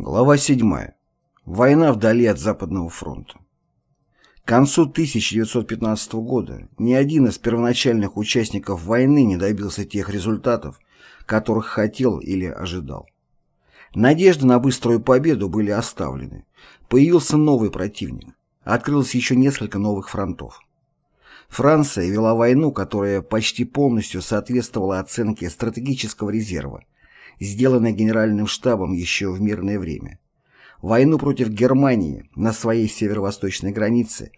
Глава 7. Война вдали от Западного фронта. К концу 1915 года ни один из первоначальных участников войны не добился тех результатов, которых хотел или ожидал. Надежды на быструю победу были оставлены. Появился новый противник. Открылось еще несколько новых фронтов. Франция вела войну, которая почти полностью соответствовала оценке стратегического резерва – сделанное Генеральным штабом еще в мирное время. Войну против Германии на своей северо-восточной границе,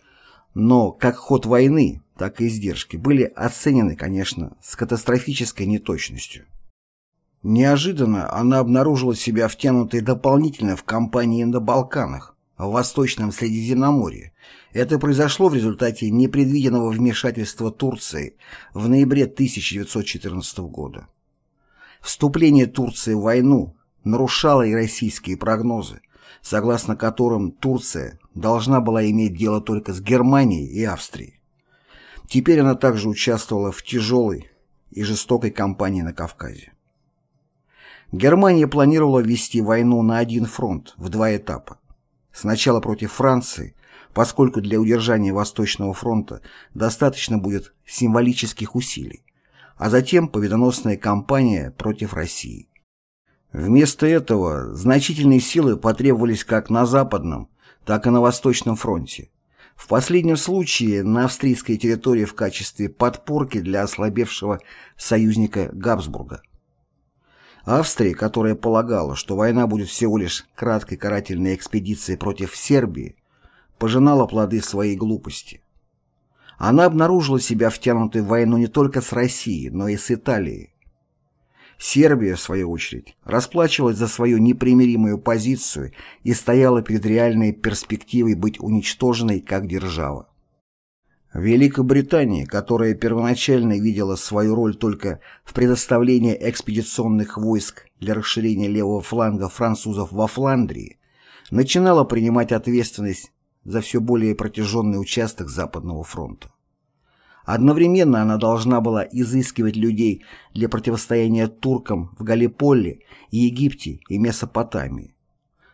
но как ход войны, так и издержки были оценены, конечно, с катастрофической неточностью. Неожиданно она обнаружила себя втянутой дополнительно в кампании на Балканах, в Восточном Средиземноморье. Это произошло в результате непредвиденного вмешательства Турции в ноябре 1914 года. Вступление Турции в войну нарушало и российские прогнозы, согласно которым Турция должна была иметь дело только с Германией и Австрией. Теперь она также участвовала в тяжелой и жестокой кампании на Кавказе. Германия планировала вести войну на один фронт в два этапа. Сначала против Франции, поскольку для удержания Восточного фронта достаточно будет символических усилий, а затем победоносная кампания против России. Вместо этого значительные силы потребовались как на Западном, так и на Восточном фронте. В последнем случае на австрийской территории в качестве подпорки для ослабевшего союзника Габсбурга. Австрия, которая полагала, что война будет всего лишь краткой карательной экспедицией против Сербии, пожинала плоды своей глупости. Она обнаружила себя втянутой в войну не только с Россией, но и с Италией. Сербия, в свою очередь, расплачивалась за свою непримиримую позицию и стояла перед реальной перспективой быть уничтоженной как держава. Великобритания, которая первоначально видела свою роль только в предоставлении экспедиционных войск для расширения левого фланга французов во Фландрии, начинала принимать ответственность за все более протяженный участок Западного фронта. Одновременно она должна была изыскивать людей для противостояния туркам в Галиполе, Египте и Месопотамии,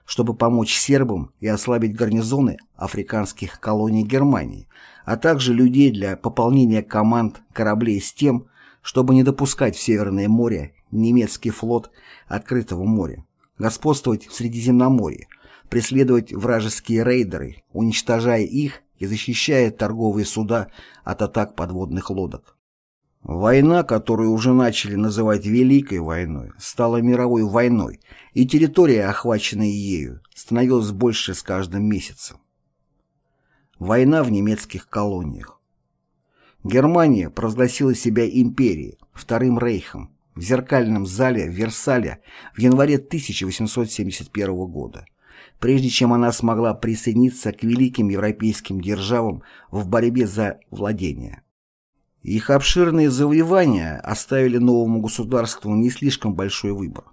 чтобы помочь сербам и ослабить гарнизоны африканских колоний Германии, а также людей для пополнения команд кораблей с тем, чтобы не допускать в Северное море немецкий флот открытого моря, господствовать в Средиземноморье, преследовать вражеские рейдеры, уничтожая их и защищая торговые суда от атак подводных лодок. Война, которую уже начали называть Великой войной, стала мировой войной, и территория, охваченная ею, становилась больше с каждым месяцем. Война в немецких колониях. Германия провозгласила себя империей, Вторым Рейхом, в зеркальном зале в Версале в январе 1871 года прежде чем она смогла присоединиться к великим европейским державам в борьбе за владение. Их обширные завоевания оставили новому государству не слишком большой выбор.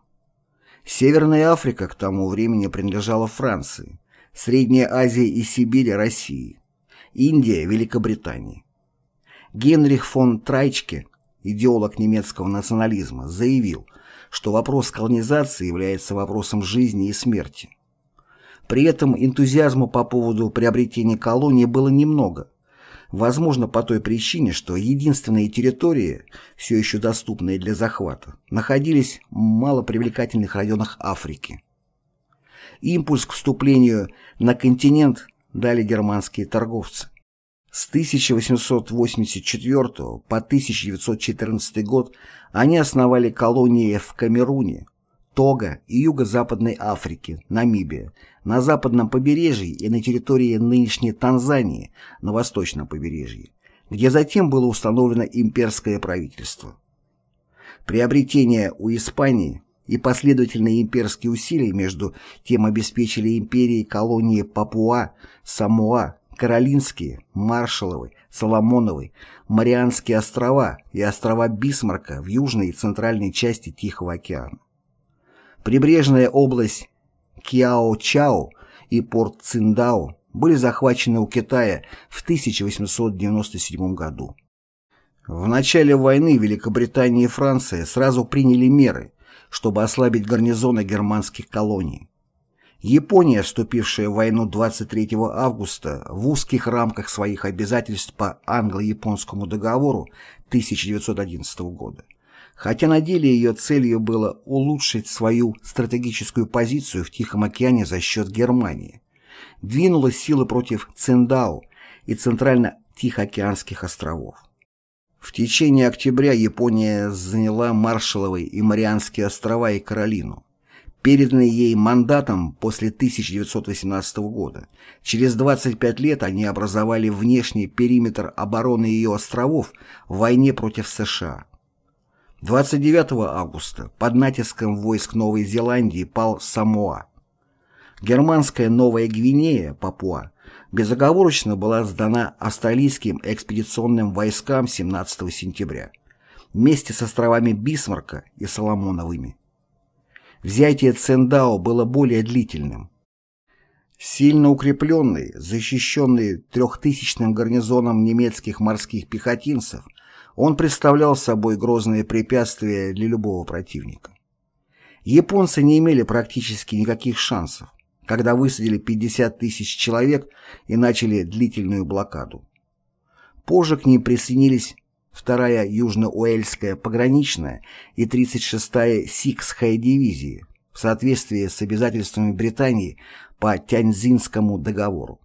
Северная Африка к тому времени принадлежала Франции, Средняя Азия и Сибирь – России, Индия – Великобритании. Генрих фон Трайчке, идеолог немецкого национализма, заявил, что вопрос колонизации является вопросом жизни и смерти. При этом энтузиазма по поводу приобретения колонии было немного. Возможно, по той причине, что единственные территории, все еще доступные для захвата, находились в малопривлекательных районах Африки. Импульс к вступлению на континент дали германские торговцы. С 1884 по 1914 год они основали колонии в Камеруне, Того и Юго-Западной Африке, Намибия, на западном побережье и на территории нынешней Танзании на восточном побережье, где затем было установлено имперское правительство. Приобретение у Испании и последовательные имперские усилия между тем обеспечили империи колонии Папуа, Самоа, Каролинские, Маршалловы, Соломоновы, Марианские острова и острова Бисмарка в южной и центральной части Тихого океана. Прибрежная область Киао-Чао и порт Циндао были захвачены у Китая в 1897 году. В начале войны Великобритания и Франция сразу приняли меры, чтобы ослабить гарнизоны германских колоний. Япония, вступившая в войну 23 августа в узких рамках своих обязательств по англо-японскому договору 1911 года, хотя на деле ее целью было улучшить свою стратегическую позицию в Тихом океане за счет Германии, двинулась силы против Циндао и Центрально-Тихоокеанских островов. В течение октября Япония заняла Маршалловы и Марианские острова и Каролину, переданные ей мандатом после 1918 года. Через 25 лет они образовали внешний периметр обороны ее островов в войне против США. 29 августа под натиском войск Новой Зеландии пал Самоа. Германская Новая Гвинея, Папуа, безоговорочно была сдана австралийским экспедиционным войскам 17 сентября вместе с островами Бисмарка и Соломоновыми. Взятие Цендао было более длительным. Сильно укрепленный, защищенный трехтысячным гарнизоном немецких морских пехотинцев, он представлял собой грозное препятствие для любого противника. Японцы не имели практически никаких шансов когда высадили 50 тысяч человек и начали длительную блокаду. Позже к ним присоединились вторая Южно-Уэльская пограничная и 36-я Сиксская дивизии в соответствии с обязательствами Британии по Тяньцзинскому договору.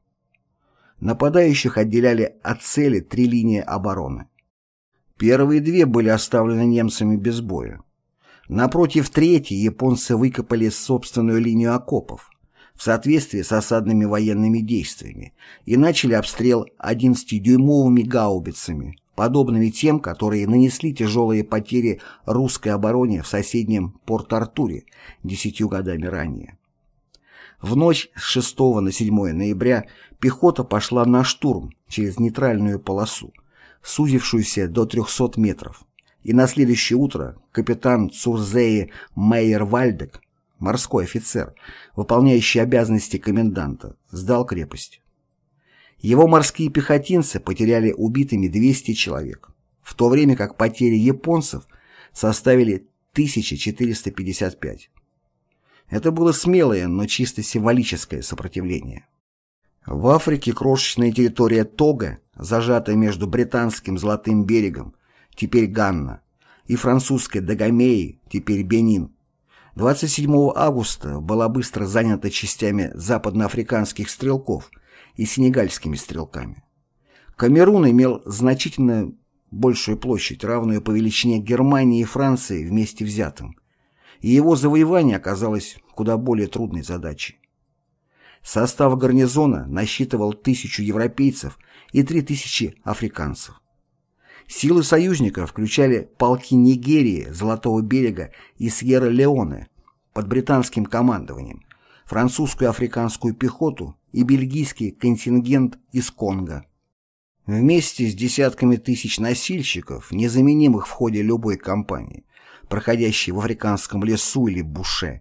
Нападающих отделяли от цели три линии обороны. Первые две были оставлены немцами без боя. Напротив третьей японцы выкопали собственную линию окопов в соответствии с осадными военными действиями и начали обстрел 11-дюймовыми гаубицами, подобными тем, которые нанесли тяжелые потери русской обороне в соседнем Порт-Артуре десятью годами ранее. В ночь с 6 на 7 ноября пехота пошла на штурм через нейтральную полосу, сузившуюся до 300 метров, и на следующее утро капитан Цурзеи Мейер Вальдек морской офицер, выполняющий обязанности коменданта, сдал крепость. Его морские пехотинцы потеряли убитыми 200 человек, в то время как потери японцев составили 1455. Это было смелое, но чисто символическое сопротивление. В Африке крошечная территория Тога, зажатая между британским Золотым берегом, теперь Ганна, и французской Дагомеей, теперь Бенин, 27 августа была быстро занята частями западноафриканских стрелков и сенегальскими стрелками. Камерун имел значительно большую площадь, равную по величине Германии и Франции вместе взятым, и его завоевание оказалось куда более трудной задачей. Состав гарнизона насчитывал тысячу европейцев и три тысячи африканцев. Силы союзников включали полки Нигерии, Золотого берега и Сьерра-Леоне под британским командованием, французскую африканскую пехоту и бельгийский контингент из Конго. Вместе с десятками тысяч носильщиков, незаменимых в ходе любой кампании, проходящей в африканском лесу или буше,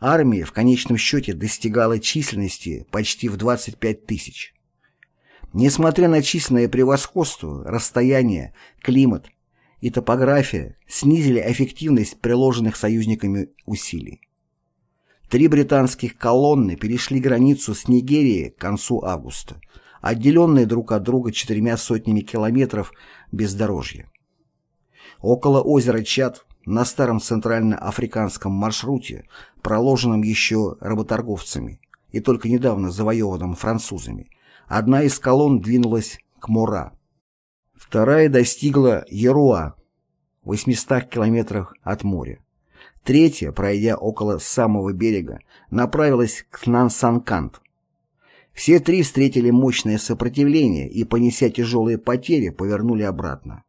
армия в конечном счете достигала численности почти в 25 тысяч. Несмотря на численное превосходство, расстояние, климат и топография снизили эффективность приложенных союзниками усилий. Три британских колонны перешли границу с Нигерией к концу августа, отделенные друг от друга четырьмя сотнями километров бездорожья. Около озера Чад на старом центральноафриканском маршруте, проложенном еще работорговцами и только недавно завоеванном французами, Одна из колонн двинулась к Мура. Вторая достигла Еруа, в 800 километрах от моря. Третья, пройдя около самого берега, направилась к Нансанкант. Все три встретили мощное сопротивление и, понеся тяжелые потери, повернули обратно.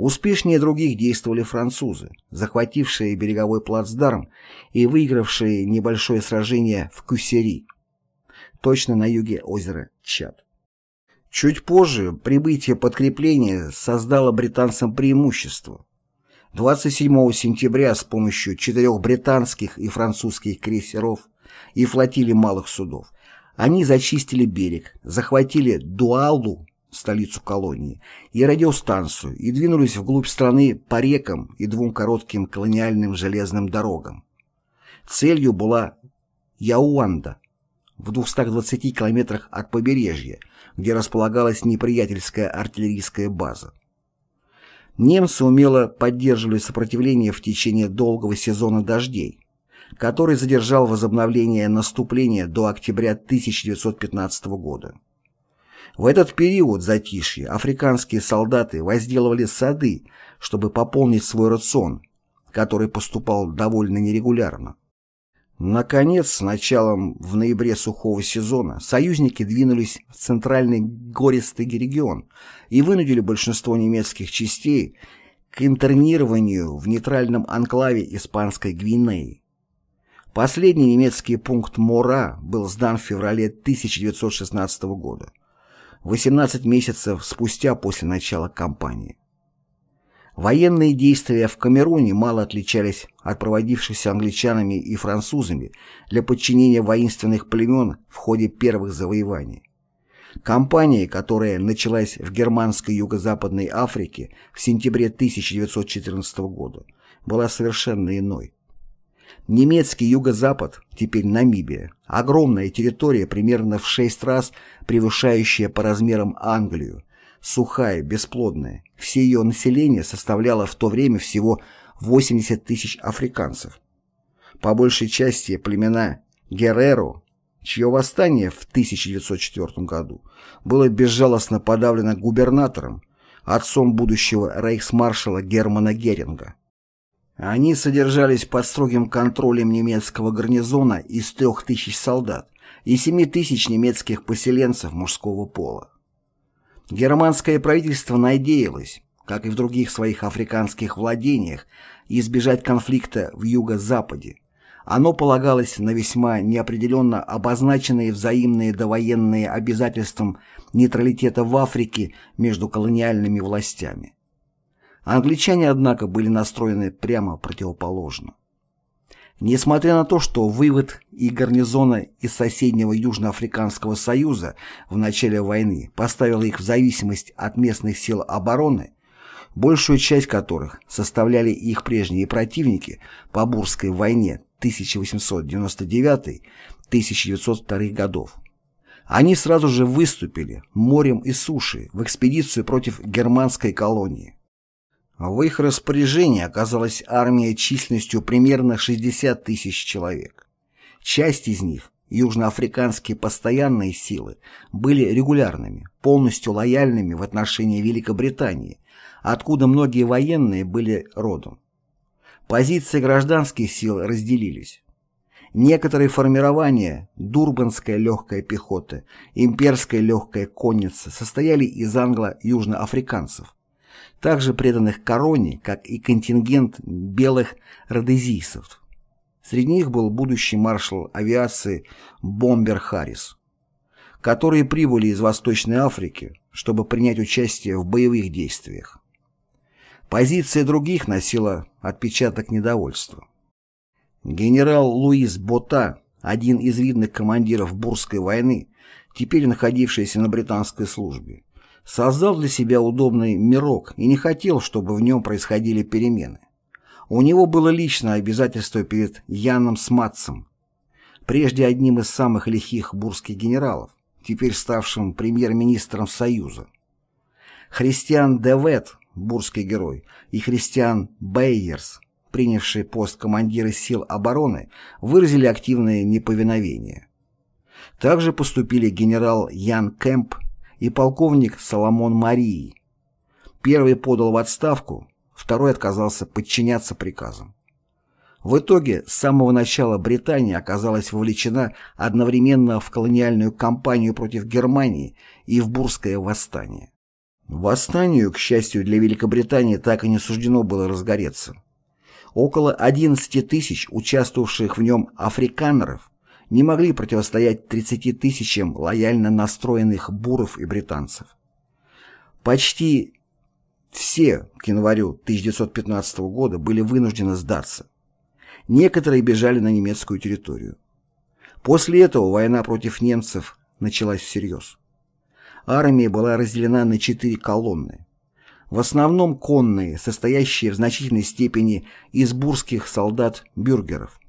Успешнее других действовали французы, захватившие береговой плацдарм и выигравшие небольшое сражение в Кюсери точно на юге озера Чад. Чуть позже прибытие подкрепления создало британцам преимущество. 27 сентября с помощью четырех британских и французских крейсеров и флотилии малых судов они зачистили берег, захватили Дуалу, столицу колонии, и радиостанцию и двинулись вглубь страны по рекам и двум коротким колониальным железным дорогам. Целью была Яуанда, в 220 километрах от побережья, где располагалась неприятельская артиллерийская база. Немцы умело поддерживали сопротивление в течение долгого сезона дождей, который задержал возобновление наступления до октября 1915 года. В этот период затишья африканские солдаты возделывали сады, чтобы пополнить свой рацион, который поступал довольно нерегулярно. Наконец, с началом в ноябре сухого сезона союзники двинулись в центральный гористый регион и вынудили большинство немецких частей к интернированию в нейтральном анклаве Испанской Гвинеи. Последний немецкий пункт Мора был сдан в феврале 1916 года, 18 месяцев спустя после начала кампании. Военные действия в Камеруне мало отличались от проводившихся англичанами и французами для подчинения воинственных племен в ходе первых завоеваний. Кампания, которая началась в германской юго-западной Африке в сентябре 1914 года, была совершенно иной. Немецкий юго-запад, теперь Намибия, огромная территория примерно в шесть раз превышающая по размерам Англию, сухая, бесплодная. Все ее население составляло в то время всего 80 тысяч африканцев. По большей части племена Герреро, чье восстание в 1904 году было безжалостно подавлено губернатором, отцом будущего рейхсмаршала Германа Геринга. Они содержались под строгим контролем немецкого гарнизона из трех тысяч солдат и семи тысяч немецких поселенцев мужского пола. Германское правительство надеялось, как и в других своих африканских владениях, избежать конфликта в юго-западе. Оно полагалось на весьма неопределенно обозначенные взаимные довоенные обязательством нейтралитета в Африке между колониальными властями. Англичане, однако, были настроены прямо противоположно. Несмотря на то, что вывод и гарнизона из соседнего Южноафриканского союза в начале войны поставил их в зависимость от местных сил обороны, большую часть которых составляли их прежние противники по Бурской войне 1899-1902 годов. Они сразу же выступили морем и сушей в экспедицию против германской колонии. В их распоряжении оказалась армия численностью примерно 60 тысяч человек. Часть из них, южноафриканские постоянные силы, были регулярными, полностью лояльными в отношении Великобритании, откуда многие военные были родом. Позиции гражданских сил разделились. Некоторые формирования, дурбанская легкая пехота, имперская легкая конница состояли из англо-южноафриканцев, также преданных короне, как и контингент белых родезийцев. Среди них был будущий маршал авиации Бомбер Харрис, которые прибыли из Восточной Африки, чтобы принять участие в боевых действиях. Позиция других носила отпечаток недовольства. Генерал Луис Бота, один из видных командиров Бурской войны, теперь находившийся на британской службе, создал для себя удобный мирок и не хотел, чтобы в нем происходили перемены. У него было личное обязательство перед Яном Сматцем, прежде одним из самых лихих бурских генералов, теперь ставшим премьер-министром Союза. Христиан Девет, бурский герой, и Христиан Бейерс, принявший пост командира сил обороны, выразили активное неповиновение. Также поступили генерал Ян Кэмп и полковник Соломон Марии. Первый подал в отставку, второй отказался подчиняться приказам. В итоге с самого начала Британия оказалась вовлечена одновременно в колониальную кампанию против Германии и в Бурское восстание. Восстанию, к счастью для Великобритании, так и не суждено было разгореться. Около 11 тысяч участвовавших в нем африканеров не могли противостоять 30 тысячам лояльно настроенных буров и британцев. Почти все к январю 1915 года были вынуждены сдаться. Некоторые бежали на немецкую территорию. После этого война против немцев началась всерьез. Армия была разделена на четыре колонны. В основном конные, состоящие в значительной степени из бурских солдат-бюргеров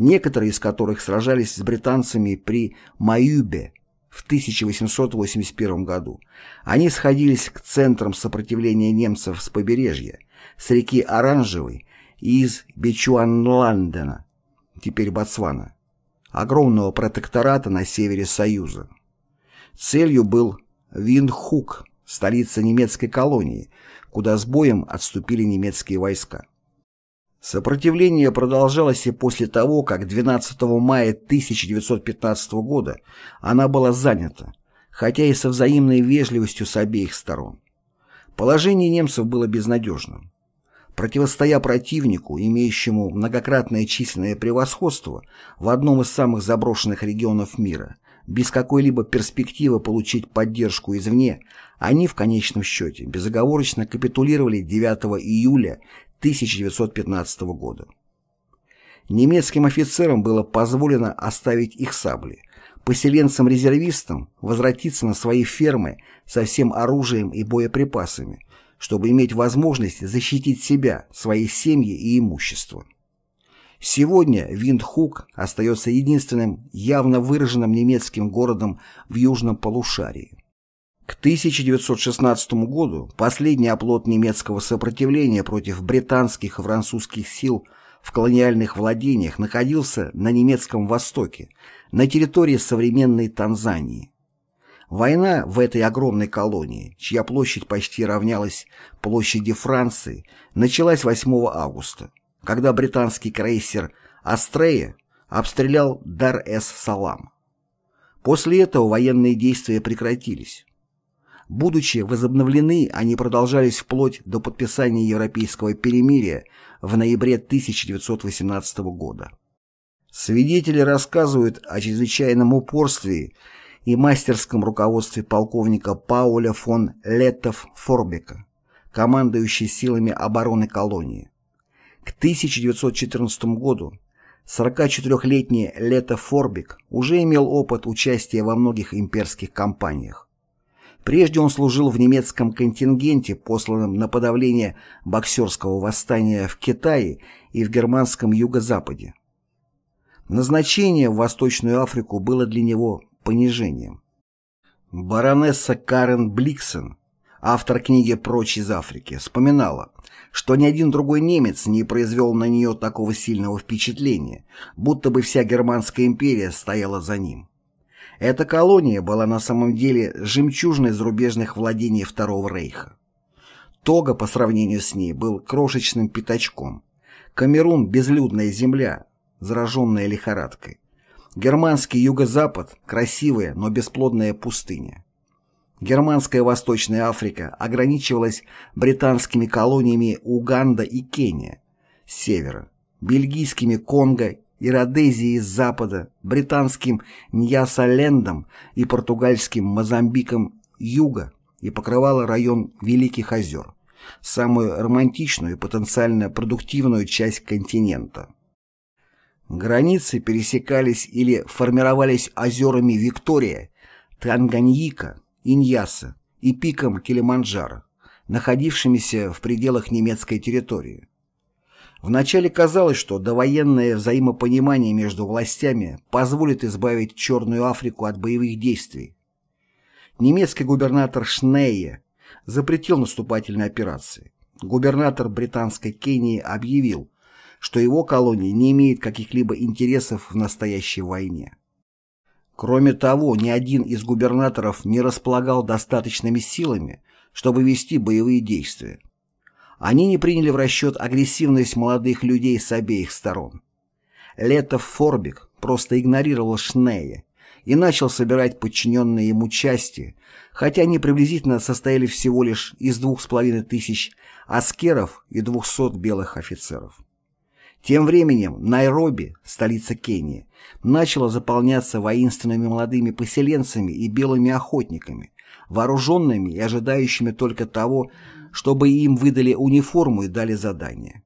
некоторые из которых сражались с британцами при Маюбе в 1881 году. Они сходились к центрам сопротивления немцев с побережья, с реки Оранжевой и из Бечуанландена, теперь Ботсвана, огромного протектората на севере Союза. Целью был Виндхук, столица немецкой колонии, куда с боем отступили немецкие войска. Сопротивление продолжалось и после того, как 12 мая 1915 года она была занята, хотя и со взаимной вежливостью с обеих сторон. Положение немцев было безнадежным. Противостоя противнику, имеющему многократное численное превосходство в одном из самых заброшенных регионов мира, без какой-либо перспективы получить поддержку извне, они в конечном счете безоговорочно капитулировали 9 июля 1915 года. Немецким офицерам было позволено оставить их сабли, поселенцам-резервистам возвратиться на свои фермы со всем оружием и боеприпасами, чтобы иметь возможность защитить себя, свои семьи и имущество. Сегодня Виндхук остается единственным явно выраженным немецким городом в южном полушарии. К 1916 году последний оплот немецкого сопротивления против британских и французских сил в колониальных владениях находился на немецком востоке, на территории современной Танзании. Война в этой огромной колонии, чья площадь почти равнялась площади Франции, началась 8 августа, когда британский крейсер «Астрея» обстрелял Дар-эс-Салам. После этого военные действия прекратились. Будучи возобновлены, они продолжались вплоть до подписания Европейского перемирия в ноябре 1918 года. Свидетели рассказывают о чрезвычайном упорстве и мастерском руководстве полковника Пауля фон Леттов-Форбека, командующий силами обороны колонии. К 1914 году 44-летний Лето Форбик уже имел опыт участия во многих имперских кампаниях. Прежде он служил в немецком контингенте, посланном на подавление боксерского восстания в Китае и в германском юго-западе. Назначение в Восточную Африку было для него понижением. Баронесса Карен Бликсен, автор книги «Прочь из Африки», вспоминала, что ни один другой немец не произвел на нее такого сильного впечатления, будто бы вся Германская империя стояла за ним. Эта колония была на самом деле жемчужной зарубежных владений Второго Рейха. Тога по сравнению с ней был крошечным пятачком. Камерун – безлюдная земля, зараженная лихорадкой. Германский юго-запад – красивая, но бесплодная пустыня. Германская Восточная Африка ограничивалась британскими колониями Уганда и Кения с севера, бельгийскими Конго и Родезией с запада, британским Ньясалендом и португальским Мозамбиком юга и покрывала район Великих озер, самую романтичную и потенциально продуктивную часть континента. Границы пересекались или формировались озерами Виктория, Танганьика, Иньяса и пиком Килиманджаро, находившимися в пределах немецкой территории. Вначале казалось, что довоенное взаимопонимание между властями позволит избавить Черную Африку от боевых действий. Немецкий губернатор Шнейе запретил наступательные операции. Губернатор британской Кении объявил, что его колония не имеет каких-либо интересов в настоящей войне. Кроме того, ни один из губернаторов не располагал достаточными силами, чтобы вести боевые действия. Они не приняли в расчет агрессивность молодых людей с обеих сторон. Летов Форбик просто игнорировал Шнея и начал собирать подчиненные ему части, хотя они приблизительно состояли всего лишь из двух с половиной тысяч аскеров и двухсот белых офицеров. Тем временем Найроби, столица Кении, начала заполняться воинственными молодыми поселенцами и белыми охотниками, вооруженными и ожидающими только того, чтобы им выдали униформу и дали задание.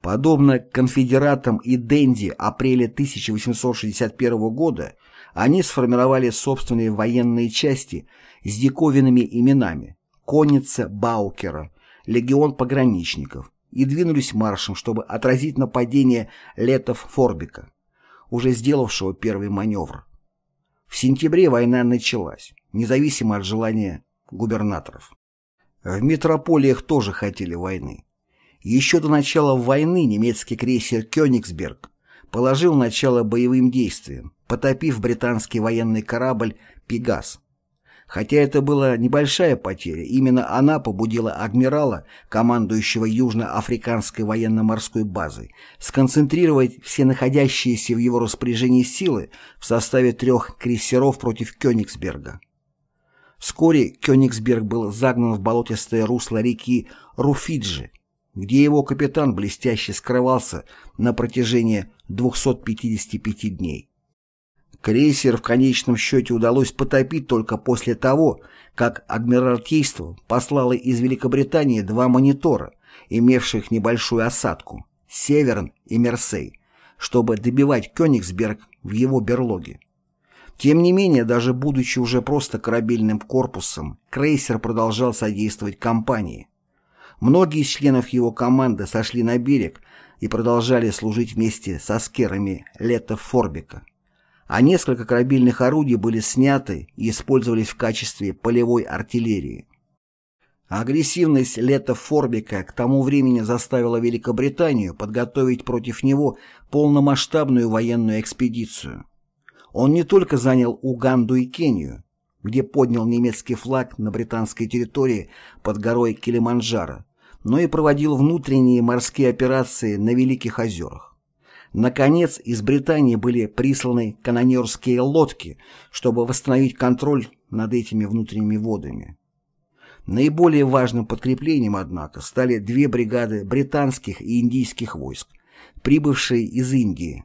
Подобно конфедератам и Денди апреля 1861 года, они сформировали собственные военные части с диковинными именами «Конница Баукера», «Легион пограничников» и двинулись маршем, чтобы отразить нападение летов Форбика. уже сделавшего первый маневр. В сентябре война началась, независимо от желания губернаторов. В метрополиях тоже хотели войны. Еще до начала войны немецкий крейсер «Кёнигсберг» положил начало боевым действиям, потопив британский военный корабль «Пегас». Хотя это была небольшая потеря, именно она побудила адмирала, командующего Южноафриканской военно-морской базой, сконцентрировать все находящиеся в его распоряжении силы в составе трех крейсеров против Кёнигсберга. Вскоре Кёнигсберг был загнан в болотистое русло реки Руфиджи, где его капитан блестяще скрывался на протяжении 255 дней. Крейсер в конечном счете удалось потопить только после того, как Адмиралтейство послало из Великобритании два монитора, имевших небольшую осадку – Северн и Мерсей, чтобы добивать Кёнигсберг в его берлоге. Тем не менее, даже будучи уже просто корабельным корпусом, крейсер продолжал содействовать компании. Многие из членов его команды сошли на берег и продолжали служить вместе со скерами Лето Форбика а несколько корабельных орудий были сняты и использовались в качестве полевой артиллерии. Агрессивность Лета Форбика к тому времени заставила Великобританию подготовить против него полномасштабную военную экспедицию. Он не только занял Уганду и Кению, где поднял немецкий флаг на британской территории под горой Килиманджаро, но и проводил внутренние морские операции на Великих озерах. Наконец, из Британии были присланы канонерские лодки, чтобы восстановить контроль над этими внутренними водами. Наиболее важным подкреплением, однако, стали две бригады британских и индийских войск, прибывшие из Индии.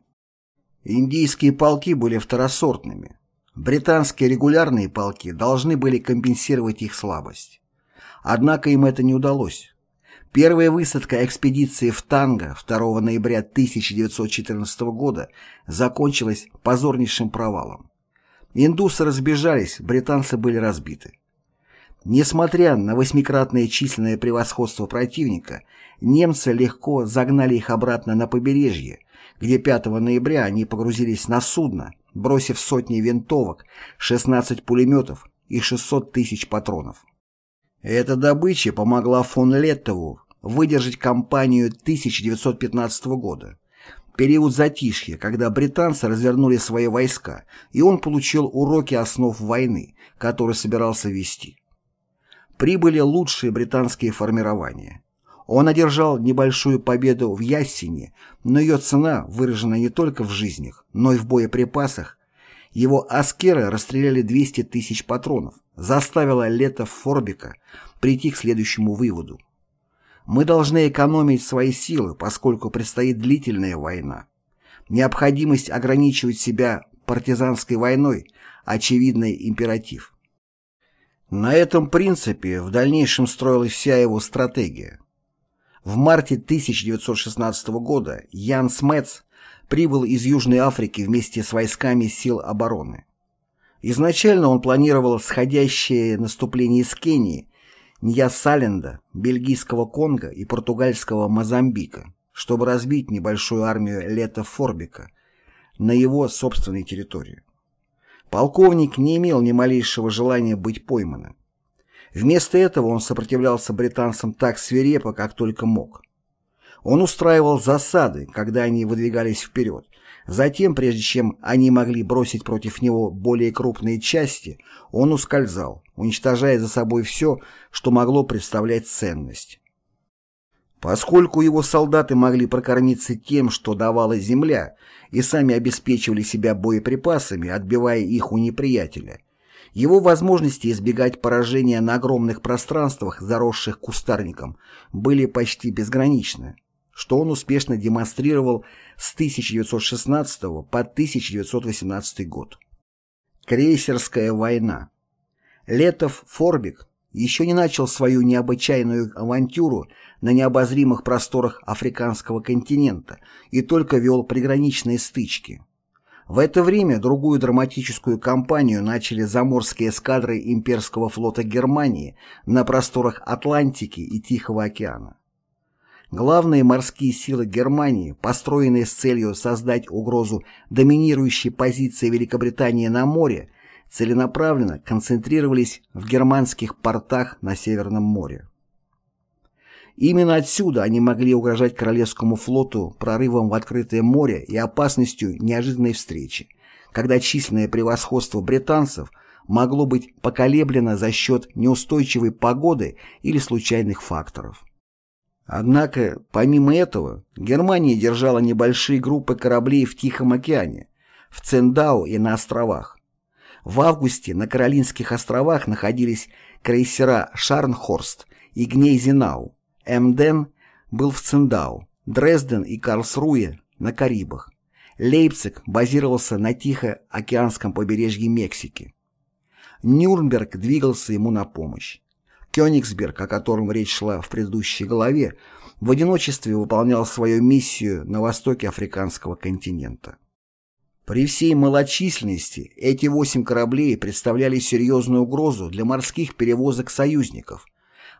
Индийские полки были второсортными. Британские регулярные полки должны были компенсировать их слабость. Однако им это не удалось. Первая высадка экспедиции в Танго 2 ноября 1914 года закончилась позорнейшим провалом. Индусы разбежались, британцы были разбиты. Несмотря на восьмикратное численное превосходство противника, немцы легко загнали их обратно на побережье, где 5 ноября они погрузились на судно, бросив сотни винтовок, 16 пулеметов и 600 тысяч патронов. Эта добыча помогла фон Леттову выдержать кампанию 1915 года, период затишья, когда британцы развернули свои войска, и он получил уроки основ войны, которые собирался вести. Прибыли лучшие британские формирования. Он одержал небольшую победу в Яссине, но ее цена выражена не только в жизнях, но и в боеприпасах. Его аскеры расстреляли 200 тысяч патронов, заставило Лето Форбика прийти к следующему выводу. Мы должны экономить свои силы, поскольку предстоит длительная война. Необходимость ограничивать себя партизанской войной – очевидный императив. На этом принципе в дальнейшем строилась вся его стратегия. В марте 1916 года Ян Смец прибыл из Южной Африки вместе с войсками сил обороны. Изначально он планировал сходящее наступление из Кении Ньясаленда, бельгийского Конго и португальского Мозамбика, чтобы разбить небольшую армию Лета Форбика на его собственной территории. Полковник не имел ни малейшего желания быть пойманным. Вместо этого он сопротивлялся британцам так свирепо, как только мог. Он устраивал засады, когда они выдвигались вперед, Затем, прежде чем они могли бросить против него более крупные части, он ускользал, уничтожая за собой все, что могло представлять ценность. Поскольку его солдаты могли прокормиться тем, что давала земля, и сами обеспечивали себя боеприпасами, отбивая их у неприятеля, его возможности избегать поражения на огромных пространствах, заросших кустарником, были почти безграничны что он успешно демонстрировал с 1916 по 1918 год. Крейсерская война. Летов Форбик еще не начал свою необычайную авантюру на необозримых просторах африканского континента и только вел приграничные стычки. В это время другую драматическую кампанию начали заморские эскадры имперского флота Германии на просторах Атлантики и Тихого океана. Главные морские силы Германии, построенные с целью создать угрозу доминирующей позиции Великобритании на море, целенаправленно концентрировались в германских портах на Северном море. Именно отсюда они могли угрожать Королевскому флоту прорывом в открытое море и опасностью неожиданной встречи, когда численное превосходство британцев могло быть поколеблено за счет неустойчивой погоды или случайных факторов. Однако, помимо этого, Германия держала небольшие группы кораблей в Тихом океане, в Цендау и на островах. В августе на Каролинских островах находились крейсера «Шарнхорст» и «Гнейзенау», Эмден был в Цендау, Дрезден и Карлсруе на Карибах. Лейпциг базировался на Тихоокеанском побережье Мексики. Нюрнберг двигался ему на помощь. Кёнигсберг, о котором речь шла в предыдущей главе, в одиночестве выполнял свою миссию на востоке африканского континента. При всей малочисленности эти восемь кораблей представляли серьезную угрозу для морских перевозок союзников,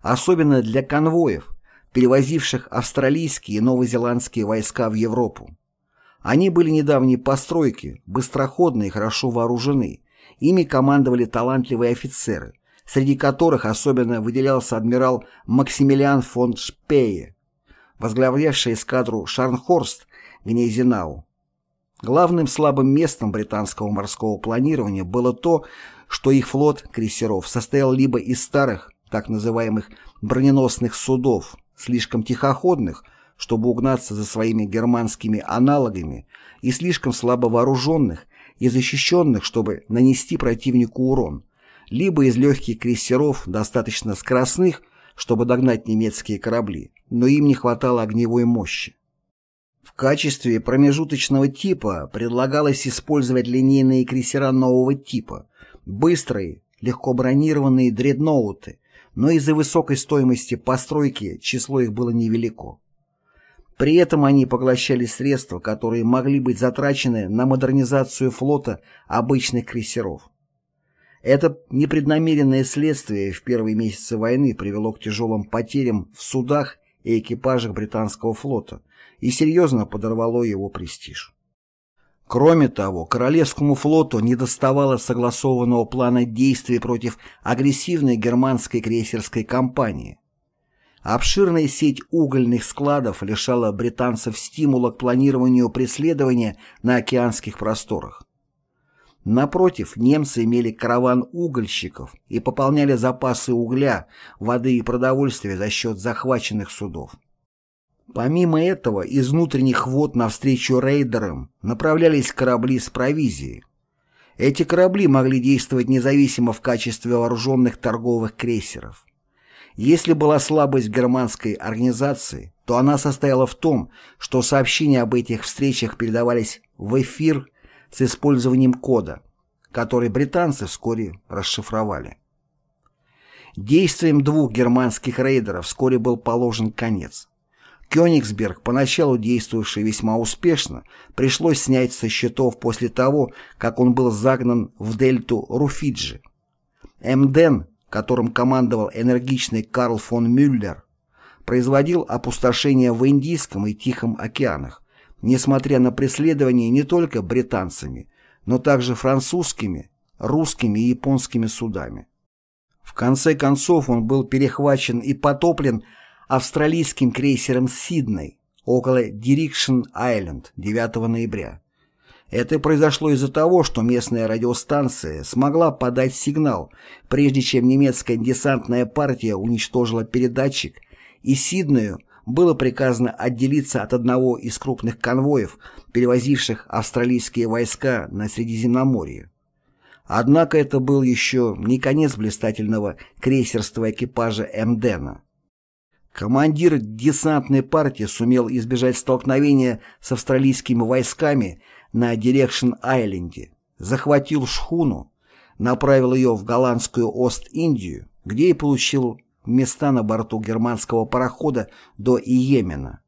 особенно для конвоев, перевозивших австралийские и новозеландские войска в Европу. Они были недавней постройки, быстроходные и хорошо вооружены, ими командовали талантливые офицеры – среди которых особенно выделялся адмирал Максимилиан фон Шпее, возглавлявший эскадру Шарнхорст Гнейзенау. Главным слабым местом британского морского планирования было то, что их флот крейсеров состоял либо из старых, так называемых броненосных судов, слишком тихоходных, чтобы угнаться за своими германскими аналогами, и слишком слабо вооруженных и защищенных, чтобы нанести противнику урон, либо из легких крейсеров, достаточно скоростных, чтобы догнать немецкие корабли, но им не хватало огневой мощи. В качестве промежуточного типа предлагалось использовать линейные крейсера нового типа, быстрые, легко бронированные дредноуты, но из-за высокой стоимости постройки число их было невелико. При этом они поглощали средства, которые могли быть затрачены на модернизацию флота обычных крейсеров. Это непреднамеренное следствие в первые месяцы войны привело к тяжелым потерям в судах и экипажах британского флота и серьезно подорвало его престиж. Кроме того, Королевскому флоту недоставало согласованного плана действий против агрессивной германской крейсерской компании. Обширная сеть угольных складов лишала британцев стимула к планированию преследования на океанских просторах. Напротив, немцы имели караван угольщиков и пополняли запасы угля, воды и продовольствия за счет захваченных судов. Помимо этого, из внутренних вод навстречу рейдерам направлялись корабли с провизией. Эти корабли могли действовать независимо в качестве вооруженных торговых крейсеров. Если была слабость германской организации, то она состояла в том, что сообщения об этих встречах передавались в эфир с использованием кода, который британцы вскоре расшифровали. Действием двух германских рейдеров вскоре был положен конец. Кёнигсберг, поначалу действовавший весьма успешно, пришлось снять со счетов после того, как он был загнан в дельту Руфиджи. Эмден, которым командовал энергичный Карл фон Мюллер, производил опустошение в Индийском и Тихом океанах, несмотря на преследование не только британцами, но также французскими, русскими и японскими судами. В конце концов он был перехвачен и потоплен австралийским крейсером «Сидней» около Дирикшн-Айленд 9 ноября. Это произошло из-за того, что местная радиостанция смогла подать сигнал, прежде чем немецкая десантная партия уничтожила передатчик, и Сиднею было приказано отделиться от одного из крупных конвоев, перевозивших австралийские войска на Средиземноморье. Однако это был еще не конец блистательного крейсерства экипажа Эмдена. Командир десантной партии сумел избежать столкновения с австралийскими войсками на Дирекшн-Айленде, захватил шхуну, направил ее в голландскую Ост-Индию, где и получил места на борту германского парохода до Иемена.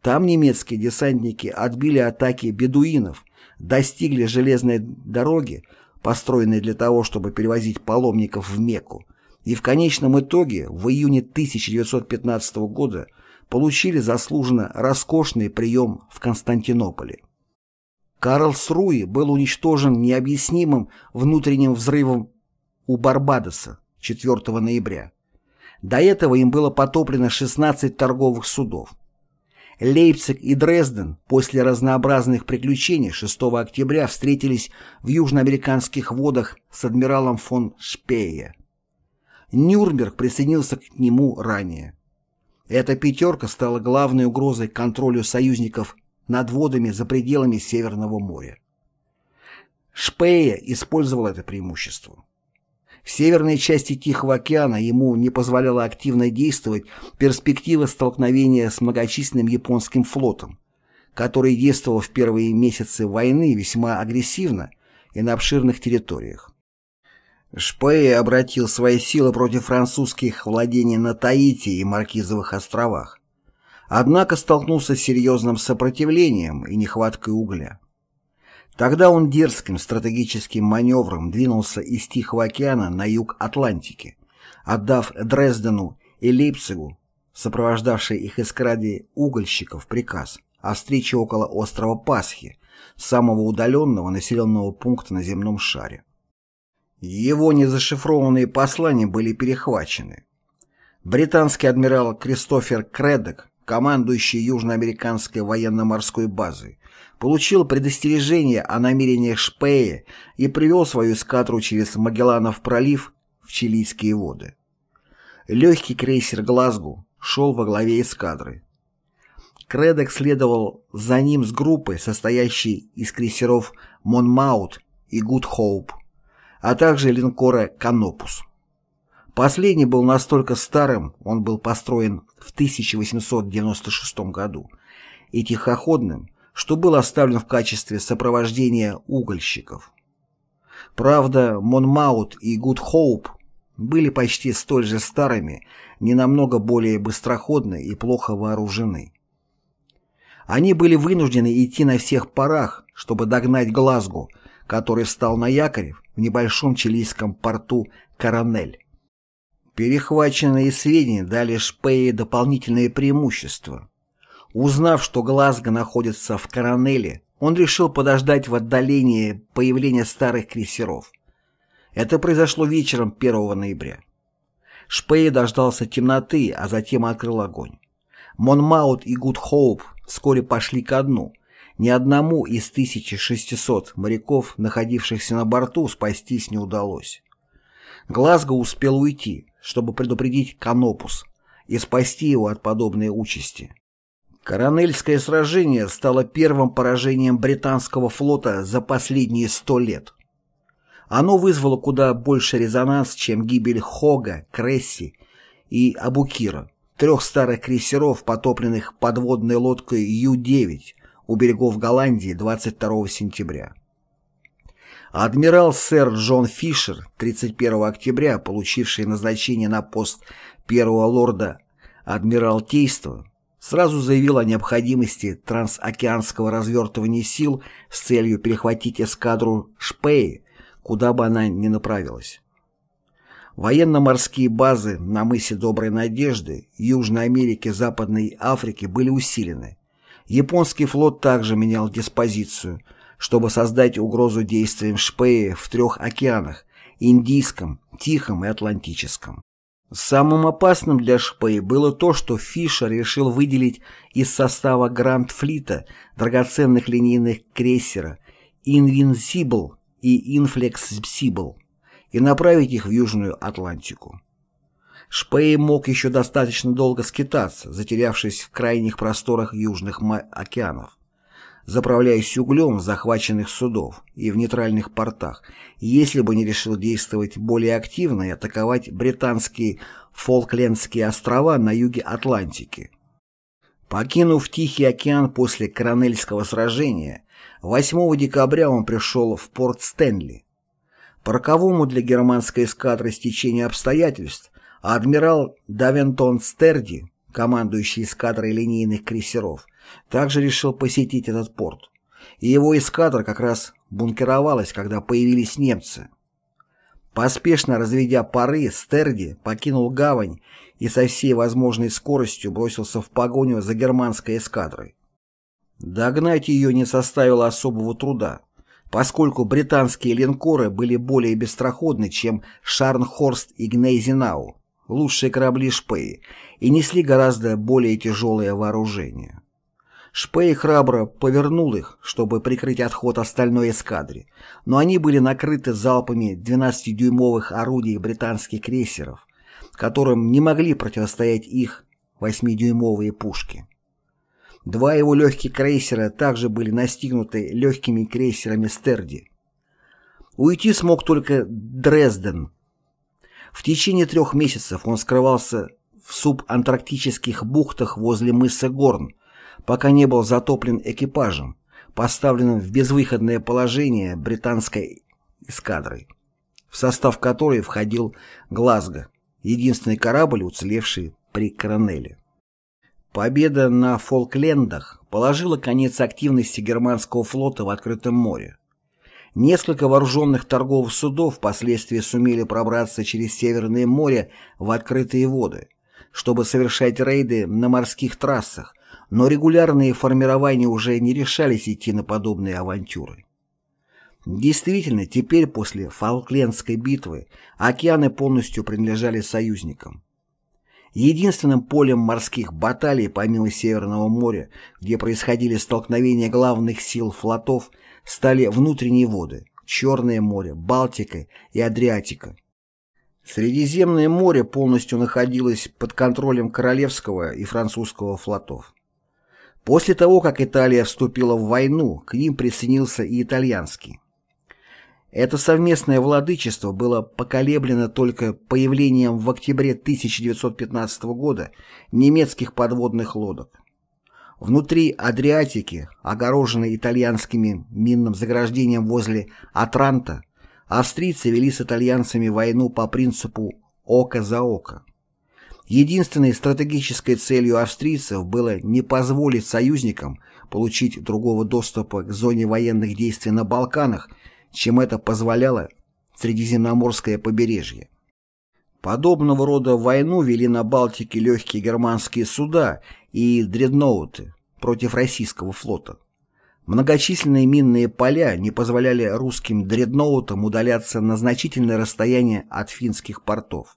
Там немецкие десантники отбили атаки бедуинов, достигли железной дороги, построенной для того, чтобы перевозить паломников в Мекку, и в конечном итоге в июне 1915 года получили заслуженно роскошный прием в Константинополе. Карлсруи был уничтожен необъяснимым внутренним взрывом у Барбадоса 4 ноября. До этого им было потоплено 16 торговых судов. Лейпциг и Дрезден после разнообразных приключений 6 октября встретились в южноамериканских водах с адмиралом фон Шпее. Нюрнберг присоединился к нему ранее. Эта пятерка стала главной угрозой контролю союзников над водами за пределами Северного моря. Шпея использовал это преимущество. В северной части Тихого океана ему не позволяла активно действовать перспектива столкновения с многочисленным японским флотом, который действовал в первые месяцы войны весьма агрессивно и на обширных территориях. Шпее обратил свои силы против французских владений на Таити и Маркизовых островах, однако столкнулся с серьезным сопротивлением и нехваткой угля. Тогда он дерзким стратегическим маневром двинулся из Тихого океана на юг Атлантики, отдав Дрездену и Лейпцигу, сопровождавшей их эскараде угольщиков, приказ о встрече около острова Пасхи, самого удаленного населенного пункта на земном шаре. Его незашифрованные послания были перехвачены. Британский адмирал Кристофер Кредок, командующий южноамериканской военно-морской базой, получил предостережение о намерениях Шпея и привел свою эскадру через Магелланов пролив в Чилийские воды. Легкий крейсер «Глазго» шел во главе эскадры. Крэдок следовал за ним с группой, состоящей из крейсеров «Монмаут» и «Гуд Хоуп», а также линкора «Канопус». Последний был настолько старым, он был построен в 1896 году, и тихоходным, что был оставлен в качестве сопровождения угольщиков. Правда, Монмаут и Гуд Хоуп были почти столь же старыми, не намного более быстроходны и плохо вооружены. Они были вынуждены идти на всех парах, чтобы догнать Глазго, который встал на якорь в небольшом чилийском порту Коронель. Перехваченные сведения дали Шпее дополнительные преимущества. Узнав, что Глазго находится в Коронеле, он решил подождать в отдалении появления старых крейсеров. Это произошло вечером 1 ноября. Шпей дождался темноты, а затем открыл огонь. Монмаут и Гуд Хоуп вскоре пошли ко дну. Ни одному из 1600 моряков, находившихся на борту, спастись не удалось. Глазго успел уйти, чтобы предупредить Канопус и спасти его от подобной участи. Коронельское сражение стало первым поражением британского флота за последние сто лет. Оно вызвало куда больше резонанс, чем гибель Хога, Кресси и Абукира, трех старых крейсеров, потопленных подводной лодкой Ю-9 у берегов Голландии 22 сентября. Адмирал сэр Джон Фишер, 31 октября, получивший назначение на пост первого лорда Адмиралтейства, сразу заявил о необходимости трансокеанского развертывания сил с целью перехватить эскадру Шпеи, куда бы она ни направилась. Военно-морские базы на мысе Доброй Надежды, Южной Америки, Западной Африке были усилены. Японский флот также менял диспозицию, чтобы создать угрозу действиям Шпеи в трех океанах – Индийском, Тихом и Атлантическом. Самым опасным для Шпей было то, что Фишер решил выделить из состава Гранд-флита драгоценных линейных крейсера Invincible и Inflexible и направить их в Южную Атлантику. Шпей мог еще достаточно долго скитаться, затерявшись в крайних просторах Южных океанов заправляясь углем захваченных судов и в нейтральных портах, если бы не решил действовать более активно и атаковать британские Фолклендские острова на юге Атлантики. Покинув Тихий океан после Коронельского сражения, 8 декабря он пришел в порт Стэнли. По роковому для германской эскадры стечению обстоятельств адмирал Давентон Стерди, командующий эскадрой линейных крейсеров, также решил посетить этот порт. И его эскадра как раз бункеровалась, когда появились немцы. Поспешно разведя пары, Стерди покинул гавань и со всей возможной скоростью бросился в погоню за германской эскадрой. Догнать ее не составило особого труда, поскольку британские линкоры были более быстроходны, чем Шарнхорст и Гнейзенау, лучшие корабли Шпеи, и несли гораздо более тяжелое вооружение. Шпей храбро повернул их, чтобы прикрыть отход остальной эскадре, но они были накрыты залпами 12-дюймовых орудий британских крейсеров, которым не могли противостоять их 8-дюймовые пушки. Два его легких крейсера также были настигнуты легкими крейсерами Стерди. Уйти смог только Дрезден. В течение трех месяцев он скрывался в субантарктических бухтах возле мыса Горн, пока не был затоплен экипажем, поставленным в безвыходное положение британской эскадрой, в состав которой входил Глазго, единственный корабль, уцелевший при Коронеле. Победа на Фолклендах положила конец активности германского флота в открытом море. Несколько вооруженных торговых судов впоследствии сумели пробраться через Северное море в открытые воды, чтобы совершать рейды на морских трассах, но регулярные формирования уже не решались идти на подобные авантюры. Действительно, теперь после Фолклендской битвы океаны полностью принадлежали союзникам. Единственным полем морских баталий помимо Северного моря, где происходили столкновения главных сил флотов, стали внутренние воды – Черное море, Балтика и Адриатика. Средиземное море полностью находилось под контролем Королевского и Французского флотов. После того, как Италия вступила в войну, к ним присоединился и итальянский. Это совместное владычество было поколеблено только появлением в октябре 1915 года немецких подводных лодок. Внутри Адриатики, огороженной итальянскими минным заграждением возле Атранта, австрийцы вели с итальянцами войну по принципу «око за око». Единственной стратегической целью австрийцев было не позволить союзникам получить другого доступа к зоне военных действий на Балканах, чем это позволяло Средиземноморское побережье. Подобного рода войну вели на Балтике легкие германские суда и дредноуты против российского флота. Многочисленные минные поля не позволяли русским дредноутам удаляться на значительное расстояние от финских портов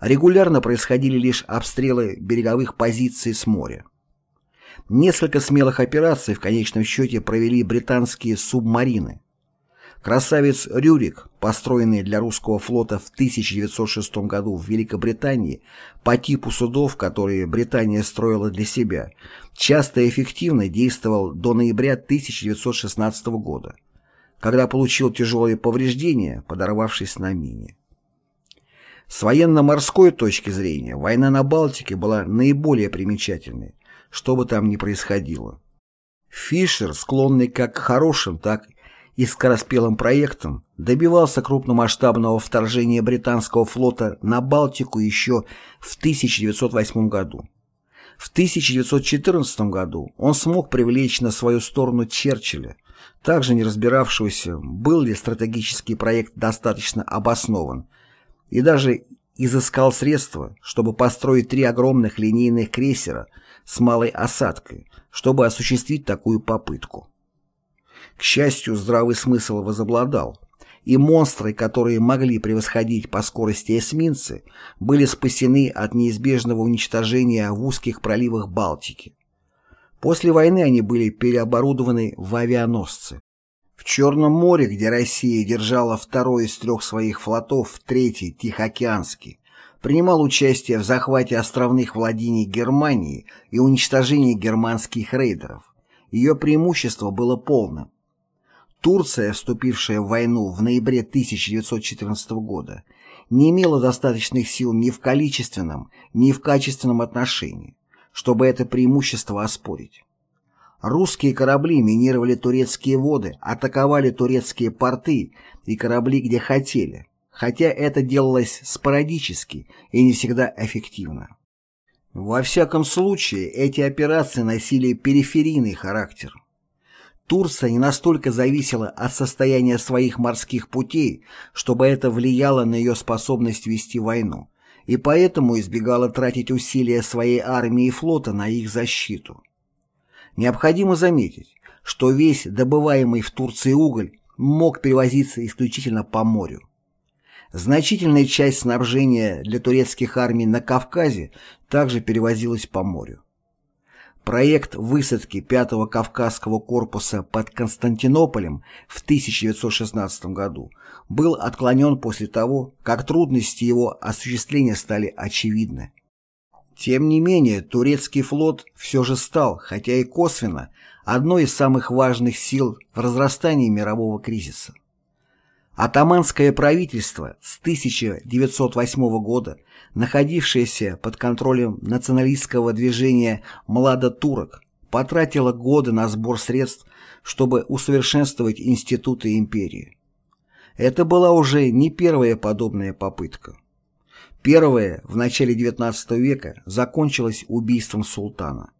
регулярно происходили лишь обстрелы береговых позиций с моря. Несколько смелых операций в конечном счете провели британские субмарины. Красавец Рюрик, построенный для русского флота в 1906 году в Великобритании по типу судов, которые Британия строила для себя, часто и эффективно действовал до ноября 1916 года, когда получил тяжелые повреждения, подорвавшись на мине. С военно-морской точки зрения война на Балтике была наиболее примечательной, что бы там ни происходило. Фишер, склонный как к хорошим, так и скороспелым проектам, добивался крупномасштабного вторжения британского флота на Балтику еще в 1908 году. В 1914 году он смог привлечь на свою сторону Черчилля, также не разбиравшегося, был ли стратегический проект достаточно обоснован, и даже изыскал средства, чтобы построить три огромных линейных крейсера с малой осадкой, чтобы осуществить такую попытку. К счастью, здравый смысл возобладал, и монстры, которые могли превосходить по скорости эсминцы, были спасены от неизбежного уничтожения в узких проливах Балтики. После войны они были переоборудованы в авианосцы. В Черном море, где Россия держала второй из трех своих флотов, третий, Тихоокеанский, принимал участие в захвате островных владений Германии и уничтожении германских рейдеров. Ее преимущество было полным. Турция, вступившая в войну в ноябре 1914 года, не имела достаточных сил ни в количественном, ни в качественном отношении, чтобы это преимущество оспорить. Русские корабли минировали турецкие воды, атаковали турецкие порты и корабли где хотели, хотя это делалось спорадически и не всегда эффективно. Во всяком случае, эти операции носили периферийный характер. Турция не настолько зависела от состояния своих морских путей, чтобы это влияло на ее способность вести войну, и поэтому избегала тратить усилия своей армии и флота на их защиту. Необходимо заметить, что весь добываемый в Турции уголь мог перевозиться исключительно по морю. Значительная часть снабжения для турецких армий на Кавказе также перевозилась по морю. Проект высадки 5-го Кавказского корпуса под Константинополем в 1916 году был отклонен после того, как трудности его осуществления стали очевидны. Тем не менее, турецкий флот все же стал, хотя и косвенно, одной из самых важных сил в разрастании мирового кризиса. Атаманское правительство с 1908 года, находившееся под контролем националистского движения «Младотурок», потратило годы на сбор средств, чтобы усовершенствовать институты империи. Это была уже не первая подобная попытка. Первая в начале XIX века закончилась убийством султана.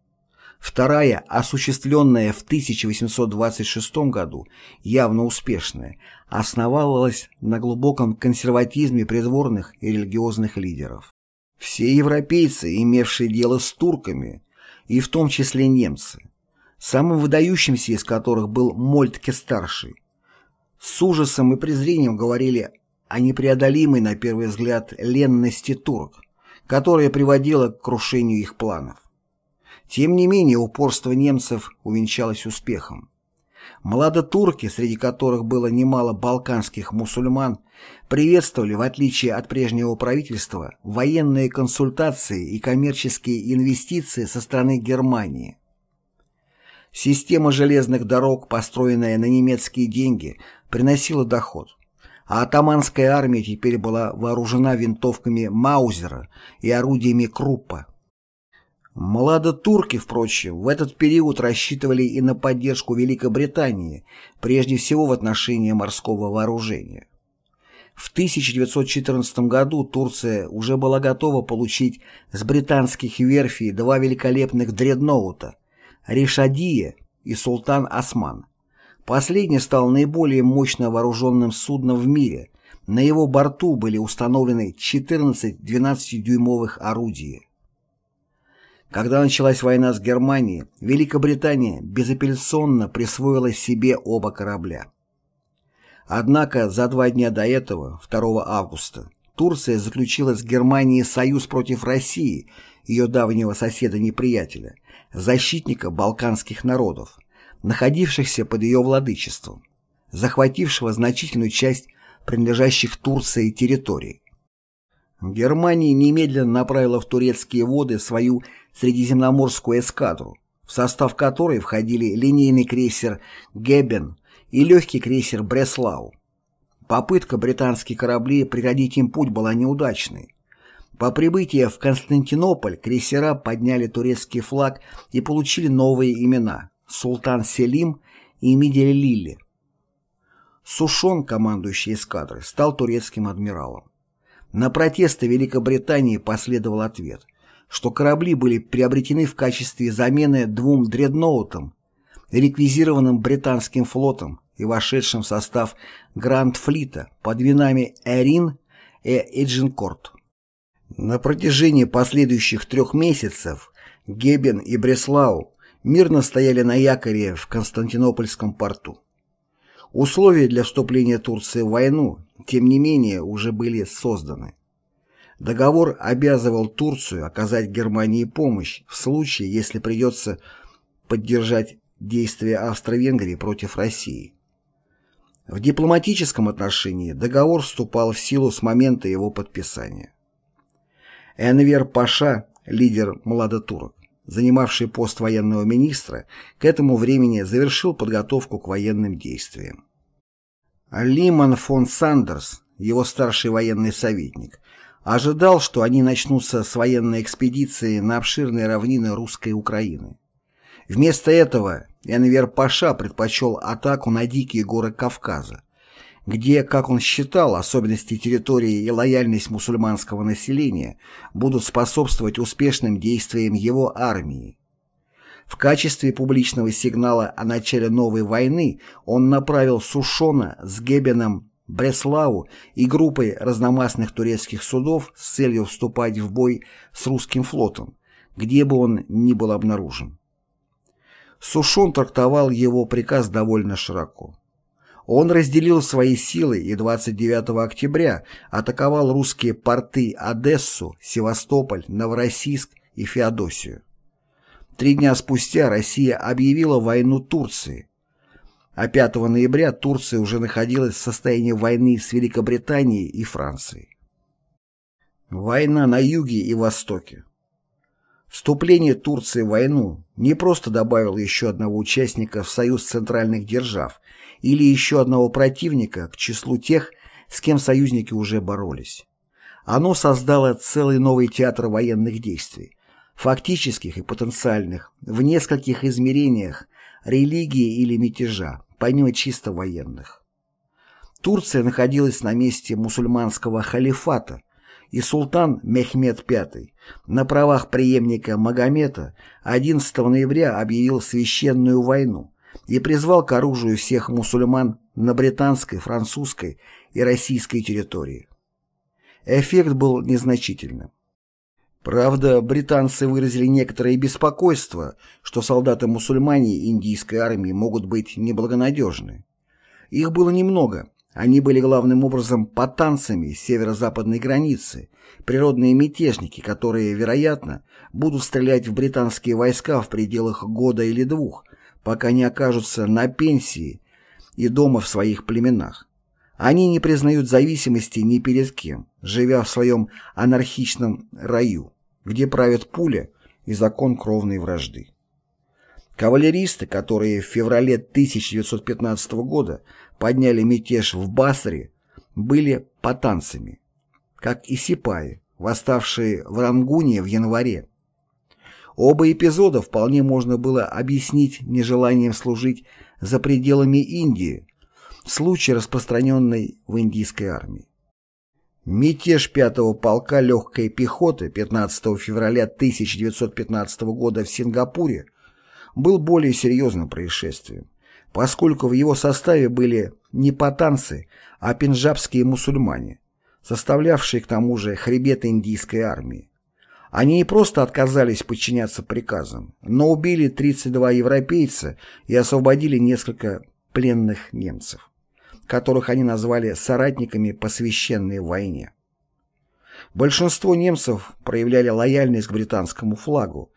Вторая, осуществленная в 1826 году, явно успешная, основывалась на глубоком консерватизме придворных и религиозных лидеров. Все европейцы, имевшие дело с турками, и в том числе немцы, самым выдающимся из которых был Мольтке-старший, с ужасом и презрением говорили о непреодолимой, на первый взгляд, ленности турок, которая приводила к крушению их планов. Тем не менее, упорство немцев увенчалось успехом. Младотурки, среди которых было немало балканских мусульман, приветствовали, в отличие от прежнего правительства, военные консультации и коммерческие инвестиции со стороны Германии. Система железных дорог, построенная на немецкие деньги, приносила доход, а атаманская армия теперь была вооружена винтовками Маузера и орудиями Круппа. Младотурки, впрочем, в этот период рассчитывали и на поддержку Великобритании, прежде всего в отношении морского вооружения. В 1914 году Турция уже была готова получить с британских верфей два великолепных дредноута «Ришадия» и «Султан Осман». Последний стал наиболее мощно вооруженным судном в мире. На его борту были установлены 14 12-дюймовых орудий. Когда началась война с Германией, Великобритания безапелляционно присвоила себе оба корабля. Однако за два дня до этого, 2 августа, Турция заключила с Германией союз против России, ее давнего соседа-неприятеля, защитника балканских народов, находившихся под ее владычеством, захватившего значительную часть принадлежащих Турции территорий. Германия немедленно направила в турецкие воды свою Средиземноморскую эскадру, в состав которой входили линейный крейсер «Геббен» и легкий крейсер «Бреслау». Попытка британских кораблей преградить им путь была неудачной. По прибытии в Константинополь крейсера подняли турецкий флаг и получили новые имена – Султан Селим и Мидель Лили. Сушон, командующий эскадрой, стал турецким адмиралом. На протесты Великобритании последовал ответ, что корабли были приобретены в качестве замены двум дредноутам, реквизированным британским флотом и вошедшим в состав Гранд-флита под винами Эрин и Эджинкорт. На протяжении последующих трех месяцев Гебен и Бреслау мирно стояли на якоре в Константинопольском порту. Условия для вступления Турции в войну тем не менее, уже были созданы. Договор обязывал Турцию оказать Германии помощь в случае, если придется поддержать действия Австро-Венгрии против России. В дипломатическом отношении договор вступал в силу с момента его подписания. Энвер Паша, лидер младотурок, занимавший пост военного министра, к этому времени завершил подготовку к военным действиям. Лиман фон Сандерс, его старший военный советник, ожидал, что они начнутся с военной экспедиции на обширные равнины русской Украины. Вместо этого Энвер Паша предпочел атаку на дикие горы Кавказа, где, как он считал, особенности территории и лояльность мусульманского населения будут способствовать успешным действиям его армии. В качестве публичного сигнала о начале новой войны он направил Сушона с Гебеном Бреславу и группой разномастных турецких судов с целью вступать в бой с русским флотом, где бы он ни был обнаружен. Сушон трактовал его приказ довольно широко. Он разделил свои силы и 29 октября атаковал русские порты Одессу, Севастополь, Новороссийск и Феодосию. Три дня спустя Россия объявила войну Турции, а 5 ноября Турция уже находилась в состоянии войны с Великобританией и Францией. Война на юге и востоке. Вступление Турции в войну не просто добавило еще одного участника в союз центральных держав или еще одного противника к числу тех, с кем союзники уже боролись. Оно создало целый новый театр военных действий, фактических и потенциальных, в нескольких измерениях религии или мятежа, помимо чисто военных. Турция находилась на месте мусульманского халифата, и султан Мехмед V на правах преемника Магомета 11 ноября объявил священную войну и призвал к оружию всех мусульман на британской, французской и российской территории. Эффект был незначительным. Правда, британцы выразили некоторое беспокойство, что солдаты-мусульмане индийской армии могут быть неблагонадежны. Их было немного, они были главным образом потанцами северо-западной границы, природные мятежники, которые, вероятно, будут стрелять в британские войска в пределах года или двух, пока не окажутся на пенсии и дома в своих племенах. Они не признают зависимости ни перед кем, живя в своем анархичном раю, где правят пуля и закон кровной вражды. Кавалеристы, которые в феврале 1915 года подняли мятеж в Басре, были потанцами, как и сипаи, восставшие в Рангуне в январе. Оба эпизода вполне можно было объяснить нежеланием служить за пределами Индии, случай, распространенный в индийской армии. Мятеж 5-го полка легкой пехоты 15 февраля 1915 года в Сингапуре был более серьезным происшествием, поскольку в его составе были не патанцы, а пенджабские мусульмане, составлявшие к тому же хребет индийской армии. Они не просто отказались подчиняться приказам, но убили 32 европейца и освободили несколько пленных немцев, которых они назвали соратниками по священной войне. Большинство немцев проявляли лояльность к британскому флагу,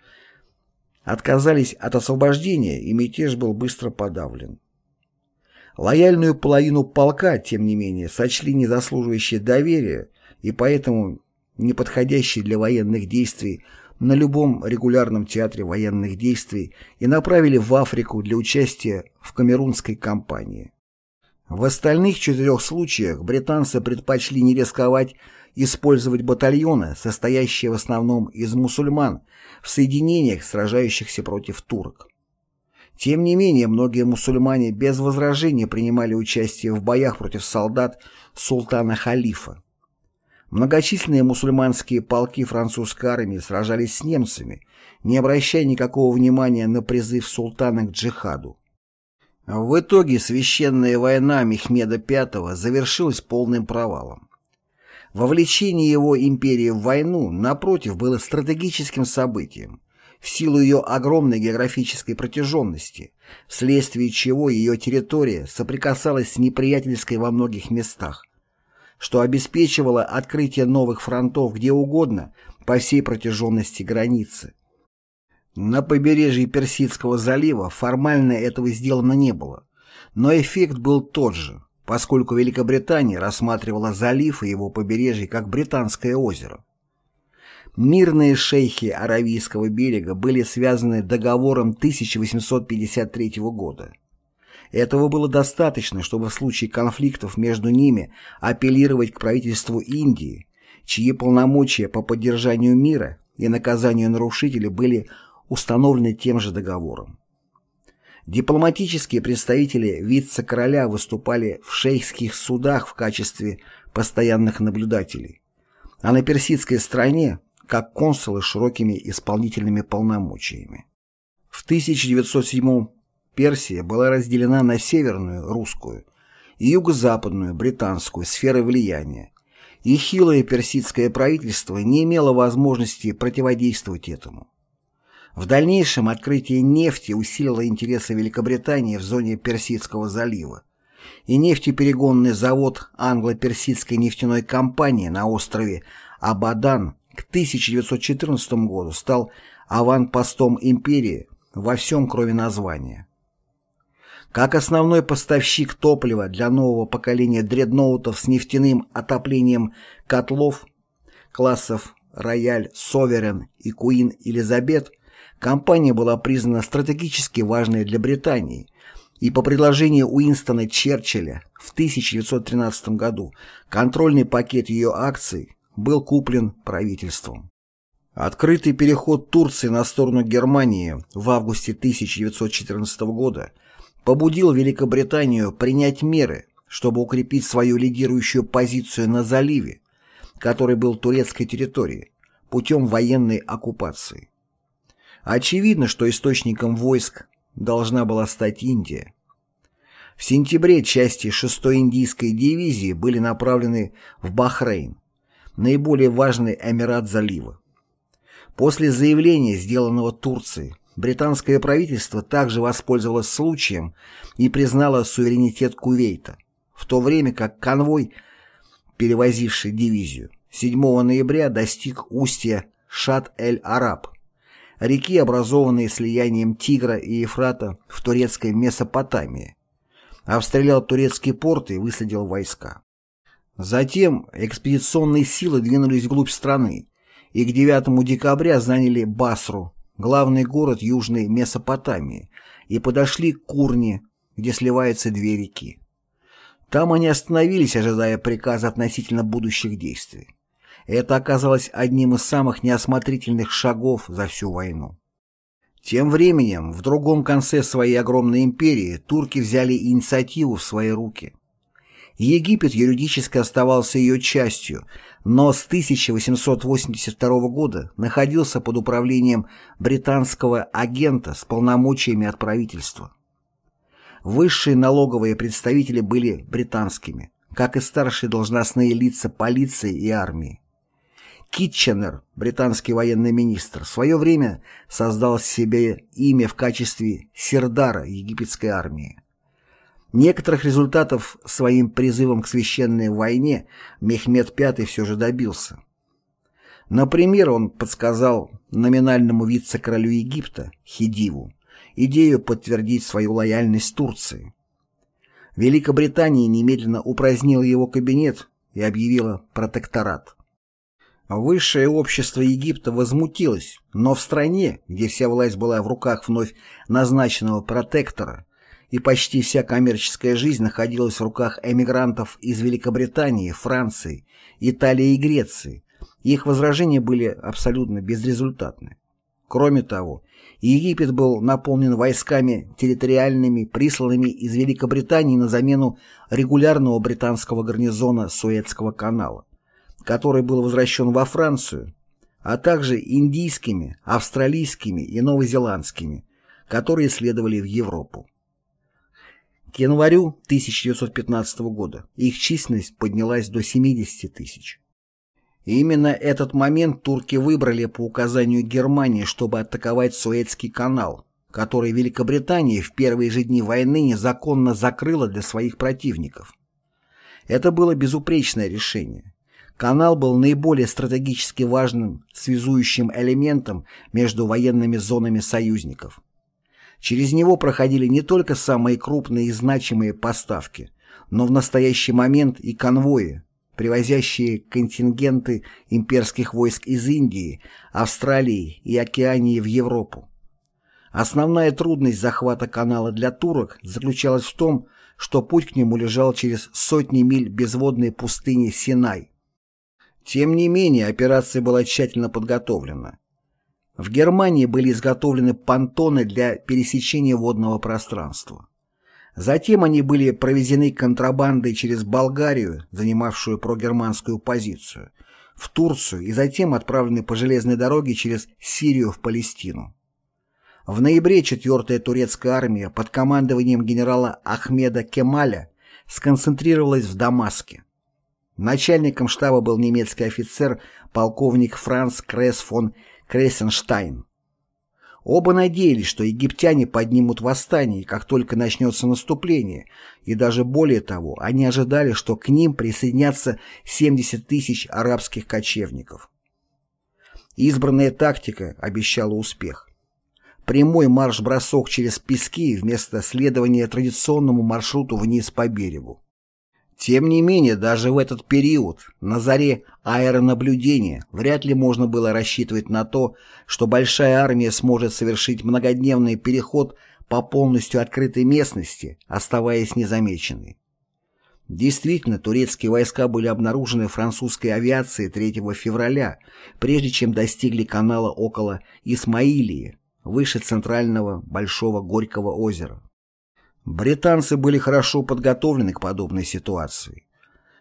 отказались от освобождения, и мятеж был быстро подавлен. Лояльную половину полка, тем не менее, сочли незаслуживающей доверия и поэтому неподходящей для военных действий на любом регулярном театре военных действий и направили в Африку для участия в Камерунской кампании. В остальных четырех случаях британцы предпочли не рисковать использовать батальоны, состоящие в основном из мусульман, в соединениях, сражающихся против турок. Тем не менее, многие мусульмане без возражения принимали участие в боях против солдат султана Халифа. Многочисленные мусульманские полки французской армии сражались с немцами, не обращая никакого внимания на призыв султана к джихаду. В итоге священная война Мехмеда V завершилась полным провалом. Вовлечение его империи в войну, напротив, было стратегическим событием, в силу ее огромной географической протяженности, вследствие чего ее территория соприкасалась с неприятельской во многих местах, что обеспечивало открытие новых фронтов где угодно по всей протяженности границы. На побережье Персидского залива формально этого сделано не было, но эффект был тот же – поскольку Великобритания рассматривала залив и его побережье как Британское озеро. Мирные шейхи Аравийского берега были связаны договором 1853 года. Этого было достаточно, чтобы в случае конфликтов между ними апеллировать к правительству Индии, чьи полномочия по поддержанию мира и наказанию нарушителей были установлены тем же договором. Дипломатические представители вице-короля выступали в шейхских судах в качестве постоянных наблюдателей, а на персидской стороне как консулы с широкими исполнительными полномочиями. В 1907 Персия была разделена на северную, русскую, и юго-западную, британскую, сферы влияния, и хилое персидское правительство не имело возможности противодействовать этому. В дальнейшем открытие нефти усилило интересы Великобритании в зоне Персидского залива, и нефтеперегонный завод англо-персидской нефтяной компании на острове Абадан к 1914 году стал аванпостом империи во всем, кроме названия. Как основной поставщик топлива для нового поколения дредноутов с нефтяным отоплением котлов классов «Рояль», «Соверен» и «Куин Элизабет» компания была признана стратегически важной для Британии, и по предложению Уинстона Черчилля в 1913 году контрольный пакет ее акций был куплен правительством. Открытый переход Турции на сторону Германии в августе 1914 года побудил Великобританию принять меры, чтобы укрепить свою лидирующую позицию на заливе, который был турецкой территорией, путем военной оккупации. Очевидно, что источником войск должна была стать Индия. В сентябре части 6-й индийской дивизии были направлены в Бахрейн, наиболее важный эмират залива. После заявления, сделанного Турцией, британское правительство также воспользовалось случаем и признало суверенитет Кувейта, в то время как конвой, перевозивший дивизию, 7 ноября достиг устья Шат-эль-Араб, реки, образованной слиянием Тигра и Ефрата в турецкой Месопотамии, обстрелял турецкие порты и высадил войска. Затем экспедиционные силы двинулись вглубь страны и к 9 декабря заняли Басру, главный город Южной Месопотамии, и подошли к Курне, где сливаются две реки. Там они остановились, ожидая приказа относительно будущих действий. Это оказалось одним из самых неосмотрительных шагов за всю войну. Тем временем, в другом конце своей огромной империи турки взяли инициативу в свои руки. Египет юридически оставался ее частью, но с 1882 года находился под управлением британского агента с полномочиями от правительства. Высшие налоговые представители были британскими, как и старшие должностные лица полиции и армии. Китченер, британский военный министр, в свое время создал себе имя в качестве Сердара египетской армии. Некоторых результатов своим призывом к священной войне Мехмед V все же добился. Например, он подсказал номинальному вице-королю Египта, Хидиву, идею подтвердить свою лояльность Турции. Великобритания немедленно упразднила его кабинет и объявила протекторат. Высшее общество Египта возмутилось, но в стране, где вся власть была в руках вновь назначенного протектора, и почти вся коммерческая жизнь находилась в руках эмигрантов из Великобритании, Франции, Италии и Греции, их возражения были абсолютно безрезультатны. Кроме того, Египет был наполнен войсками территориальными, присланными из Великобритании на замену регулярного британского гарнизона Суэцкого канала который был возвращен во Францию, а также индийскими, австралийскими и новозеландскими, которые следовали в Европу. К январю 1915 года их численность поднялась до 70 тысяч. Именно этот момент турки выбрали по указанию Германии, чтобы атаковать Суэцкий канал, который Великобритания в первые же дни войны незаконно закрыла для своих противников. Это было безупречное решение. Канал был наиболее стратегически важным связующим элементом между военными зонами союзников. Через него проходили не только самые крупные и значимые поставки, но в настоящий момент и конвои, привозящие контингенты имперских войск из Индии, Австралии и Океании в Европу. Основная трудность захвата канала для турок заключалась в том, что путь к нему лежал через сотни миль безводной пустыни Синай. Тем не менее, операция была тщательно подготовлена. В Германии были изготовлены понтоны для пересечения водного пространства. Затем они были провезены контрабандой через Болгарию, занимавшую прогерманскую позицию, в Турцию и затем отправлены по железной дороге через Сирию в Палестину. В ноябре 4-я турецкая армия под командованием генерала Ахмеда Кемаля сконцентрировалась в Дамаске. Начальником штаба был немецкий офицер полковник Франц Кресс фон Крессенштайн. Оба надеялись, что египтяне поднимут восстание, как только начнется наступление, и даже более того, они ожидали, что к ним присоединятся 70 тысяч арабских кочевников. Избранная тактика обещала успех. Прямой марш-бросок через пески вместо следования традиционному маршруту вниз по берегу. Тем не менее, даже в этот период, на заре аэронаблюдения, вряд ли можно было рассчитывать на то, что большая армия сможет совершить многодневный переход по полностью открытой местности, оставаясь незамеченной. Действительно, турецкие войска были обнаружены французской авиацией 3 февраля, прежде чем достигли канала около Исмаилии, выше центрального Большого Горького озера. Британцы были хорошо подготовлены к подобной ситуации.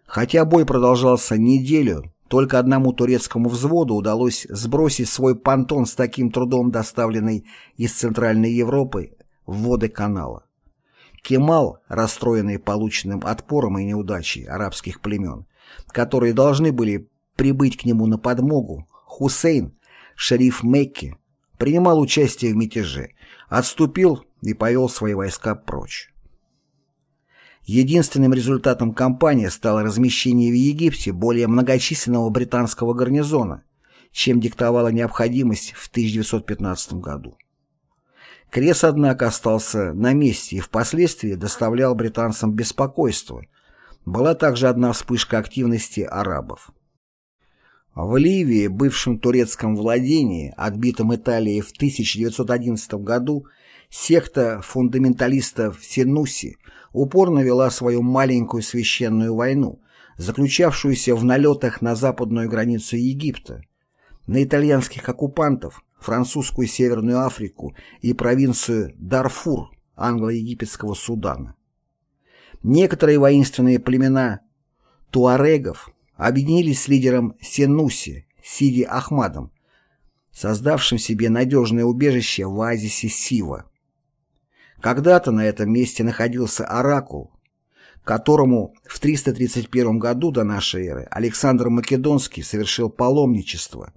Хотя бой продолжался неделю, только одному турецкому взводу удалось сбросить свой понтон с таким трудом доставленный из Центральной Европы в воды канала. Кемал, расстроенный полученным отпором и неудачей арабских племен, которые должны были прибыть к нему на подмогу, Хусейн, шериф Мекки, принимал участие в мятеже, отступил и повел свои войска прочь. Единственным результатом кампании стало размещение в Египте более многочисленного британского гарнизона, чем диктовала необходимость в 1915 году. Крес, однако, остался на месте и впоследствии доставлял британцам беспокойство. Была также одна вспышка активности арабов. В Ливии, бывшем турецком владении, отбитом Италией в 1911 году, Секта фундаменталистов Синуси упорно вела свою маленькую священную войну, заключавшуюся в налетах на западную границу Египта, на итальянских оккупантов, французскую Северную Африку и провинцию Дарфур англо-египетского Судана. Некоторые воинственные племена туарегов объединились с лидером Сенуси Сиди Ахмадом, создавшим себе надежное убежище в оазисе Сива. Когда-то на этом месте находился оракул, которому в 331 году до нашей эры Александр Македонский совершил паломничество,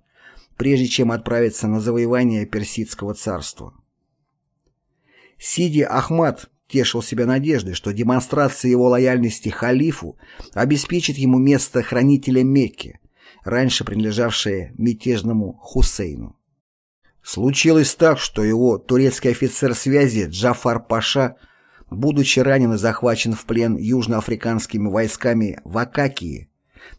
прежде чем отправиться на завоевание Персидского царства. Сиди Ахмад тешил себя надеждой, что демонстрация его лояльности халифу обеспечит ему место хранителя Мекки, раньше принадлежавшее мятежному Хусейну. Случилось так, что его турецкий офицер связи Джафар Паша, будучи ранен и захвачен в плен южноафриканскими войсками в Акакии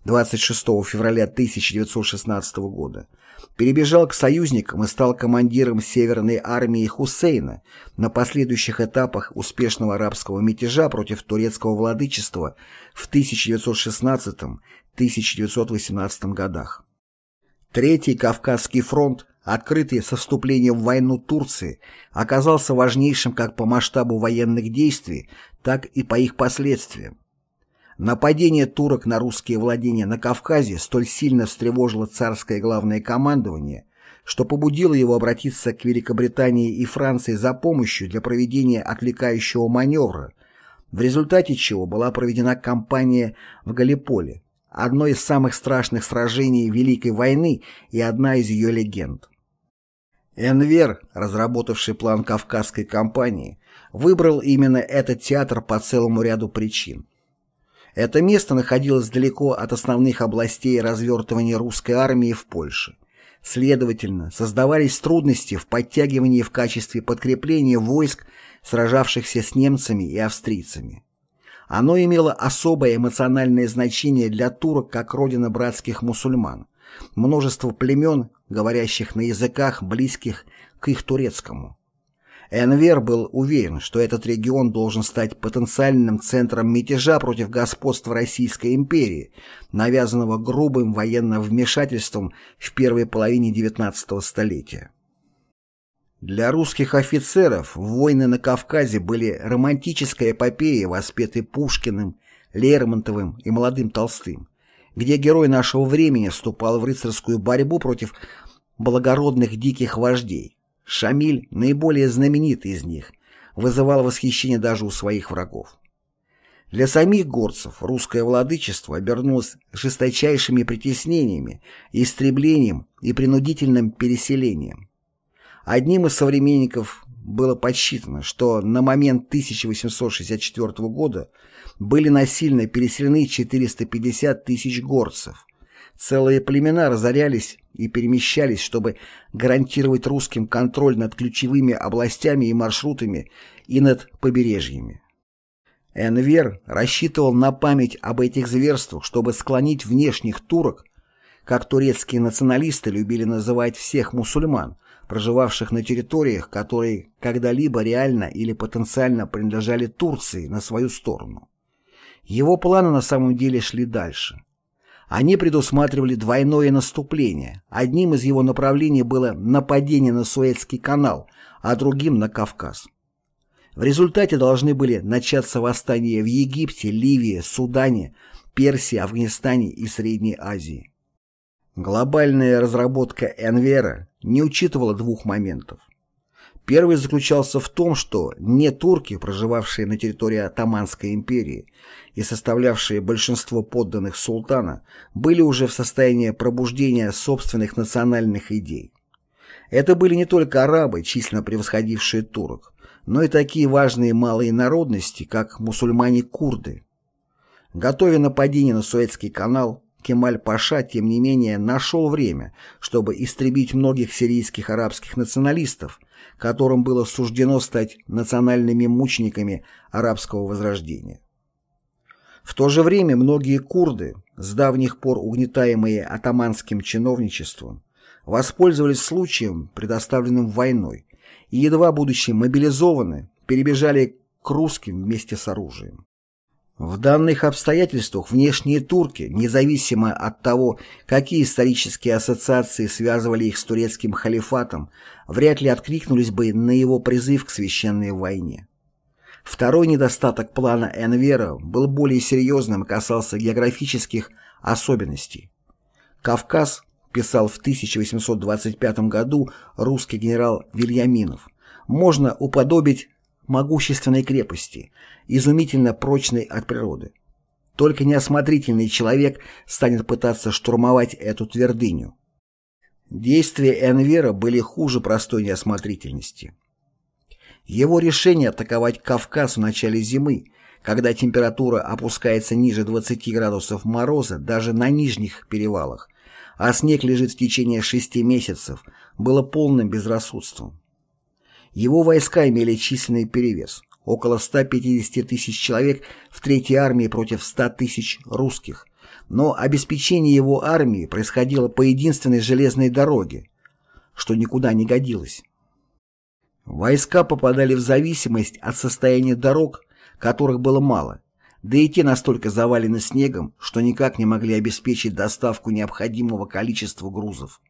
26 февраля 1916 года, перебежал к союзникам и стал командиром Северной армии Хусейна на последующих этапах успешного арабского мятежа против турецкого владычества в 1916-1918 годах. Третий Кавказский фронт открытый со вступлением в войну Турции, оказался важнейшим как по масштабу военных действий, так и по их последствиям. Нападение турок на русские владения на Кавказе столь сильно встревожило царское главное командование, что побудило его обратиться к Великобритании и Франции за помощью для проведения отвлекающего маневра, в результате чего была проведена кампания в Галиполе, одно из самых страшных сражений Великой войны и одна из ее легенд. Энвер, разработавший план Кавказской кампании, выбрал именно этот театр по целому ряду причин. Это место находилось далеко от основных областей развертывания русской армии в Польше. Следовательно, создавались трудности в подтягивании в качестве подкрепления войск, сражавшихся с немцами и австрийцами. Оно имело особое эмоциональное значение для турок как родина братских мусульман, множество племен, говорящих на языках, близких к их турецкому. Энвер был уверен, что этот регион должен стать потенциальным центром мятежа против господства Российской империи, навязанного грубым военным вмешательством в первой половине XIX столетия. Для русских офицеров войны на Кавказе были романтической эпопеей, воспетой Пушкиным, Лермонтовым и молодым Толстым, где герой нашего времени вступал в рыцарскую борьбу против благородных диких вождей, Шамиль, наиболее знаменитый из них, вызывал восхищение даже у своих врагов. Для самих горцев русское владычество обернулось жесточайшими притеснениями, истреблением и принудительным переселением. Одним из современников было подсчитано, что на момент 1864 года были насильно переселены 450 тысяч горцев. Целые племена разорялись и перемещались, чтобы гарантировать русским контроль над ключевыми областями и маршрутами и над побережьями. Энвер рассчитывал на память об этих зверствах, чтобы склонить внешних турок, как турецкие националисты любили называть всех мусульман, проживавших на территориях, которые когда-либо реально или потенциально принадлежали Турции, на свою сторону. Его планы на самом деле шли дальше. Они предусматривали двойное наступление. Одним из его направлений было нападение на Суэцкий канал, а другим на Кавказ. В результате должны были начаться восстания в Египте, Ливии, Судане, Персии, Афганистане и Средней Азии. Глобальная разработка Энвера не учитывала двух моментов. Первый заключался в том, что не турки, проживавшие на территории Отоманской империи и составлявшие большинство подданных султана, были уже в состоянии пробуждения собственных национальных идей. Это были не только арабы, численно превосходившие турок, но и такие важные малые народности, как мусульмане-курды. Готовя нападение на Суэцкий канал, Кемаль-Паша, тем не менее, нашел время, чтобы истребить многих сирийских арабских националистов, которым было суждено стать национальными мучениками арабского возрождения. В то же время многие курды, с давних пор угнетаемые атаманским чиновничеством, воспользовались случаем, предоставленным войной, и, едва будучи мобилизованы, перебежали к русским вместе с оружием. В данных обстоятельствах внешние турки, независимо от того, какие исторические ассоциации связывали их с турецким халифатом, вряд ли откликнулись бы на его призыв к священной войне. Второй недостаток плана Энвера был более серьезным и касался географических особенностей. Кавказ, писал в 1825 году русский генерал Вильяминов, можно уподобить могущественной крепости, изумительно прочной от природы. Только неосмотрительный человек станет пытаться штурмовать эту твердыню. Действия Энвера были хуже простой неосмотрительности. Его решение атаковать Кавказ в начале зимы, когда температура опускается ниже 20 градусов мороза даже на нижних перевалах, а снег лежит в течение шести месяцев, было полным безрассудством. Его войска имели численный перевес – около 150 тысяч человек в Третьей армии против 100 тысяч русских, но обеспечение его армии происходило по единственной железной дороге, что никуда не годилось. Войска попадали в зависимость от состояния дорог, которых было мало, да и те настолько завалены снегом, что никак не могли обеспечить доставку необходимого количества грузов.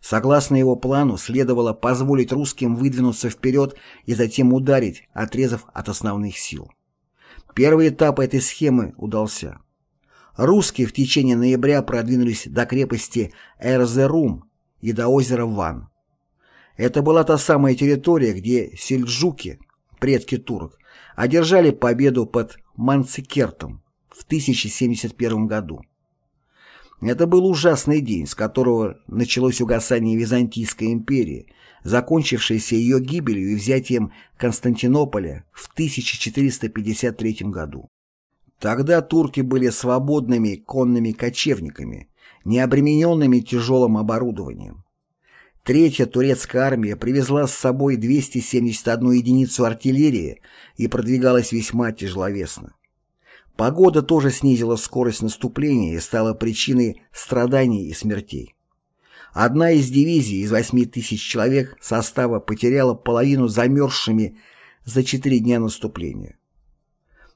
Согласно его плану, следовало позволить русским выдвинуться вперед и затем ударить, отрезав от основных сил. Первый этап этой схемы удался. Русские в течение ноября продвинулись до крепости Эрзерум и до озера Ван. Это была та самая территория, где сельджуки, предки турок, одержали победу под Манцикертом в 1071 году. Это был ужасный день, с которого началось угасание Византийской империи, закончившееся ее гибелью и взятием Константинополя в 1453 году. Тогда турки были свободными конными кочевниками, не обремененными тяжелым оборудованием. Третья турецкая армия привезла с собой 271 единицу артиллерии и продвигалась весьма тяжеловесно. Погода тоже снизила скорость наступления и стала причиной страданий и смертей. Одна из дивизий из 8 тысяч человек состава потеряла половину замерзшими за 4 дня наступления.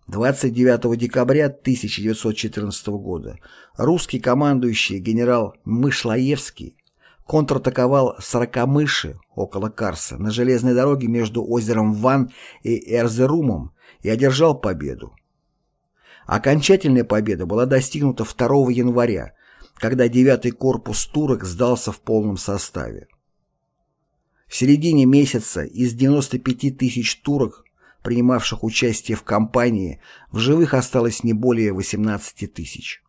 29 декабря 1914 года русский командующий генерал Мышлаевский контратаковал Сорокомыши около Карса на железной дороге между озером Ван и Эрзерумом и одержал победу. Окончательная победа была достигнута 2 января, когда 9-й корпус турок сдался в полном составе. В середине месяца из 95 тысяч турок, принимавших участие в кампании, в живых осталось не более 18 тысяч.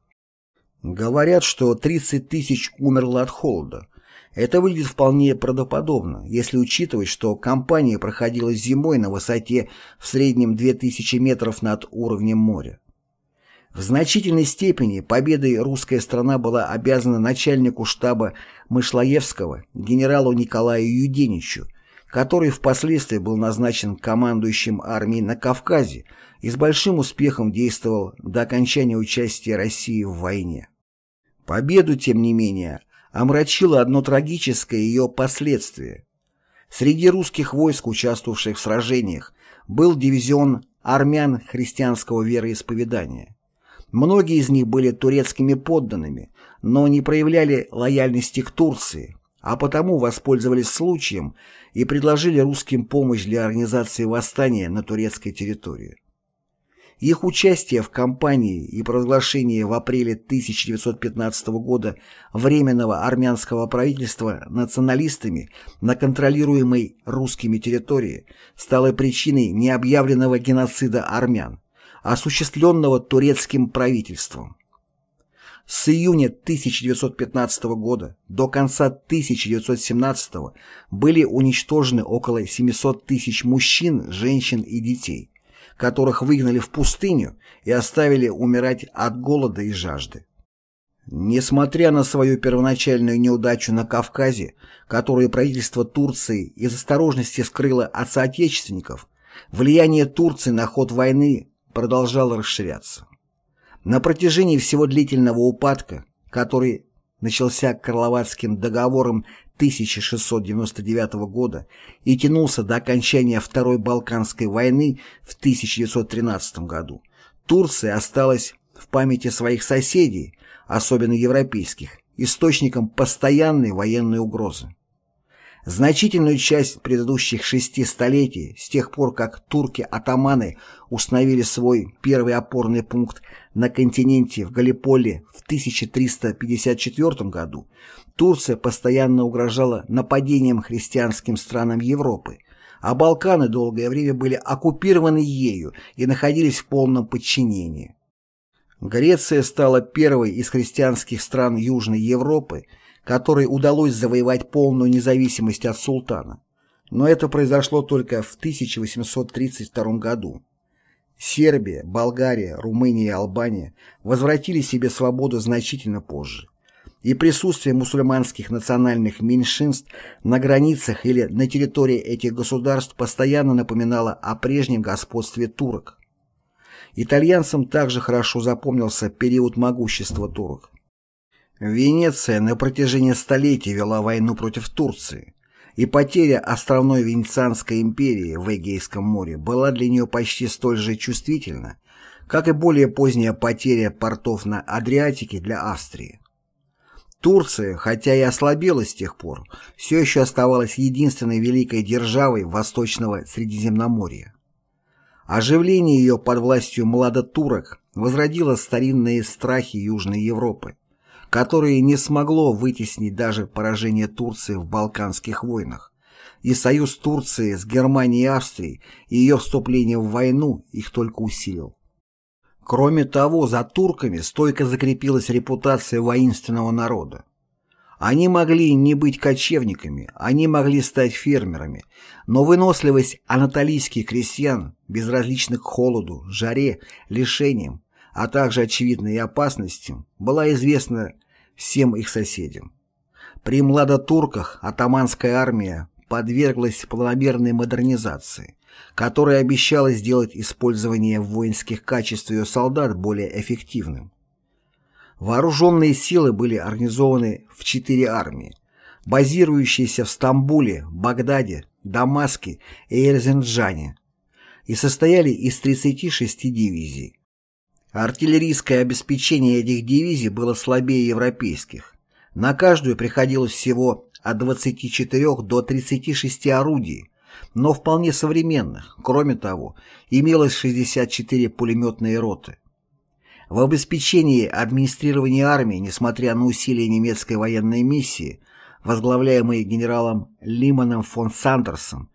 Говорят, что 30 тысяч умерло от холода. Это выглядит вполне правдоподобно, если учитывать, что кампания проходила зимой на высоте в среднем 2000 метров над уровнем моря. В значительной степени победой русская страна была обязана начальнику штаба Мышлоевского генералу Николаю Юденичу, который впоследствии был назначен командующим армией на Кавказе и с большим успехом действовал до окончания участия России в войне. Победу, тем не менее, омрачило одно трагическое ее последствие. Среди русских войск, участвовавших в сражениях, был дивизион армян христианского вероисповедания. Многие из них были турецкими подданными, но не проявляли лояльности к Турции, а потому воспользовались случаем и предложили русским помощь для организации восстания на турецкой территории. Их участие в кампании и провозглашение в апреле 1915 года Временного армянского правительства националистами на контролируемой русскими территории стало причиной необъявленного геноцида армян, осуществленного турецким правительством. С июня 1915 года до конца 1917 были уничтожены около 700 тысяч мужчин, женщин и детей, которых выгнали в пустыню и оставили умирать от голода и жажды. Несмотря на свою первоначальную неудачу на Кавказе, которую правительство Турции из осторожности скрыло от соотечественников, влияние Турции на ход войны продолжала расширяться. На протяжении всего длительного упадка, который начался Карловацким договором 1699 года и тянулся до окончания Второй Балканской войны в 1913 году, Турция осталась в памяти своих соседей, особенно европейских, источником постоянной военной угрозы. Значительную часть предыдущих шести столетий, с тех пор как турки-атаманы установили свой первый опорный пункт на континенте в Галиполе в 1354 году, Турция постоянно угрожала нападением христианским странам Европы, а Балканы долгое время были оккупированы ею и находились в полном подчинении. Греция стала первой из христианских стран Южной Европы, которой удалось завоевать полную независимость от султана. Но это произошло только в 1832 году. Сербия, Болгария, Румыния и Албания возвратили себе свободу значительно позже. И присутствие мусульманских национальных меньшинств на границах или на территории этих государств постоянно напоминало о прежнем господстве турок. Итальянцам также хорошо запомнился период могущества турок. Венеция на протяжении столетий вела войну против Турции, и потеря островной Венецианской империи в Эгейском море была для нее почти столь же чувствительна, как и более поздняя потеря портов на Адриатике для Австрии. Турция, хотя и ослабела с тех пор, все еще оставалась единственной великой державой Восточного Средиземноморья. Оживление ее под властью младотурок возродило старинные страхи Южной Европы которое не смогло вытеснить даже поражение Турции в Балканских войнах, и союз Турции с Германией и Австрией и ее вступление в войну их только усилил. Кроме того, за турками стойко закрепилась репутация воинственного народа. Они могли не быть кочевниками, они могли стать фермерами, но выносливость анатолийских крестьян, безразличных к холоду, жаре, лишениям, а также очевидной опасностям, была известна всем их соседям. При младотурках атаманская армия подверглась планомерной модернизации, которая обещала сделать использование воинских качеств ее солдат более эффективным. Вооруженные силы были организованы в четыре армии, базирующиеся в Стамбуле, Багдаде, Дамаске и Эрзинджане, и состояли из 36 дивизий. Артиллерийское обеспечение этих дивизий было слабее европейских. На каждую приходилось всего от 24 до 36 орудий, но вполне современных. Кроме того, имелось 64 пулеметные роты. В обеспечении администрирования армии, несмотря на усилия немецкой военной миссии, возглавляемый генералом Лиманом фон Сандерсом,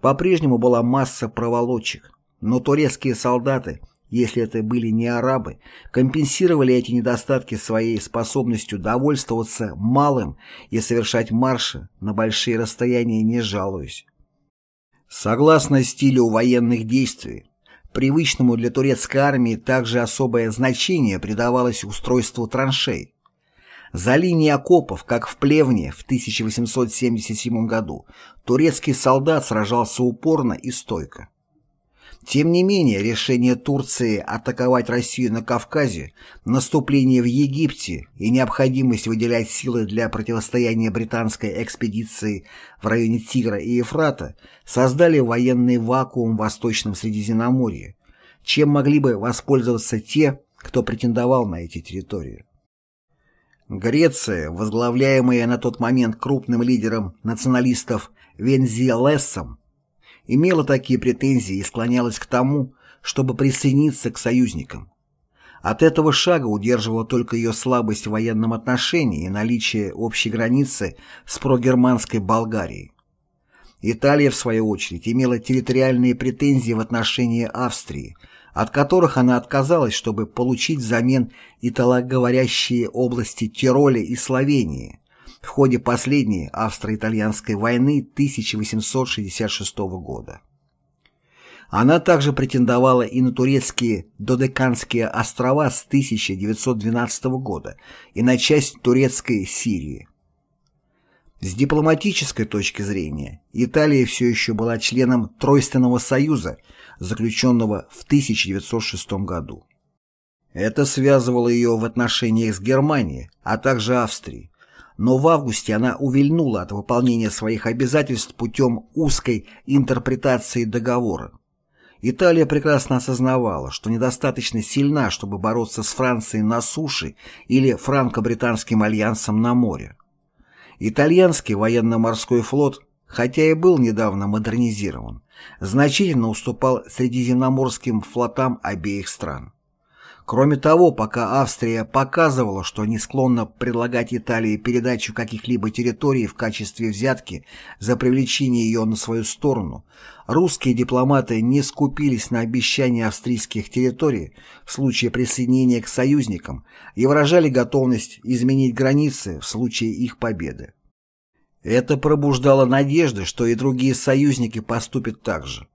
по-прежнему была масса проволочек, но турецкие солдаты, если это были не арабы, компенсировали эти недостатки своей способностью довольствоваться малым и совершать марши на большие расстояния не жалуясь. Согласно стилю военных действий, привычному для турецкой армии также особое значение придавалось устройству траншей. За линией окопов, как в Плевне в 1877 году, турецкий солдат сражался упорно и стойко. Тем не менее, решение Турции атаковать Россию на Кавказе, наступление в Египте и необходимость выделять силы для противостояния британской экспедиции в районе Тигра и Ефрата создали военный вакуум в Восточном Средиземноморье, чем могли бы воспользоваться те, кто претендовал на эти территории. Греция, возглавляемая на тот момент крупным лидером националистов Вензиелесом, имела такие претензии и склонялась к тому, чтобы присоединиться к союзникам. От этого шага удерживала только ее слабость в военном отношении и наличие общей границы с прогерманской Болгарией. Италия, в свою очередь, имела территориальные претензии в отношении Австрии, от которых она отказалась, чтобы получить взамен италоговорящие области Тироля и Словении, в ходе последней австро-итальянской войны 1866 года. Она также претендовала и на турецкие Додеканские острова с 1912 года и на часть турецкой Сирии. С дипломатической точки зрения Италия все еще была членом Тройственного союза, заключенного в 1906 году. Это связывало ее в отношениях с Германией, а также Австрией, но в августе она увильнула от выполнения своих обязательств путем узкой интерпретации договора. Италия прекрасно осознавала, что недостаточно сильна, чтобы бороться с Францией на суше или франко-британским альянсом на море. Итальянский военно-морской флот, хотя и был недавно модернизирован, значительно уступал средиземноморским флотам обеих стран. Кроме того, пока Австрия показывала, что не склонна предлагать Италии передачу каких-либо территорий в качестве взятки за привлечение ее на свою сторону, русские дипломаты не скупились на обещания австрийских территорий в случае присоединения к союзникам и выражали готовность изменить границы в случае их победы. Это пробуждало надежды, что и другие союзники поступят так же.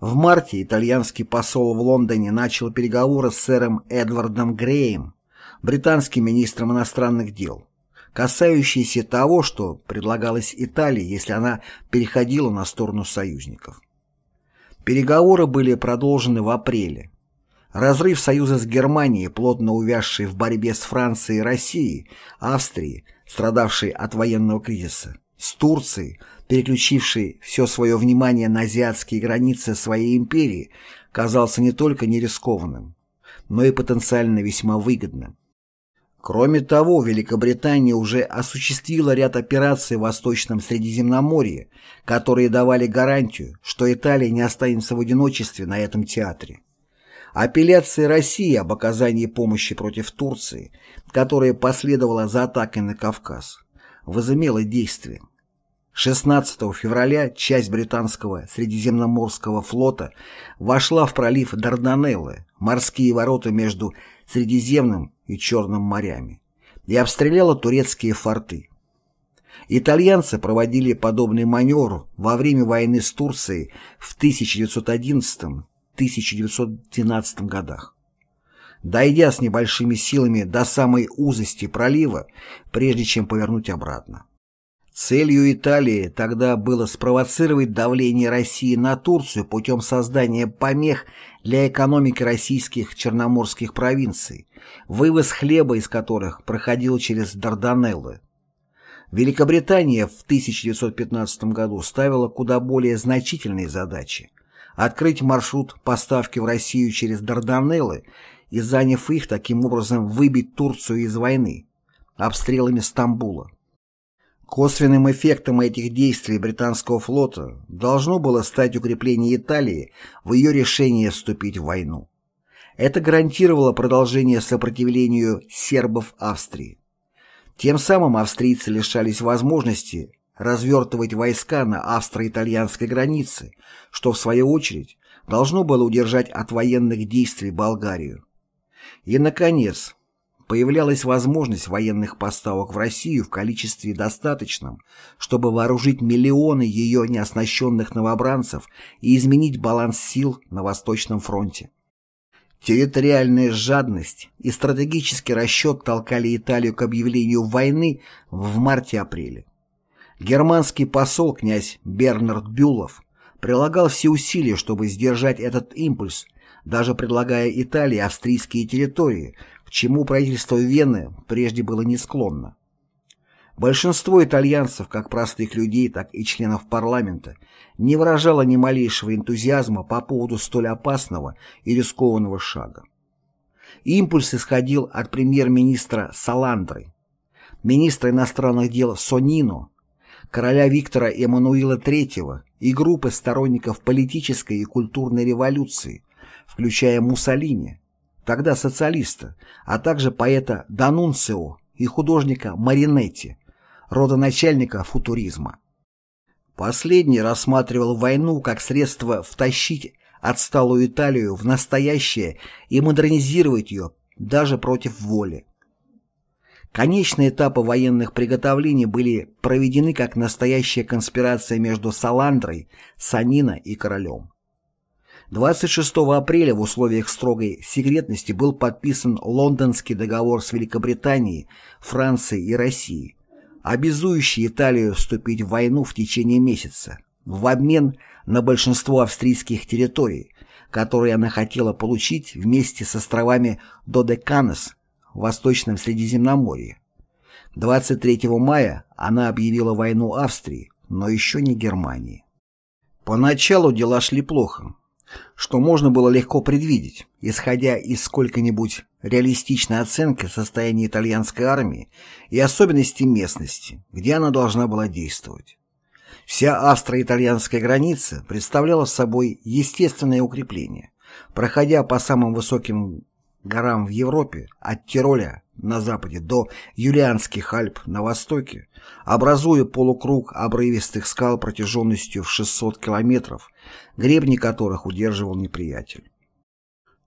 В марте итальянский посол в Лондоне начал переговоры с сэром Эдвардом Греем, британским министром иностранных дел, касающиеся того, что предлагалось Италии, если она переходила на сторону союзников. Переговоры были продолжены в апреле. Разрыв союза с Германией, плотно увязший в борьбе с Францией и Россией, Австрией, страдавшей от военного кризиса, с Турцией, переключивший все свое внимание на азиатские границы своей империи, казался не только нерискованным, но и потенциально весьма выгодным. Кроме того, Великобритания уже осуществила ряд операций в Восточном Средиземноморье, которые давали гарантию, что Италия не останется в одиночестве на этом театре. Апелляция России об оказании помощи против Турции, которая последовала за атакой на Кавказ, возымела действие. 16 февраля часть британского Средиземноморского флота вошла в пролив Дарданеллы, морские ворота между Средиземным и Черным морями, и обстреляла турецкие форты. Итальянцы проводили подобный маневр во время войны с Турцией в 1911-1912 годах. Дойдя с небольшими силами до самой узости пролива, прежде чем повернуть обратно. Целью Италии тогда было спровоцировать давление России на Турцию путем создания помех для экономики российских черноморских провинций, вывоз хлеба из которых проходил через Дарданеллы. Великобритания в 1915 году ставила куда более значительные задачи – открыть маршрут поставки в Россию через Дарданеллы и, заняв их, таким образом выбить Турцию из войны обстрелами Стамбула. Косвенным эффектом этих действий британского флота должно было стать укрепление Италии в ее решении вступить в войну. Это гарантировало продолжение сопротивлению сербов Австрии. Тем самым австрийцы лишались возможности развертывать войска на австро-итальянской границе, что, в свою очередь, должно было удержать от военных действий Болгарию. И, наконец, появлялась возможность военных поставок в Россию в количестве достаточном, чтобы вооружить миллионы ее неоснащенных новобранцев и изменить баланс сил на Восточном фронте. Территориальная жадность и стратегический расчет толкали Италию к объявлению войны в марте-апреле. Германский посол князь Бернард Бюлов прилагал все усилия, чтобы сдержать этот импульс, даже предлагая Италии австрийские территории, к чему правительство Вены прежде было не склонно. Большинство итальянцев, как простых людей, так и членов парламента, не выражало ни малейшего энтузиазма по поводу столь опасного и рискованного шага. Импульс исходил от премьер-министра Саландры, министра иностранных дел Сонино, короля Виктора Эммануила III и группы сторонников политической и культурной революции, включая Муссолини, тогда социалиста, а также поэта Данунцио и художника Маринетти, родоначальника футуризма. Последний рассматривал войну как средство втащить отсталую Италию в настоящее и модернизировать ее даже против воли. Конечные этапы военных приготовлений были проведены как настоящая конспирация между Саландрой, Санино и королем. 26 апреля в условиях строгой секретности был подписан Лондонский договор с Великобританией, Францией и Россией, обязующий Италию вступить в войну в течение месяца, в обмен на большинство австрийских территорий, которые она хотела получить вместе с островами Додеканес в Восточном Средиземноморье. 23 мая она объявила войну Австрии, но еще не Германии. Поначалу дела шли плохо что можно было легко предвидеть, исходя из сколько-нибудь реалистичной оценки состояния итальянской армии и особенностей местности, где она должна была действовать. Вся австро-итальянская граница представляла собой естественное укрепление, проходя по самым высоким горам в Европе, от Тироля на западе до Юлианских Альп на востоке, образуя полукруг обрывистых скал протяженностью в 600 километров, гребни которых удерживал неприятель.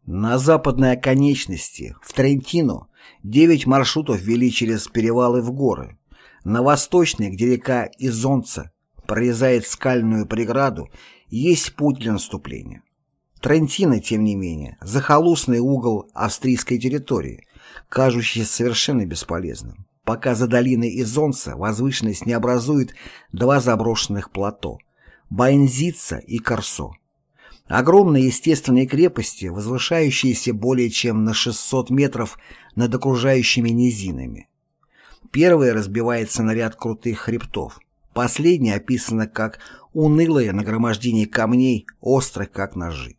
На западной оконечности, в Трентино, девять маршрутов вели через перевалы в горы. На восточной, где река Изонца прорезает скальную преграду, есть путь для наступления. Трентино, тем не менее, захолустный угол австрийской территории, кажущийся совершенно бесполезным, пока за долиной Изонца возвышенность не образует два заброшенных плато – Байнзица и Корсо. Огромные естественные крепости, возвышающиеся более чем на 600 метров над окружающими низинами. Первая разбивается на ряд крутых хребтов. Последняя описана как унылое нагромождение камней, острых как ножи.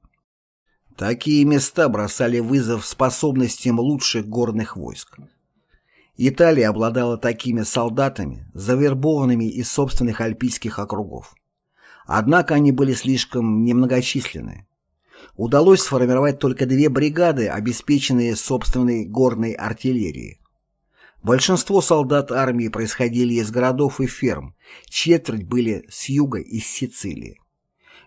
Такие места бросали вызов способностям лучших горных войск. Италия обладала такими солдатами, завербованными из собственных альпийских округов. Однако они были слишком немногочисленны. Удалось сформировать только две бригады, обеспеченные собственной горной артиллерией. Большинство солдат армии происходили из городов и ферм, четверть были с юга из Сицилии.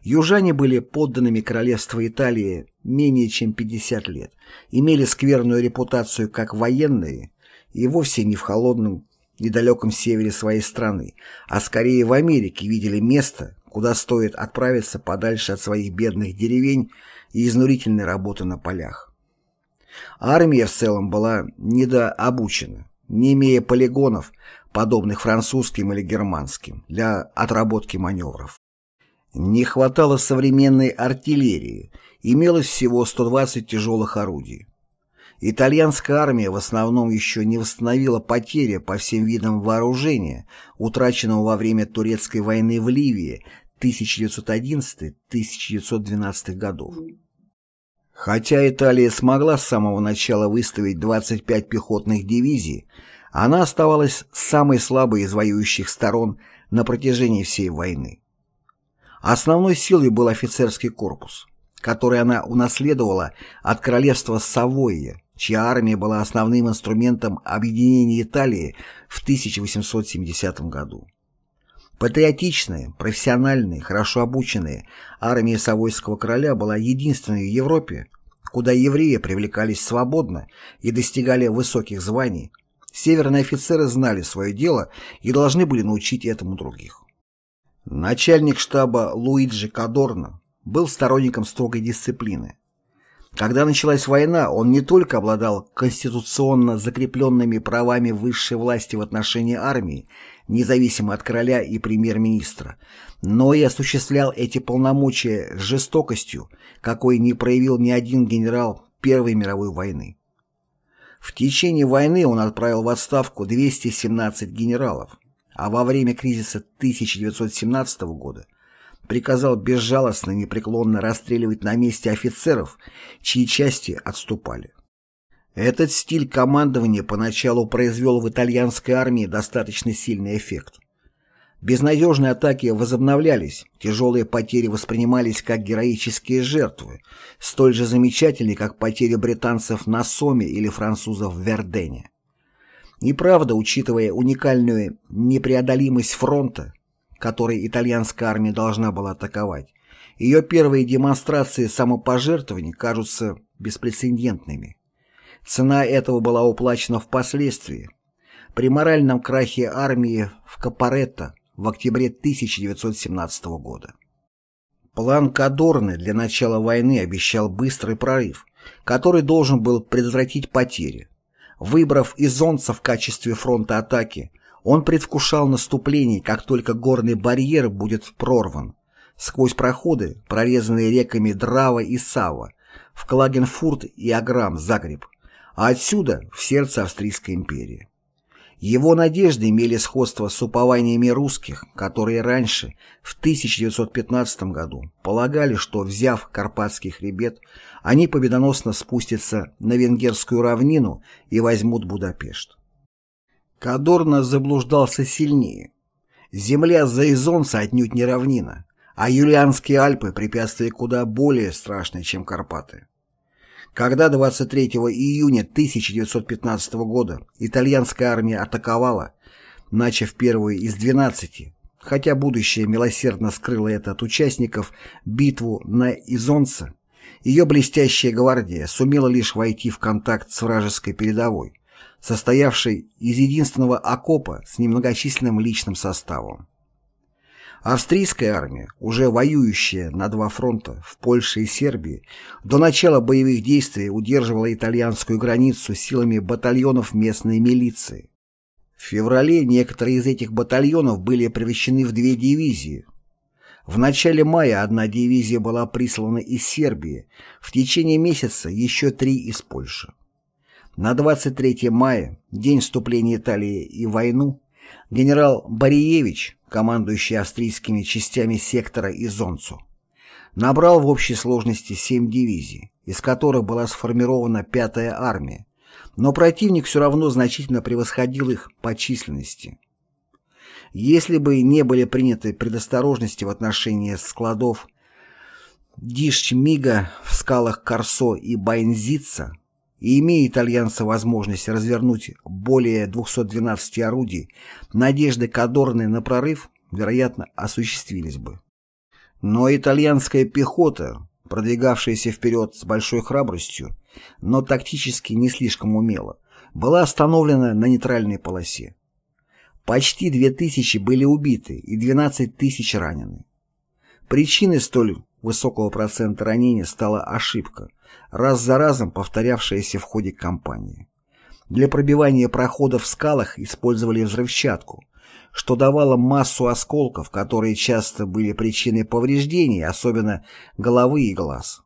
Южане были подданными королевства Италии менее чем 50 лет, имели скверную репутацию как военные и вовсе не в холодном и далеком севере своей страны, а скорее в Америке видели место, куда стоит отправиться подальше от своих бедных деревень и изнурительной работы на полях. Армия в целом была недообучена, не имея полигонов, подобных французским или германским, для отработки маневров. Не хватало современной артиллерии, имелось всего 120 тяжелых орудий. Итальянская армия в основном еще не восстановила потери по всем видам вооружения, утраченного во время турецкой войны в Ливии 1911-1912 годов. Хотя Италия смогла с самого начала выставить 25 пехотных дивизий, она оставалась самой слабой из воюющих сторон на протяжении всей войны. Основной силой был офицерский корпус. который она унаследовала от королевства Савойя, чья армия была основным инструментом объединения Италии в 1870 году. Патриотичная, профессиональная, хорошо обученная армия Савойского короля была единственной в Европе, куда евреи привлекались свободно и достигали высоких званий. Северные офицеры знали свое дело и должны были научить этому других. Начальник штаба Луиджи Кадорно был сторонником строгой дисциплины. Когда началась война, он не только обладал конституционно закрепленными правами высшей власти в отношении армии, независимо от короля и премьер-министра, но и осуществлял эти полномочия с жестокостью, какой не проявил ни один генерал Первой мировой войны. В течение войны он отправил в отставку 217 генералов, а во время кризиса 1917 года приказал безжалостно и непреклонно расстреливать на месте офицеров, чьи части отступали. Этот стиль командования поначалу произвел в итальянской армии достаточно сильный эффект. Безнадежные атаки возобновлялись, тяжелые потери воспринимались как героические жертвы, столь же замечательные, как потери британцев на Соме или французов в Вердене. И правда, учитывая уникальную непреодолимость фронта, который итальянская армия должна была атаковать, ее первые демонстрации самопожертвований кажутся беспрецедентными. Цена этого была уплачена впоследствии. При моральном крахе армии в Капаретто в октябре 1917 года. План Кадорны для начала войны обещал быстрый прорыв, который должен был предотвратить потери. Выбрав Изонца в качестве фронта атаки, он предвкушал наступление, как только горный барьер будет прорван. Сквозь проходы, прорезанные реками Драва и Сава, в Клагенфурт и Аграм, Загреб, а отсюда в сердце Австрийской империи. Его надежды имели сходство с упованиями русских, которые раньше, в 1915 году, полагали, что, взяв Карпатский хребет, они победоносно спустятся на Венгерскую равнину и возьмут Будапешт. Кадорно заблуждался сильнее. Земля Заизонца отнюдь не равнина, а Юлианские Альпы – препятствие куда более страшное, чем Карпаты. Когда 23 июня 1915 года итальянская армия атаковала, начав первую из 12, хотя будущее милосердно скрыло это от участников, битву на Изонце, ее блестящая гвардия сумела лишь войти в контакт с вражеской передовой, состоявшей из единственного окопа с немногочисленным личным составом. Австрийская армия, уже воюющая на два фронта в Польше и Сербии, до начала боевых действий удерживала итальянскую границу силами батальонов местной милиции. В феврале некоторые из этих батальонов были превращены в две дивизии. В начале мая одна дивизия была прислана из Сербии, в течение месяца еще три из Польши. На 23 мая, день вступления Италии и войну, генерал Бариевич, командующий австрийскими частями сектора Изонцу, набрал в общей сложности 7 дивизий, из которых была сформирована 5-я армия, но противник все равно значительно превосходил их по численности. Если бы не были приняты предосторожности в отношении складов Дишчмига в скалах Корсо и Байнзица, и имея итальянцы возможность развернуть более 212 орудий, надежды Кадорны на прорыв, вероятно, осуществились бы. Но итальянская пехота, продвигавшаяся вперед с большой храбростью, но тактически не слишком умело, была остановлена на нейтральной полосе. Почти 2000 были убиты и 12 тысяч ранены. Причиной столь высокого процента ранений стала ошибка – раз за разом повторявшаяся в ходе кампании. Для пробивания проходов в скалах использовали взрывчатку, что давало массу осколков, которые часто были причиной повреждений, особенно головы и глаз.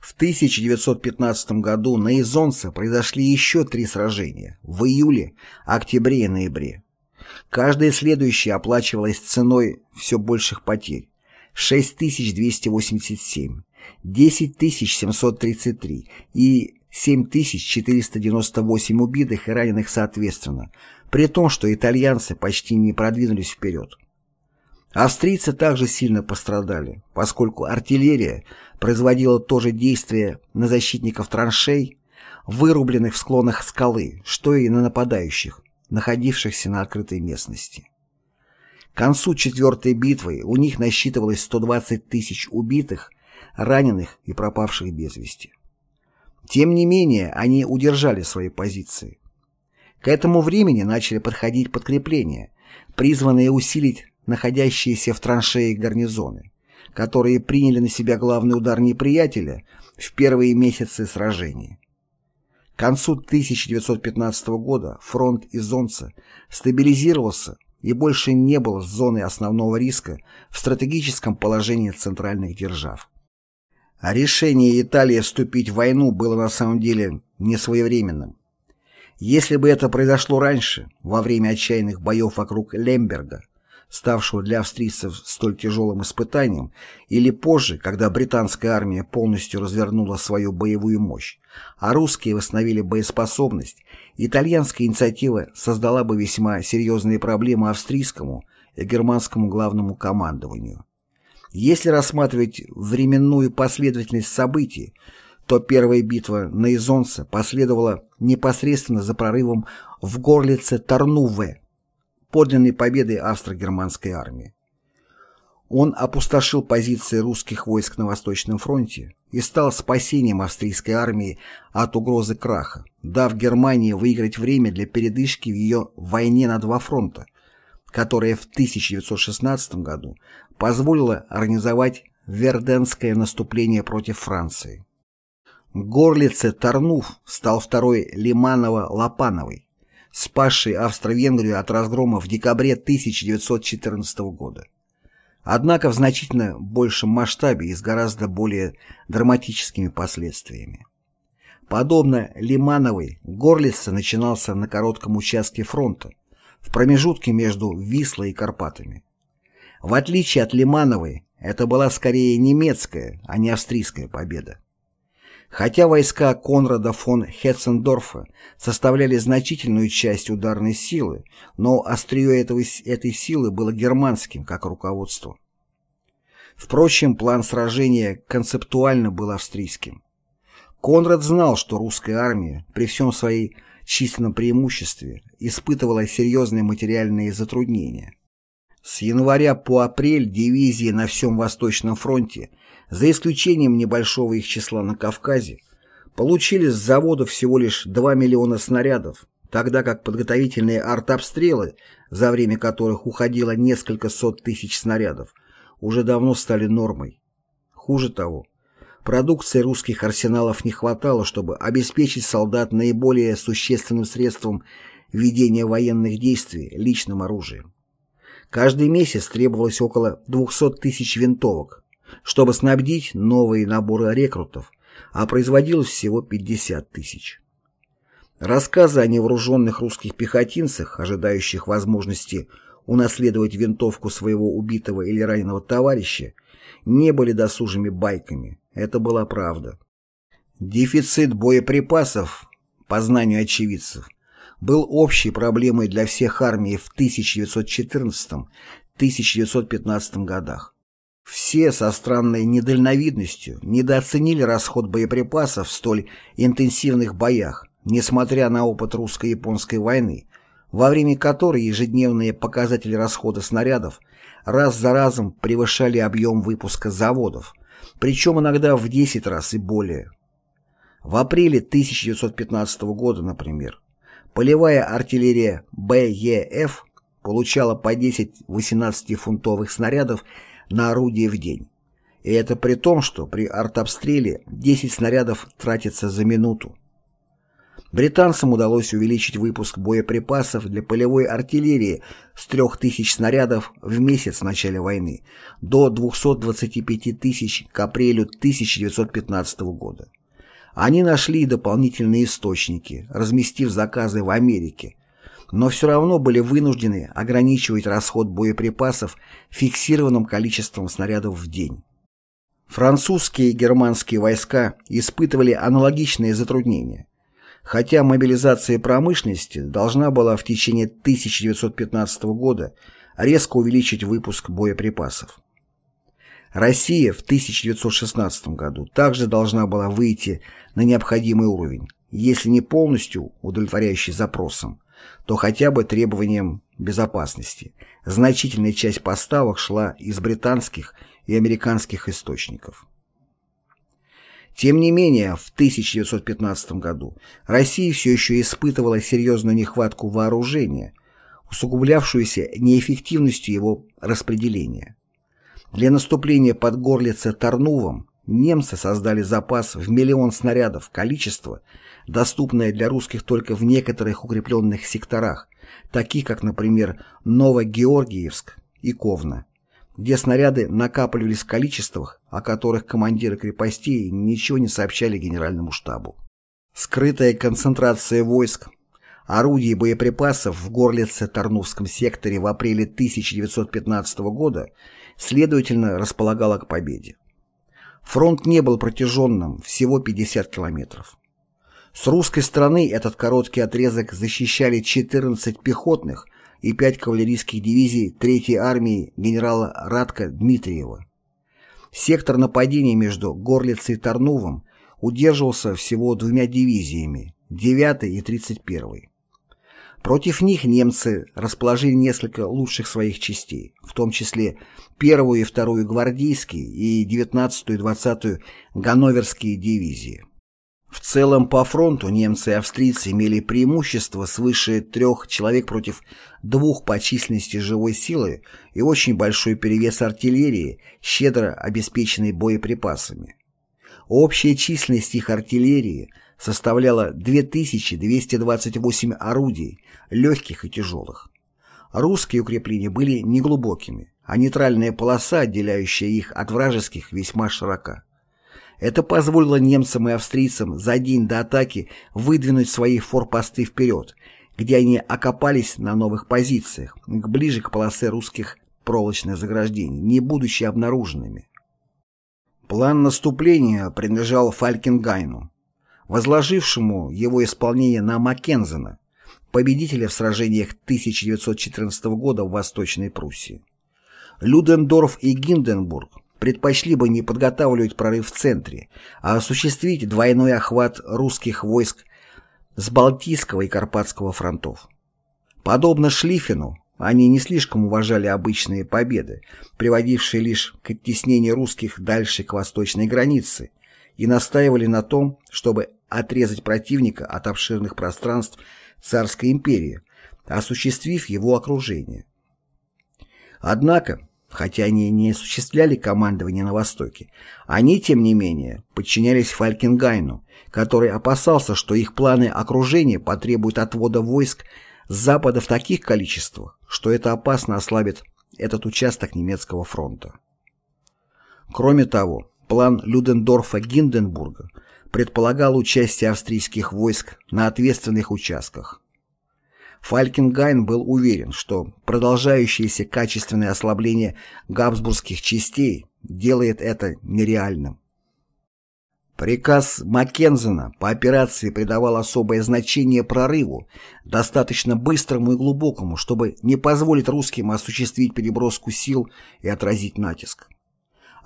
В 1915 году на Изонце произошли еще три сражения – в июле, октябре и ноябре. Каждое следующее оплачивалось ценой все больших потерь – 6287, 10733 и 7498 убитых и раненых соответственно, при том, что итальянцы почти не продвинулись вперед. Австрийцы также сильно пострадали, поскольку артиллерия производила то же действие на защитников траншей, вырубленных в склонах скалы, что и на нападающих, находившихся на открытой местности. К концу четвертой битвы у них насчитывалось 120 тысяч убитых, раненых и пропавших без вести. Тем не менее, они удержали свои позиции. К этому времени начали подходить подкрепления, призванные усилить находящиеся в траншеи гарнизоны, которые приняли на себя главный удар неприятеля в первые месяцы сражений. К концу 1915 года фронт Изонца стабилизировался и больше не был зоной основного риска в стратегическом положении центральных держав. А решение Италии вступить в войну было на самом деле несвоевременным. Если бы это произошло раньше, во время отчаянных боев вокруг Лемберга, ставшего для австрийцев столь тяжелым испытанием, или позже, когда британская армия полностью развернула свою боевую мощь, а русские восстановили боеспособность, итальянская инициатива создала бы весьма серьезные проблемы австрийскому и германскому главному командованию. Если рассматривать временную последовательность событий, то первая битва на Изонце последовала непосредственно за прорывом в горлице Тарнуве, подлинной победой австро-германской армии. Он опустошил позиции русских войск на Восточном фронте и стал спасением австрийской армии от угрозы краха, дав Германии выиграть время для передышки в ее войне на два фронта, которая в 1916 году позволила организовать Верденское наступление против Франции. Горлице Тарнув стал второй Лиманово-Лопановой, спасший Австро-Венгрию от разгрома в декабре 1914 года. Однако в значительно большем масштабе и с гораздо более драматическими последствиями. Подобно Лимановой, Горлица начинался на коротком участке фронта, в промежутке между Вислой и Карпатами. В отличие от Лимановой, это была скорее немецкая, а не австрийская победа. Хотя войска Конрада фон Хетцендорфа составляли значительную часть ударной силы, но острие этого, этой силы было германским, как руководство. Впрочем, план сражения концептуально был австрийским. Конрад знал, что русская армия, при всем своей численном преимуществе, испытывала серьезные материальные затруднения. С января по апрель дивизии на всем Восточном фронте – за исключением небольшого их числа на Кавказе, получили с завода всего лишь 2 миллиона снарядов, тогда как подготовительные артобстрелы, за время которых уходило несколько сот тысяч снарядов, уже давно стали нормой. Хуже того, продукции русских арсеналов не хватало, чтобы обеспечить солдат наиболее существенным средством ведения военных действий личным оружием. Каждый месяц требовалось около 200 тысяч винтовок, чтобы снабдить новые наборы рекрутов, а производилось всего 50 тысяч. Рассказы о невооруженных русских пехотинцах, ожидающих возможности унаследовать винтовку своего убитого или раненого товарища, не были досужими байками. Это была правда. Дефицит боеприпасов, по знанию очевидцев, был общей проблемой для всех армий в 1914-1915 годах. Все со странной недальновидностью недооценили расход боеприпасов в столь интенсивных боях, несмотря на опыт русско-японской войны, во время которой ежедневные показатели расхода снарядов раз за разом превышали объем выпуска заводов, причем иногда в 10 раз и более. В апреле 1915 года, например, полевая артиллерия БЕФ получала по 10 18-фунтовых снарядов на орудие в день. И это при том, что при артобстреле 10 снарядов тратится за минуту. Британцам удалось увеличить выпуск боеприпасов для полевой артиллерии с 3000 снарядов в месяц в начале войны до 225 тысяч к апрелю 1915 года. Они нашли дополнительные источники, разместив заказы в Америке, но все равно были вынуждены ограничивать расход боеприпасов фиксированным количеством снарядов в день. Французские и германские войска испытывали аналогичные затруднения. Хотя мобилизация промышленности должна была в течение 1915 года резко увеличить выпуск боеприпасов. Россия в 1916 году также должна была выйти на необходимый уровень, если не полностью удовлетворяющий запросам, то хотя бы требованиям безопасности. Значительная часть поставок шла из британских и американских источников. Тем не менее, в 1915 году Россия все еще испытывала серьезную нехватку вооружения, усугублявшуюся неэффективностью его распределения. Для наступления под горлице Тарнувом немцы создали запас в миллион снарядов, количество, доступное для русских только в некоторых укрепленных секторах, таких как, например, Новогеоргиевск и Ковна где снаряды накапливались в количествах, о которых командиры крепостей ничего не сообщали генеральному штабу. Скрытая концентрация войск, орудий и боеприпасов в Горлице-Тарнувском секторе в апреле 1915 года следовательно располагала к победе. Фронт не был протяженным, всего 50 километров. С русской стороны этот короткий отрезок защищали 14 пехотных и пять кавалерийских дивизий Третьей армии генерала Радка Дмитриева. Сектор нападения между Горлицей и Тарновым удерживался всего двумя дивизиями, 9 и 31. Против них немцы расположили несколько лучших своих частей, в том числе первую и вторую гвардейские и 19 и 20 ганноверские дивизии. В целом по фронту немцы и австрийцы имели преимущество свыше трех человек против двух по численности живой силы и очень большой перевес артиллерии, щедро обеспеченной боеприпасами. Общая численность их артиллерии составляла 2228 орудий, легких и тяжелых. Русские укрепления были неглубокими, а нейтральная полоса, отделяющая их от вражеских, весьма широка. Это позволило немцам и австрийцам за день до атаки выдвинуть свои форпосты вперед, где они окопались на новых позициях, ближе к полосе русских проволочных заграждений, не будучи обнаруженными. План наступления принадлежал Фалькенгайну, возложившему его исполнение на Маккензена, победителя в сражениях 1914 года в Восточной Пруссии. Людендорф и Гинденбург предпочли бы не подготавливать прорыв в центре, а осуществить двойной охват русских войск с Балтийского и Карпатского фронтов. Подобно Шлиффену, они не слишком уважали обычные победы, приводившие лишь к оттеснению русских дальше к восточной границе, и настаивали на том, чтобы отрезать противника от обширных пространств царской империи, осуществив его окружение. Однако, Хотя они не осуществляли командование на Востоке, они, тем не менее, подчинялись Фалькенгайну, который опасался, что их планы окружения потребуют отвода войск с запада в таких количествах, что это опасно ослабит этот участок немецкого фронта. Кроме того, план Людендорфа-Гинденбурга предполагал участие австрийских войск на ответственных участках. Фалькенгайн был уверен, что продолжающееся качественное ослабление габсбургских частей делает это нереальным. Приказ Маккензена по операции придавал особое значение прорыву, достаточно быстрому и глубокому, чтобы не позволить русским осуществить переброску сил и отразить натиск.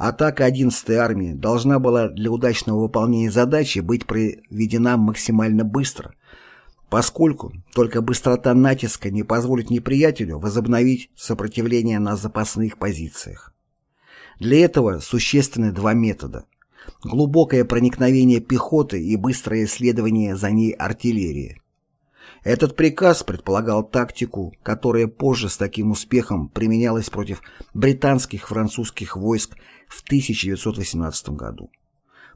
Атака 11-й армии должна была для удачного выполнения задачи быть проведена максимально быстро, поскольку только быстрота натиска не позволит неприятелю возобновить сопротивление на запасных позициях. Для этого существенны два метода – глубокое проникновение пехоты и быстрое исследование за ней артиллерии. Этот приказ предполагал тактику, которая позже с таким успехом применялась против британских французских войск в 1918 году.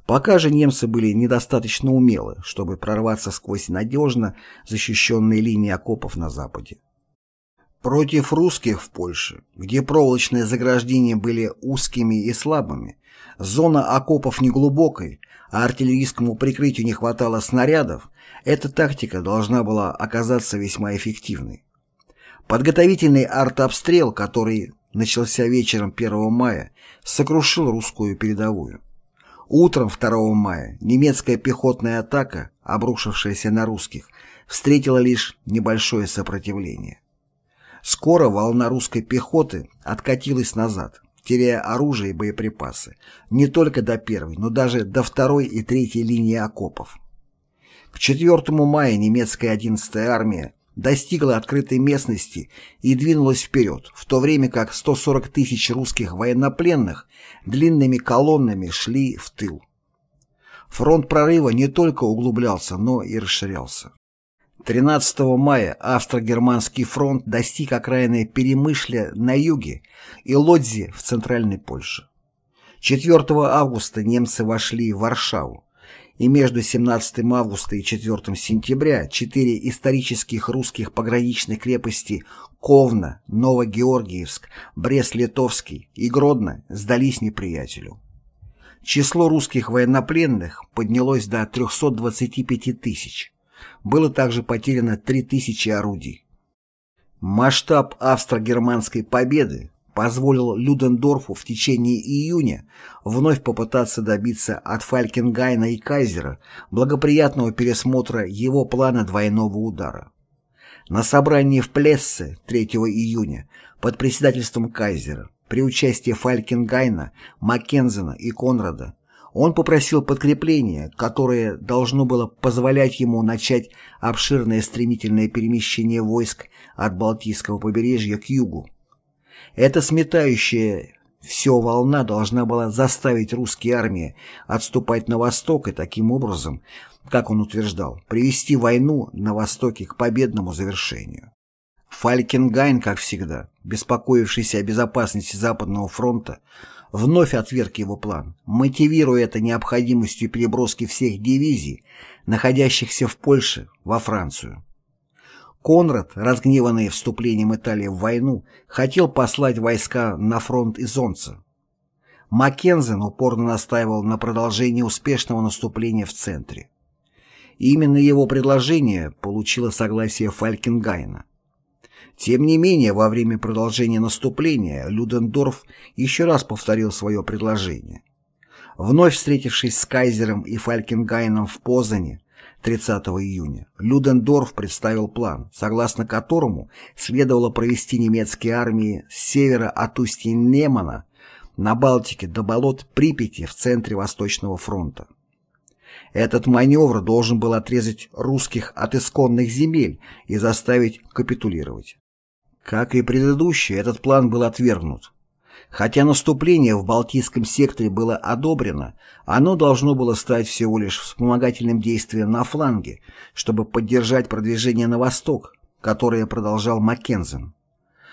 Пока же немцы были недостаточно умелы, чтобы прорваться сквозь надежно защищенные линии окопов на западе. Против русских в Польше, где проволочные заграждения были узкими и слабыми, зона окопов неглубокой, а артиллерийскому прикрытию не хватало снарядов, эта тактика должна была оказаться весьма эффективной. Подготовительный артобстрел, который начался вечером 1 мая, сокрушил русскую передовую. Утром 2 мая немецкая пехотная атака, обрушившаяся на русских, встретила лишь небольшое сопротивление. Скоро волна русской пехоты откатилась назад, теряя оружие и боеприпасы, не только до первой, но даже до второй и третьей линии окопов. К 4 мая немецкая 11-я армия достигла открытой местности и двинулась вперед, в то время как 140 тысяч русских военнопленных длинными колоннами шли в тыл. Фронт прорыва не только углублялся, но и расширялся. 13 мая Австро-Германский фронт достиг окраины Перемышля на юге и Лодзи в центральной Польше. 4 августа немцы вошли в Варшаву, и между 17 августа и 4 сентября четыре исторических русских пограничных крепости Ковна, Новогеоргиевск, Брест-Литовский и Гродно сдались неприятелю. Число русских военнопленных поднялось до 325 тысяч. Было также потеряно 3000 орудий. Масштаб австро-германской победы позволил Людендорфу в течение июня вновь попытаться добиться от Фалькенгайна и Кайзера благоприятного пересмотра его плана двойного удара. На собрании в Плессе 3 июня под председательством Кайзера при участии Фалькенгайна, Маккензена и Конрада он попросил подкрепление, которое должно было позволять ему начать обширное стремительное перемещение войск от Балтийского побережья к югу. Эта сметающая все волна должна была заставить русские армии отступать на восток и таким образом, как он утверждал, привести войну на востоке к победному завершению. Фалькенгайн, как всегда, беспокоившийся о безопасности Западного фронта, вновь отверг его план, мотивируя это необходимостью переброски всех дивизий, находящихся в Польше, во Францию. Конрад, разгневанный вступлением Италии в войну, хотел послать войска на фронт Изонца. Маккензен упорно настаивал на продолжении успешного наступления в центре. И именно его предложение получило согласие Фалькенгайна. Тем не менее, во время продолжения наступления Людендорф еще раз повторил свое предложение. Вновь встретившись с Кайзером и Фалькенгайном в Позане 30 июня, Людендорф представил план, согласно которому следовало провести немецкие армии с севера от устья Немана на Балтике до болот Припяти в центре Восточного фронта. Этот маневр должен был отрезать русских от исконных земель и заставить капитулировать. Как и предыдущий, этот план был отвергнут. Хотя наступление в Балтийском секторе было одобрено, оно должно было стать всего лишь вспомогательным действием на фланге, чтобы поддержать продвижение на восток, которое продолжал Маккензен.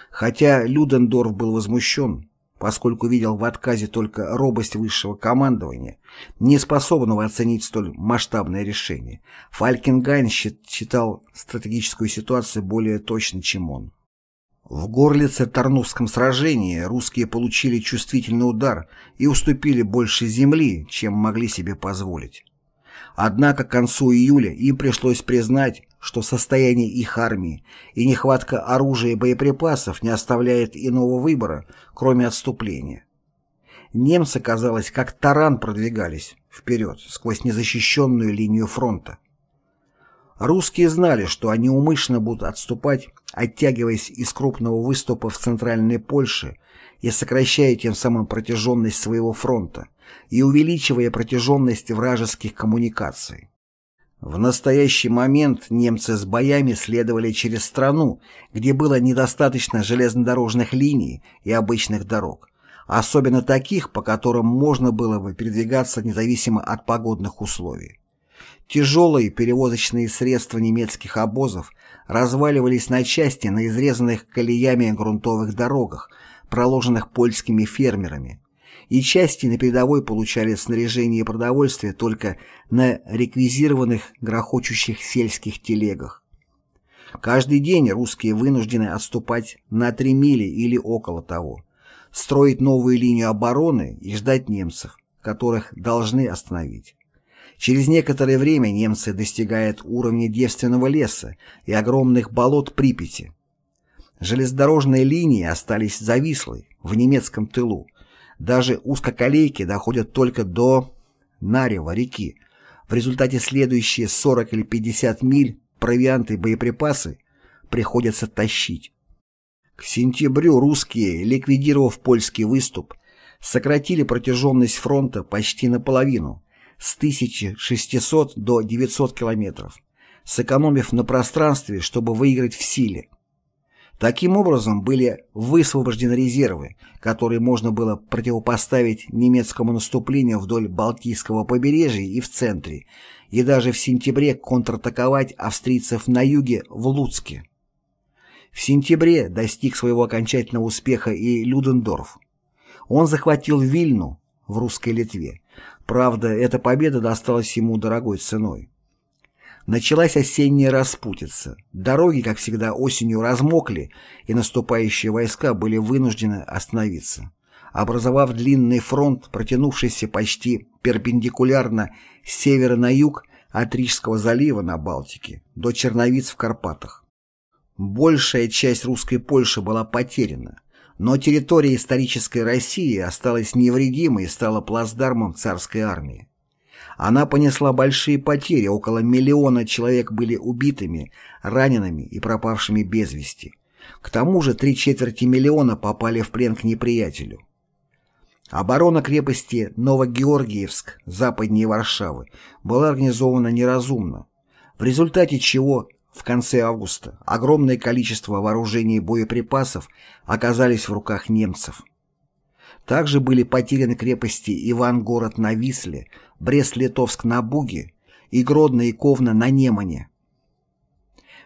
Хотя Людендорф был возмущен, поскольку видел в отказе только робость высшего командования, не способного оценить столь масштабное решение, Фалькенгайн считал стратегическую ситуацию более точной, чем он. В Горлице-Тарнувском сражении русские получили чувствительный удар и уступили больше земли, чем могли себе позволить. Однако к концу июля им пришлось признать, что состояние их армии и нехватка оружия и боеприпасов не оставляет иного выбора, кроме отступления. Немцы, казалось, как таран продвигались вперед сквозь незащищенную линию фронта. Русские знали, что они умышленно будут отступать, оттягиваясь из крупного выступа в центральной Польше и сокращая тем самым протяженность своего фронта и увеличивая протяженность вражеских коммуникаций. В настоящий момент немцы с боями следовали через страну, где было недостаточно железнодорожных линий и обычных дорог, особенно таких, по которым можно было бы передвигаться независимо от погодных условий. Тяжелые перевозочные средства немецких обозов разваливались на части на изрезанных колеями грунтовых дорогах, проложенных польскими фермерами, и части на передовой получали снаряжение и продовольствие только на реквизированных грохочущих сельских телегах. Каждый день русские вынуждены отступать на 3 мили или около того, строить новую линию обороны и ждать немцев, которых должны остановить. Через некоторое время немцы достигают уровня девственного леса и огромных болот Припяти. Железнодорожные линии остались завислой в немецком тылу. Даже узкоколейки доходят только до Нарева реки. В результате следующие 40 или 50 миль провианты и боеприпасы приходится тащить. К сентябрю русские, ликвидировав польский выступ, сократили протяженность фронта почти наполовину, с 1600 до 900 километров, сэкономив на пространстве, чтобы выиграть в силе. Таким образом были высвобождены резервы, которые можно было противопоставить немецкому наступлению вдоль Балтийского побережья и в центре, и даже в сентябре контратаковать австрийцев на юге в Луцке. В сентябре достиг своего окончательного успеха и Людендорф. Он захватил Вильну в русской Литве. Правда, эта победа досталась ему дорогой ценой. Началась осенняя распутица. Дороги, как всегда, осенью размокли, и наступающие войска были вынуждены остановиться, образовав длинный фронт, протянувшийся почти перпендикулярно с севера на юг от Рижского залива на Балтике до Черновиц в Карпатах. Большая часть русской Польши была потеряна, но территория исторической России осталась невредимой и стала плацдармом царской армии. Она понесла большие потери, около миллиона человек были убитыми, ранеными и пропавшими без вести. К тому же три четверти миллиона попали в плен к неприятелю. Оборона крепости Новогеоргиевск, западнее Варшавы, была организована неразумно, в результате чего в конце августа огромное количество вооружений и боеприпасов оказались в руках немцев. Также были потеряны крепости Ивангород на Висле, Брест-Литовск на Буге и Гродно и Ковна на Немане.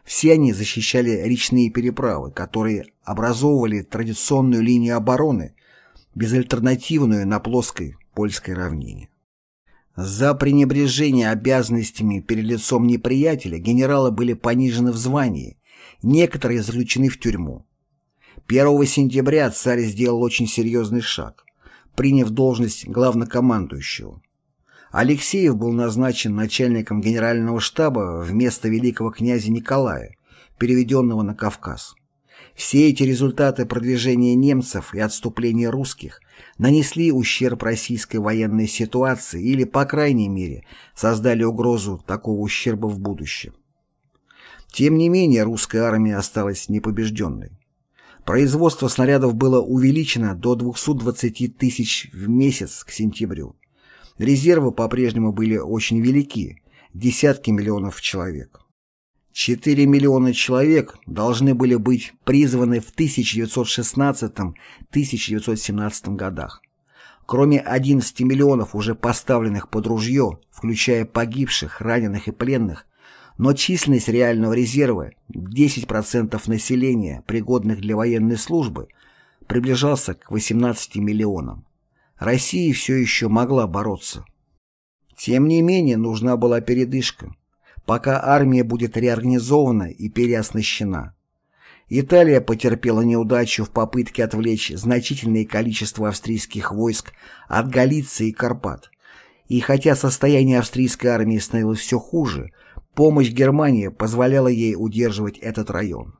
Все они защищали речные переправы, которые образовывали традиционную линию обороны, безальтернативную на плоской польской равнине. За пренебрежение обязанностями перед лицом неприятеля генералы были понижены в звании, некоторые заключены в тюрьму. 1 сентября царь сделал очень серьезный шаг, приняв должность главнокомандующего. Алексеев был назначен начальником генерального штаба вместо великого князя Николая, переведенного на Кавказ. Все эти результаты продвижения немцев и отступления русских нанесли ущерб российской военной ситуации или, по крайней мере, создали угрозу такого ущерба в будущем. Тем не менее, русская армия осталась непобежденной. Производство снарядов было увеличено до 220 тысяч в месяц к сентябрю. Резервы по-прежнему были очень велики – десятки миллионов человек. 4 миллиона человек должны были быть призваны в 1916-1917 годах. Кроме 11 миллионов уже поставленных под ружье, включая погибших, раненых и пленных, но численность реального резерва 10% населения, пригодных для военной службы, приближался к 18 миллионам. Россия все еще могла бороться. Тем не менее, нужна была передышка, пока армия будет реорганизована и переоснащена. Италия потерпела неудачу в попытке отвлечь значительное количество австрийских войск от Галиции и Карпат. И хотя состояние австрийской армии становилось все хуже, Помощь Германии позволяла ей удерживать этот район.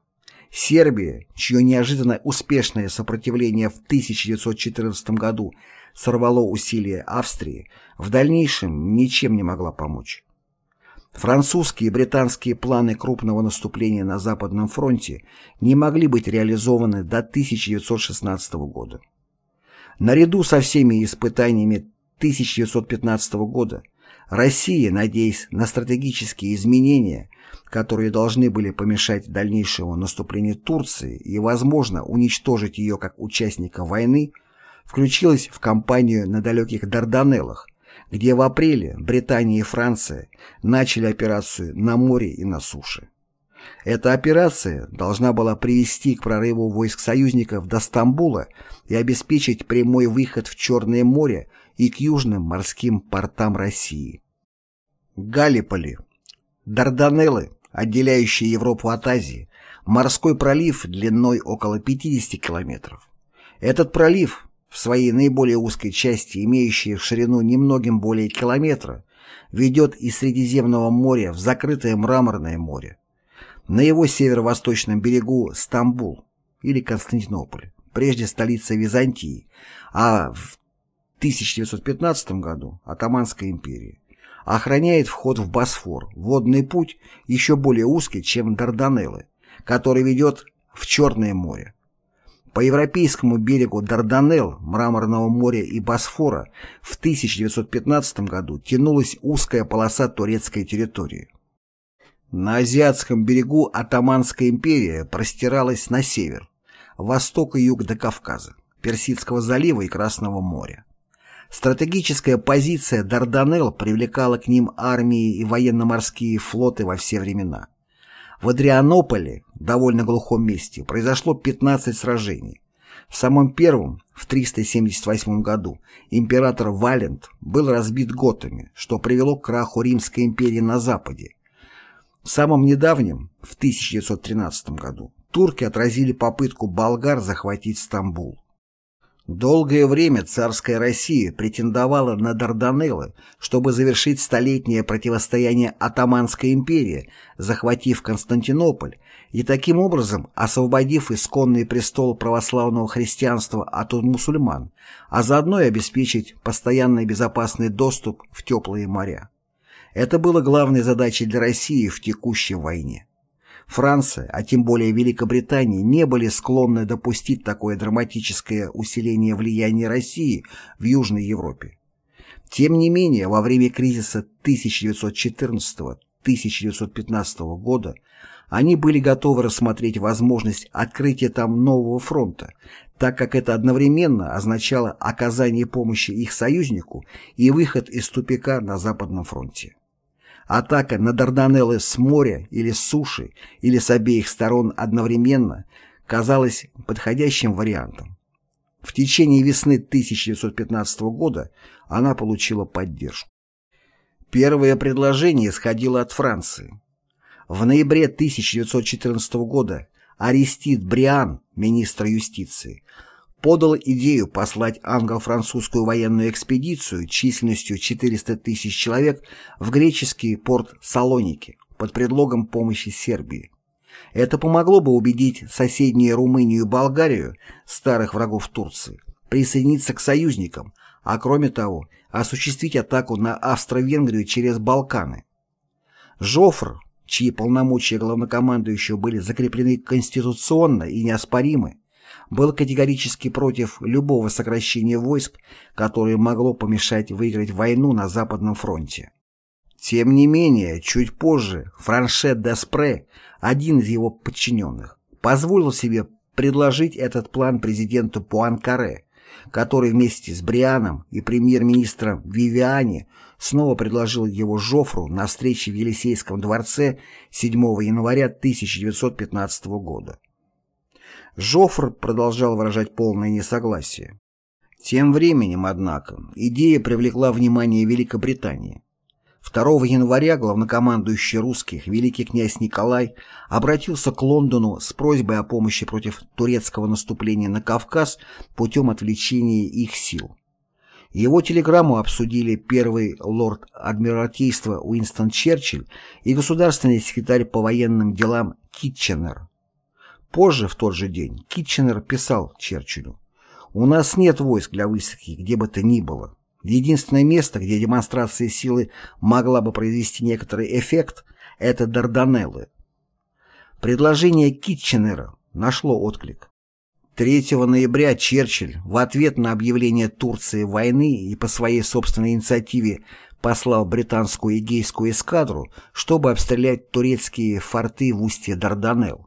Сербия, чье неожиданно успешное сопротивление в 1914 году сорвало усилия Австрии, в дальнейшем ничем не могла помочь. Французские и британские планы крупного наступления на Западном фронте не могли быть реализованы до 1916 года. Наряду со всеми испытаниями 1915 года Россия, надеясь на стратегические изменения, которые должны были помешать дальнейшему наступлению Турции и, возможно, уничтожить ее как участника войны, включилась в кампанию на далеких Дарданеллах, где в апреле Британия и Франция начали операцию на море и на суше. Эта операция должна была привести к прорыву войск союзников до Стамбула и обеспечить прямой выход в Черное море и к южным морским портам России. Галиполи, Дарданеллы, отделяющие Европу от Азии, морской пролив длиной около 50 километров. Этот пролив, в своей наиболее узкой части, имеющий в ширину немногим более километра, ведет из Средиземного моря в закрытое Мраморное море. На его северо-восточном берегу Стамбул или Константинополь, прежде столица Византии, а в 1915 году Атаманской империи, охраняет вход в Босфор, водный путь еще более узкий, чем Дарданеллы, который ведет в Черное море. По европейскому берегу Дарданелл, Мраморного моря и Босфора в 1915 году тянулась узкая полоса турецкой территории. На азиатском берегу Атаманская империя простиралась на север, восток и юг до Кавказа, Персидского залива и Красного моря. Стратегическая позиция Дарданелл привлекала к ним армии и военно-морские флоты во все времена. В Адрианополе, довольно глухом месте, произошло 15 сражений. В самом первом, в 378 году, император Валент был разбит готами, что привело к краху Римской империи на Западе. В самом недавнем, в 1913 году, турки отразили попытку болгар захватить Стамбул. Долгое время царская Россия претендовала на Дарданеллы, чтобы завершить столетнее противостояние Атаманской империи, захватив Константинополь и таким образом освободив исконный престол православного христианства от мусульман, а заодно и обеспечить постоянный безопасный доступ в теплые моря. Это было главной задачей для России в текущей войне. Франция, а тем более Великобритания, не были склонны допустить такое драматическое усиление влияния России в Южной Европе. Тем не менее, во время кризиса 1914-1915 года они были готовы рассмотреть возможность открытия там нового фронта, так как это одновременно означало оказание помощи их союзнику и выход из тупика на Западном фронте. Атака на Дарданеллы с моря или с суши, или с обеих сторон одновременно казалась подходящим вариантом. В течение весны 1915 года она получила поддержку. Первое предложение исходило от Франции. В ноябре 1914 года Аристид Бриан, министр юстиции, подал идею послать англо-французскую военную экспедицию численностью 400 тысяч человек в греческий порт Салоники под предлогом помощи Сербии. Это помогло бы убедить соседнюю Румынию и Болгарию, старых врагов Турции, присоединиться к союзникам, а кроме того, осуществить атаку на Австро-Венгрию через Балканы. Жофр, чьи полномочия главнокомандующего были закреплены конституционно и неоспоримы, был категорически против любого сокращения войск, которое могло помешать выиграть войну на Западном фронте. Тем не менее, чуть позже Франшет Деспре, один из его подчиненных, позволил себе предложить этот план президенту Пуанкаре, который вместе с Брианом и премьер-министром Вивиани снова предложил его Жофру на встрече в Елисейском дворце 7 января 1915 года. Жофр продолжал выражать полное несогласие. Тем временем, однако, идея привлекла внимание Великобритании. 2 января главнокомандующий русских великий князь Николай обратился к Лондону с просьбой о помощи против турецкого наступления на Кавказ путем отвлечения их сил. Его телеграмму обсудили первый лорд Адмиралтейства Уинстон Черчилль и государственный секретарь по военным делам Китченер. Позже, в тот же день, Китченер писал Черчиллю «У нас нет войск для высадки, где бы то ни было. Единственное место, где демонстрация силы могла бы произвести некоторый эффект, это Дарданеллы». Предложение Китченера нашло отклик. 3 ноября Черчилль в ответ на объявление Турции войны и по своей собственной инициативе послал британскую эгейскую эскадру, чтобы обстрелять турецкие форты в устье Дарданелл.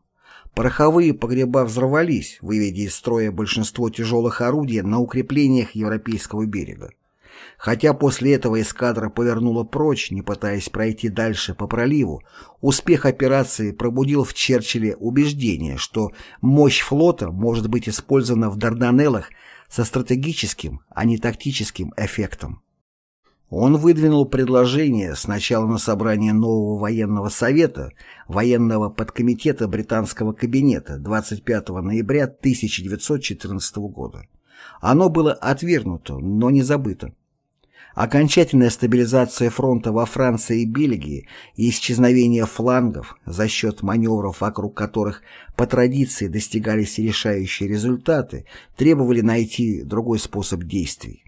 Пороховые погреба взорвались, выведя из строя большинство тяжелых орудий на укреплениях Европейского берега. Хотя после этого эскадра повернула прочь, не пытаясь пройти дальше по проливу, успех операции пробудил в Черчилле убеждение, что мощь флота может быть использована в Дарданеллах со стратегическим, а не тактическим эффектом. Он выдвинул предложение сначала на собрание нового военного совета, военного подкомитета британского кабинета 25 ноября 1914 года. Оно было отвергнуто, но не забыто. Окончательная стабилизация фронта во Франции и Бельгии и исчезновение флангов за счет маневров, вокруг которых по традиции достигались решающие результаты, требовали найти другой способ действий.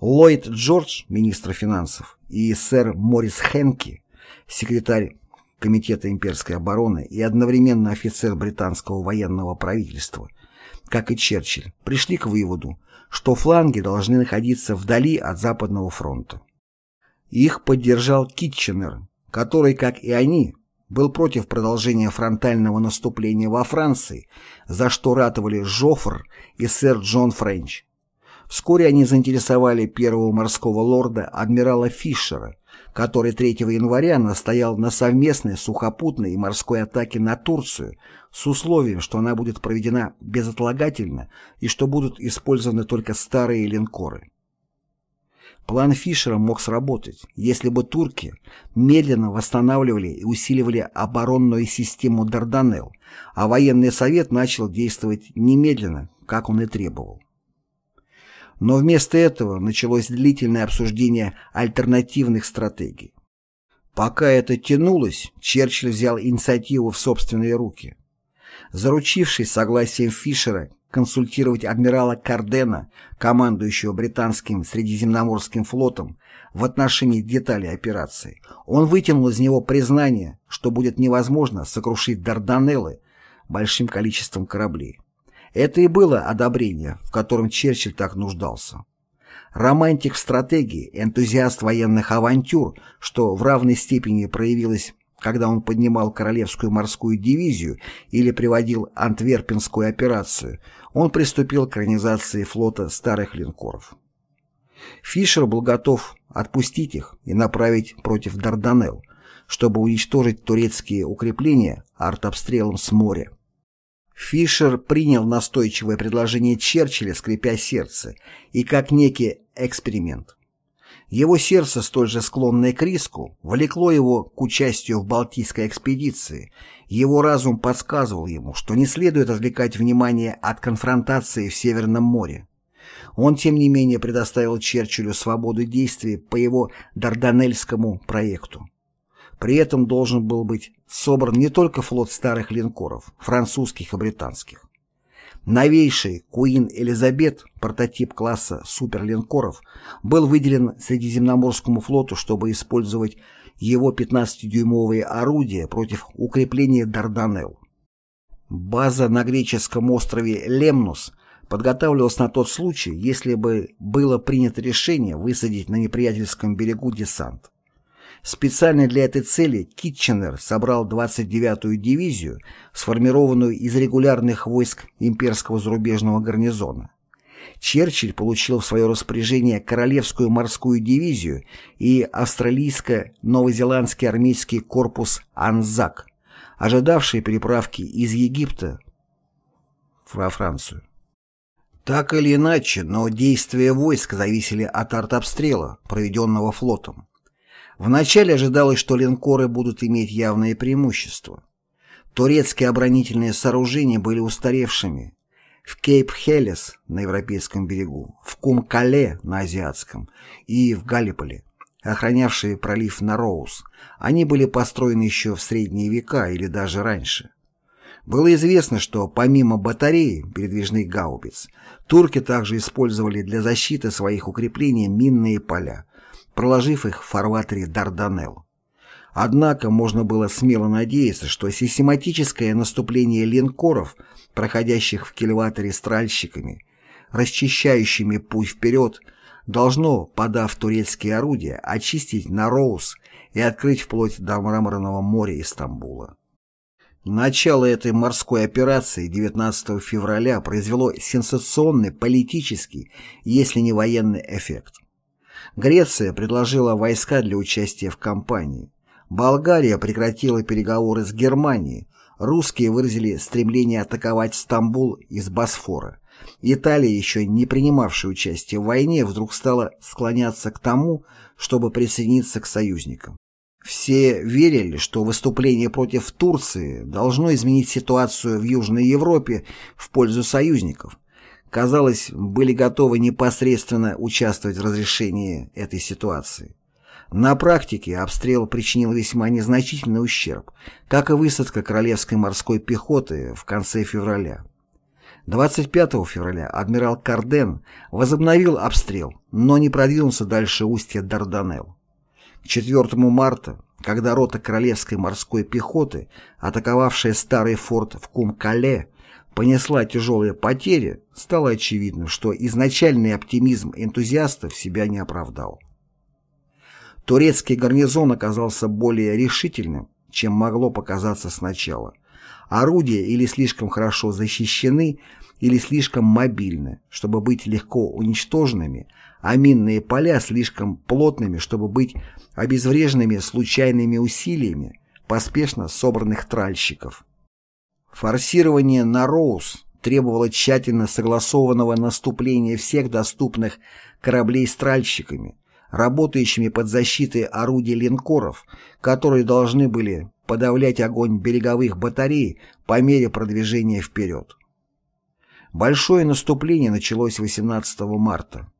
Ллойд Джордж, министр финансов, и сэр Морис Хенки, секретарь Комитета имперской обороны и одновременно офицер британского военного правительства, как и Черчилль, пришли к выводу, что фланги должны находиться вдали от Западного фронта. Их поддержал Китченер, который, как и они, был против продолжения фронтального наступления во Франции, за что ратовали Жофр и сэр Джон Френч. Вскоре они заинтересовали первого морского лорда адмирала Фишера, который 3 января настоял на совместной сухопутной и морской атаке на Турцию с условием, что она будет проведена безотлагательно и что будут использованы только старые линкоры. План Фишера мог сработать, если бы турки медленно восстанавливали и усиливали оборонную систему Дарданелл, а военный совет начал действовать немедленно, как он и требовал. Но вместо этого началось длительное обсуждение альтернативных стратегий. Пока это тянулось, Черчилль взял инициативу в собственные руки. Заручившись согласием Фишера консультировать адмирала Кардена, командующего британским Средиземноморским флотом, в отношении деталей операции, он вытянул из него признание, что будет невозможно сокрушить Дарданеллы большим количеством кораблей. Это и было одобрение, в котором Черчилль так нуждался. Романтик в стратегии, энтузиаст военных авантюр, что в равной степени проявилось, когда он поднимал Королевскую морскую дивизию или приводил Антверпенскую операцию, он приступил к организации флота старых линкоров. Фишер был готов отпустить их и направить против Дарданелл, чтобы уничтожить турецкие укрепления артобстрелом с моря. Фишер принял настойчивое предложение Черчилля, скрипя сердце, и как некий эксперимент. Его сердце, столь же склонное к риску, влекло его к участию в Балтийской экспедиции. Его разум подсказывал ему, что не следует отвлекать внимание от конфронтации в Северном море. Он, тем не менее, предоставил Черчиллю свободу действий по его Дарданельскому проекту. При этом должен был быть собран не только флот старых линкоров, французских и британских. Новейший Куин Элизабет, прототип класса суперлинкоров, был выделен Средиземноморскому флоту, чтобы использовать его 15-дюймовые орудия против укрепления Дарданелл. База на греческом острове Лемнус подготавливалась на тот случай, если бы было принято решение высадить на неприятельском берегу десант. Специально для этой цели Китченер собрал 29-ю дивизию, сформированную из регулярных войск имперского зарубежного гарнизона. Черчилль получил в свое распоряжение Королевскую морскую дивизию и австралийско-новозеландский армейский корпус «Анзак», ожидавший переправки из Египта во Францию. Так или иначе, но действия войск зависели от артобстрела, проведенного флотом. Вначале ожидалось, что линкоры будут иметь явное преимущество. Турецкие оборонительные сооружения были устаревшими. В Кейп-Хелес на европейском берегу, в Кум-Кале на азиатском и в Галиполе, охранявшие пролив Нароуз, они были построены еще в средние века или даже раньше. Было известно, что помимо батареи передвижных гаубиц, турки также использовали для защиты своих укреплений минные поля, проложив их в фарватере Дарданелл. Однако можно было смело надеяться, что систематическое наступление линкоров, проходящих в кильваторе стральщиками, расчищающими путь вперед, должно, подав турецкие орудия, очистить Нароуз и открыть вплоть до Мраморного моря Истамбула. Начало этой морской операции 19 февраля произвело сенсационный политический, если не военный эффект. Греция предложила войска для участия в кампании. Болгария прекратила переговоры с Германией. Русские выразили стремление атаковать Стамбул из Босфора. Италия, еще не принимавшая участие в войне, вдруг стала склоняться к тому, чтобы присоединиться к союзникам. Все верили, что выступление против Турции должно изменить ситуацию в Южной Европе в пользу союзников, казалось, были готовы непосредственно участвовать в разрешении этой ситуации. На практике обстрел причинил весьма незначительный ущерб, как и высадка Королевской морской пехоты в конце февраля. 25 февраля адмирал Карден возобновил обстрел, но не продвинулся дальше устья Дарданелл. К 4 марта, когда рота Королевской морской пехоты, атаковавшая старый форт в Кум-Кале, понесла тяжелые потери, стало очевидно, что изначальный оптимизм энтузиастов себя не оправдал. Турецкий гарнизон оказался более решительным, чем могло показаться сначала. Орудия или слишком хорошо защищены, или слишком мобильны, чтобы быть легко уничтоженными, а минные поля слишком плотными, чтобы быть обезвреженными случайными усилиями поспешно собранных тральщиков. Форсирование на Роуз требовало тщательно согласованного наступления всех доступных кораблей с тральщиками, работающими под защитой орудий линкоров, которые должны были подавлять огонь береговых батарей по мере продвижения вперед. Большое наступление началось 18 марта.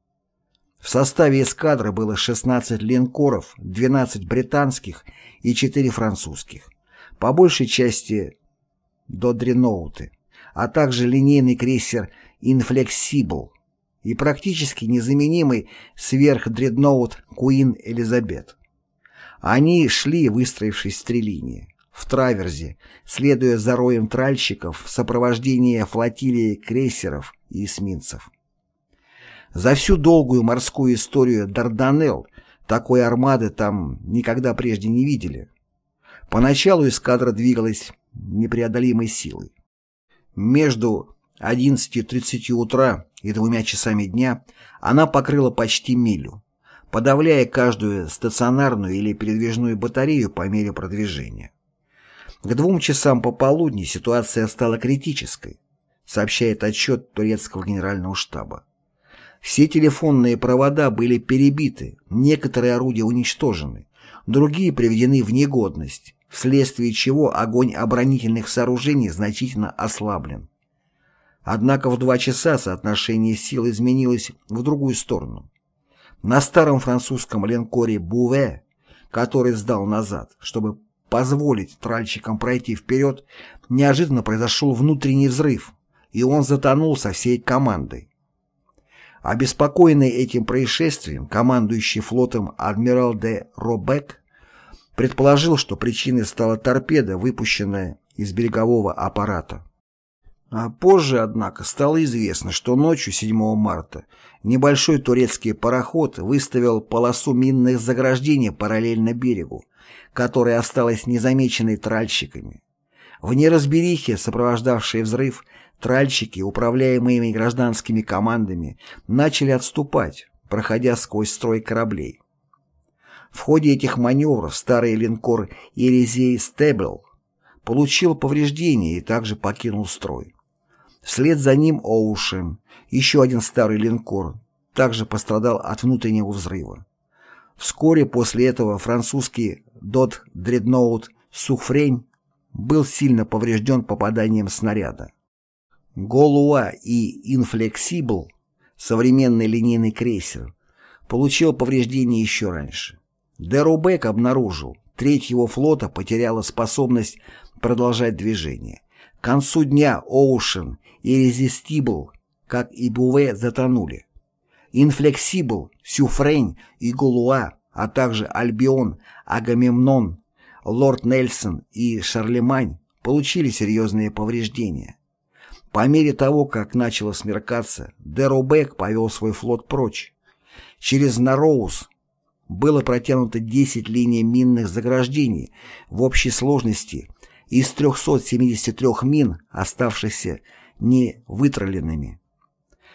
В составе эскадры было 16 линкоров, 12 британских и 4 французских, по большей части додреноуты, а также линейный крейсер «Инфлексибл», и практически незаменимый сверхдредноут Куин Элизабет. Они шли, выстроившись в три линии, в траверзе, следуя за роем тральщиков в сопровождении флотилии крейсеров и эсминцев. За всю долгую морскую историю Дарданелл такой армады там никогда прежде не видели. Поначалу эскадра двигалась непреодолимой силой. Между 11.30 утра и двумя часами дня она покрыла почти милю, подавляя каждую стационарную или передвижную батарею по мере продвижения. К двум часам пополудни ситуация стала критической, сообщает отчет турецкого генерального штаба. Все телефонные провода были перебиты, некоторые орудия уничтожены, другие приведены в негодность, вследствие чего огонь оборонительных сооружений значительно ослаблен. Однако в два часа соотношение сил изменилось в другую сторону. На старом французском линкоре «Буве», который сдал назад, чтобы позволить тральщикам пройти вперед, неожиданно произошел внутренний взрыв, и он затонул со всей командой. Обеспокоенный этим происшествием, командующий флотом адмирал де Робек предположил, что причиной стала торпеда, выпущенная из берегового аппарата. А позже, однако, стало известно, что ночью 7 марта небольшой турецкий пароход выставил полосу минных заграждений параллельно берегу, которая осталась незамеченной тральщиками. В неразберихе, сопровождавшей взрыв, тральщики, управляемые гражданскими командами, начали отступать, проходя сквозь строй кораблей. В ходе этих маневров старый линкор «Иррезистибл» получил повреждения и также покинул строй. Вслед за ним Оушен, еще один старый линкор, также пострадал от внутреннего взрыва. Вскоре после этого французский додредноут Сюффрен был сильно поврежден попаданием снаряда. Голуа и Инфлексибл, современный линейный крейсер, получил повреждения еще раньше. Де Робек обнаружил, треть его флота потеряла способность продолжать движение. К концу дня Оушен Иррезистибл, как и Буве, затонули. Инфлексибл, Сюффрен и Голуа, а также Альбион, Агамемнон, Лорд Нельсон и Шарлемань получили серьезные повреждения. По мере того, как начало смеркаться, Деробек повел свой флот прочь. Через Нароуз было протянуто 10 линий минных заграждений в общей сложности из 373 мин, оставшихся не вытроленными.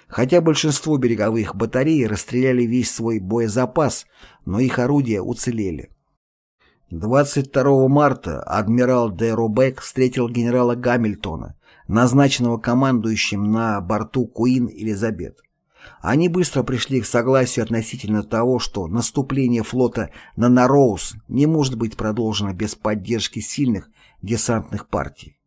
Хотя большинство береговых батарей расстреляли весь свой боезапас, но их орудия уцелели. 22 марта адмирал де Робек встретил генерала Гамильтона, назначенного командующим на борту Куин Элизабет. Они быстро пришли к согласию относительно того, что наступление флота на Нароуз не может быть продолжено без поддержки сильных десантных партий.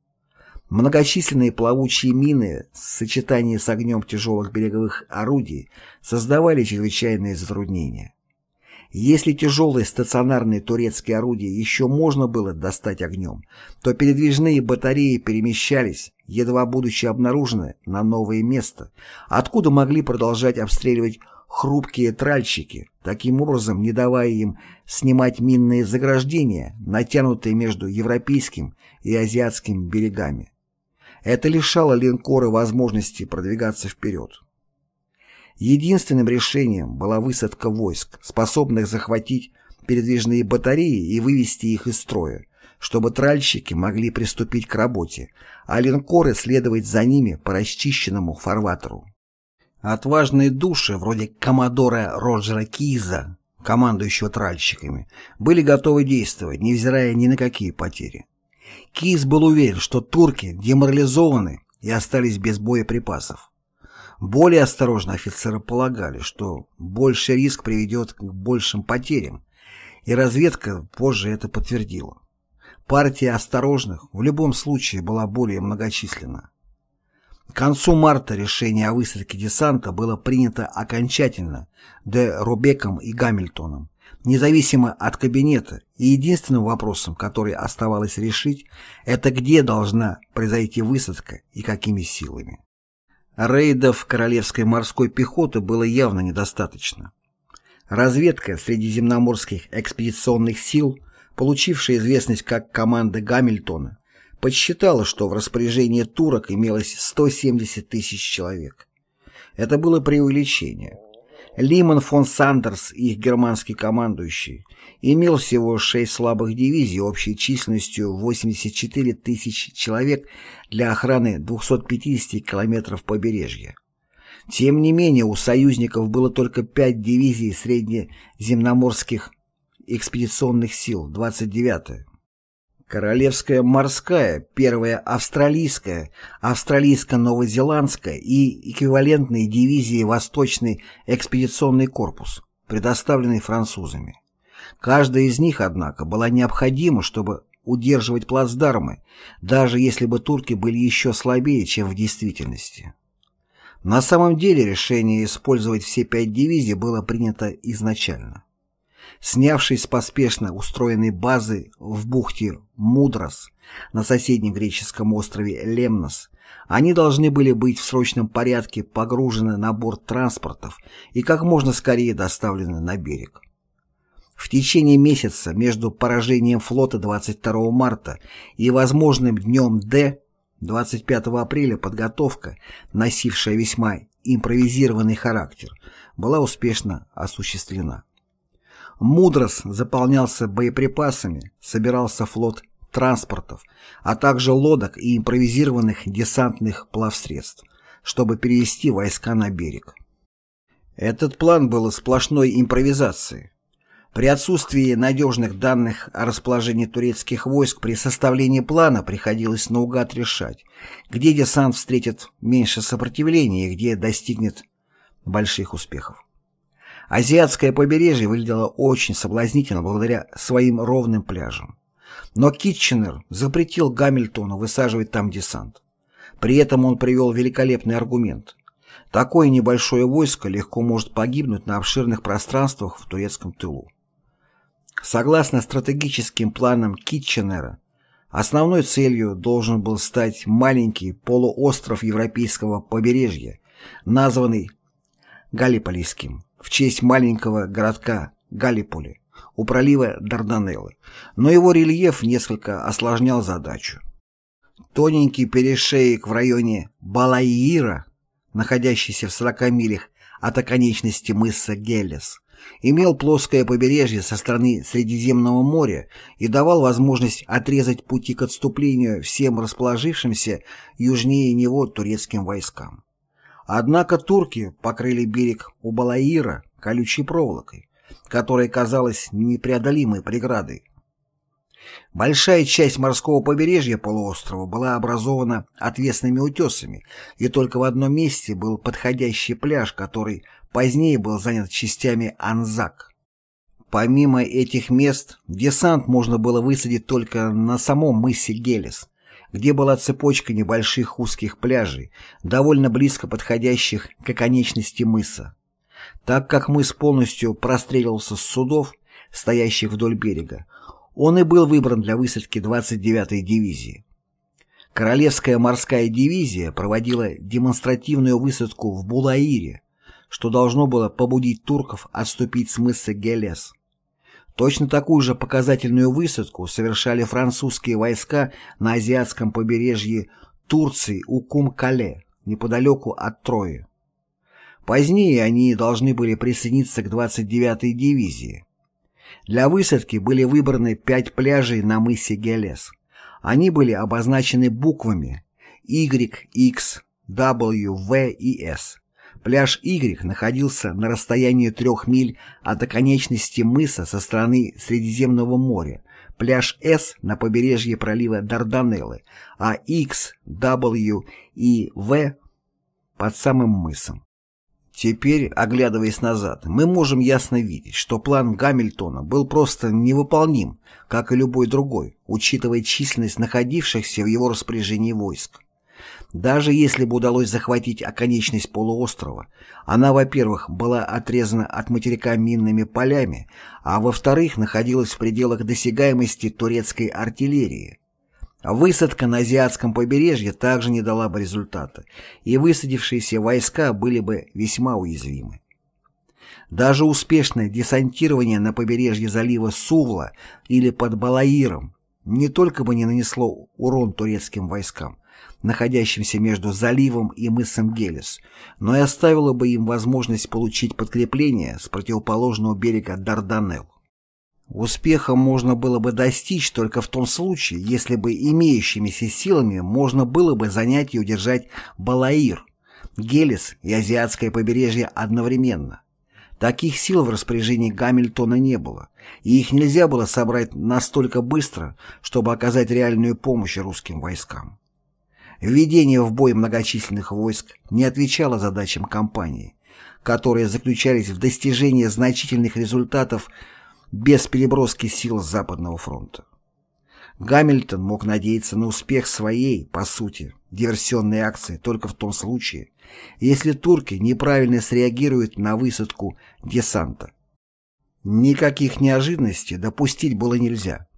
Многочисленные плавучие мины в сочетании с огнем тяжелых береговых орудий создавали чрезвычайные затруднения. Если тяжелые стационарные турецкие орудия еще можно было достать огнем, то передвижные батареи перемещались, едва будучи обнаружены, на новое место, откуда могли продолжать обстреливать хрупкие тральщики, таким образом не давая им снимать минные заграждения, натянутые между европейским и азиатским берегами. Это лишало линкоры возможности продвигаться вперед. Единственным решением была высадка войск, способных захватить передвижные батареи и вывести их из строя, чтобы тральщики могли приступить к работе, а линкоры следовать за ними по расчищенному фарватеру. Отважные души, вроде коммодора Роджера Киза, командующего тральщиками, были готовы действовать, невзирая ни на какие потери. Киз был уверен, что турки деморализованы и остались без боеприпасов. Более осторожно офицеры полагали, что больший риск приведет к большим потерям, и разведка позже это подтвердила. Партия осторожных в любом случае была более многочисленна. К концу марта решение о высадке десанта было принято окончательно Де Рубеком и Гамильтоном, независимо от кабинета, и единственным вопросом, который оставалось решить, это где должна произойти высадка и какими силами. Рейдов королевской морской пехоты было явно недостаточно. Разведка средиземноморских экспедиционных сил получившая известность как команда Гамильтона, подсчитала, что в распоряжении турок имелось 170 тысяч человек. Это было преувеличение. Лимон фон Сандерс, их германский командующий, имел всего шесть слабых дивизий общей численностью 84 тысячи человек для охраны 250 километров побережья. Тем не менее, у союзников было только пять дивизий среднеземноморских экспедиционных сил, 29-я. Королевская морская, первая австралийская, австралийско-новозеландская и эквивалентные дивизии Восточный экспедиционный корпус, предоставленный французами. Каждая из них, однако, была необходима, чтобы удерживать плацдармы, даже если бы турки были еще слабее, чем в действительности. На самом деле решение использовать все пять дивизий было принято изначально. Снявшись с поспешно устроенной базы в бухте Мудрос на соседнем греческом острове Лемнос, они должны были быть в срочном порядке погружены на борт транспортов и как можно скорее доставлены на берег. В течение месяца между поражением флота 22 марта и возможным днем Д 25 апреля подготовка, носившая весьма импровизированный характер, была успешно осуществлена. Мудрос заполнялся боеприпасами, собирался флот транспортов, а также лодок и импровизированных десантных плавсредств, чтобы перевести войска на берег. Этот план был сплошной импровизацией. При отсутствии надежных данных о расположении турецких войск при составлении плана приходилось наугад решать, где десант встретит меньше сопротивления и где достигнет больших успехов. Азиатское побережье выглядело очень соблазнительно благодаря своим ровным пляжам. Но Китченер запретил Гамильтону высаживать там десант. При этом он привел великолепный аргумент. Такое небольшое войско легко может погибнуть на обширных пространствах в турецком тылу. Согласно стратегическим планам Китченера, основной целью должен был стать маленький полуостров европейского побережья, названный Галиполийским в честь маленького городка Галиполи у пролива Дарданеллы, но его рельеф несколько осложнял задачу. Тоненький перешеек в районе Балаиира, находящийся в 40 милях от оконечности мыса Геллес, имел плоское побережье со стороны Средиземного моря и давал возможность отрезать пути к отступлению всем расположившимся южнее него турецким войскам. Однако турки покрыли берег у Балаира колючей проволокой, которая казалась непреодолимой преградой. Большая часть морского побережья полуострова была образована отвесными утесами, и только в одном месте был подходящий пляж, который позднее был занят частями Анзак. Помимо этих мест, десант можно было высадить только на самом мысе Гелес, где была цепочка небольших узких пляжей, довольно близко подходящих к оконечности мыса. Так как мыс полностью простреливался с судов, стоящих вдоль берега, он и был выбран для высадки 29-й дивизии. Королевская морская дивизия проводила демонстративную высадку в Булаире, что должно было побудить турков отступить с мыса Гелес. Точно такую же показательную высадку совершали французские войска на азиатском побережье Турции у Кум-Кале, неподалеку от Трои. Позднее они должны были присоединиться к 29-й дивизии. Для высадки были выбраны пять пляжей на мысе Гелес. Они были обозначены буквами Y, X, W, V и S. Пляж Y находился на расстоянии трех миль от оконечности мыса со стороны Средиземного моря, пляж S на побережье пролива Дарданеллы, а X, W и V под самым мысом. Теперь, оглядываясь назад, мы можем ясно видеть, что план Гамильтона был просто невыполним, как и любой другой, учитывая численность находившихся в его распоряжении войск. Даже если бы удалось захватить оконечность полуострова, она, во-первых, была отрезана от материка минными полями, а во-вторых, находилась в пределах досягаемости турецкой артиллерии. Высадка на азиатском побережье также не дала бы результата, и высадившиеся войска были бы весьма уязвимы. Даже успешное десантирование на побережье залива Сувла или под Балаиром не только бы не нанесло урон турецким войскам, находящимся между заливом и мысом Гелес, но и оставила бы им возможность получить подкрепление с противоположного берега Дарданелл. Успеха можно было бы достичь только в том случае, если бы имеющимися силами можно было бы занять и удержать Балаир, Гелес и Азиатское побережье одновременно. Таких сил в распоряжении Гамильтона не было, и их нельзя было собрать настолько быстро, чтобы оказать реальную помощь русским войскам. Введение в бой многочисленных войск не отвечало задачам кампании, которые заключались в достижении значительных результатов без переброски сил с Западного фронта. Гамильтон мог надеяться на успех своей, по сути, диверсионной акции только в том случае, если турки неправильно среагируют на высадку десанта. Никаких неожиданностей допустить было нельзя.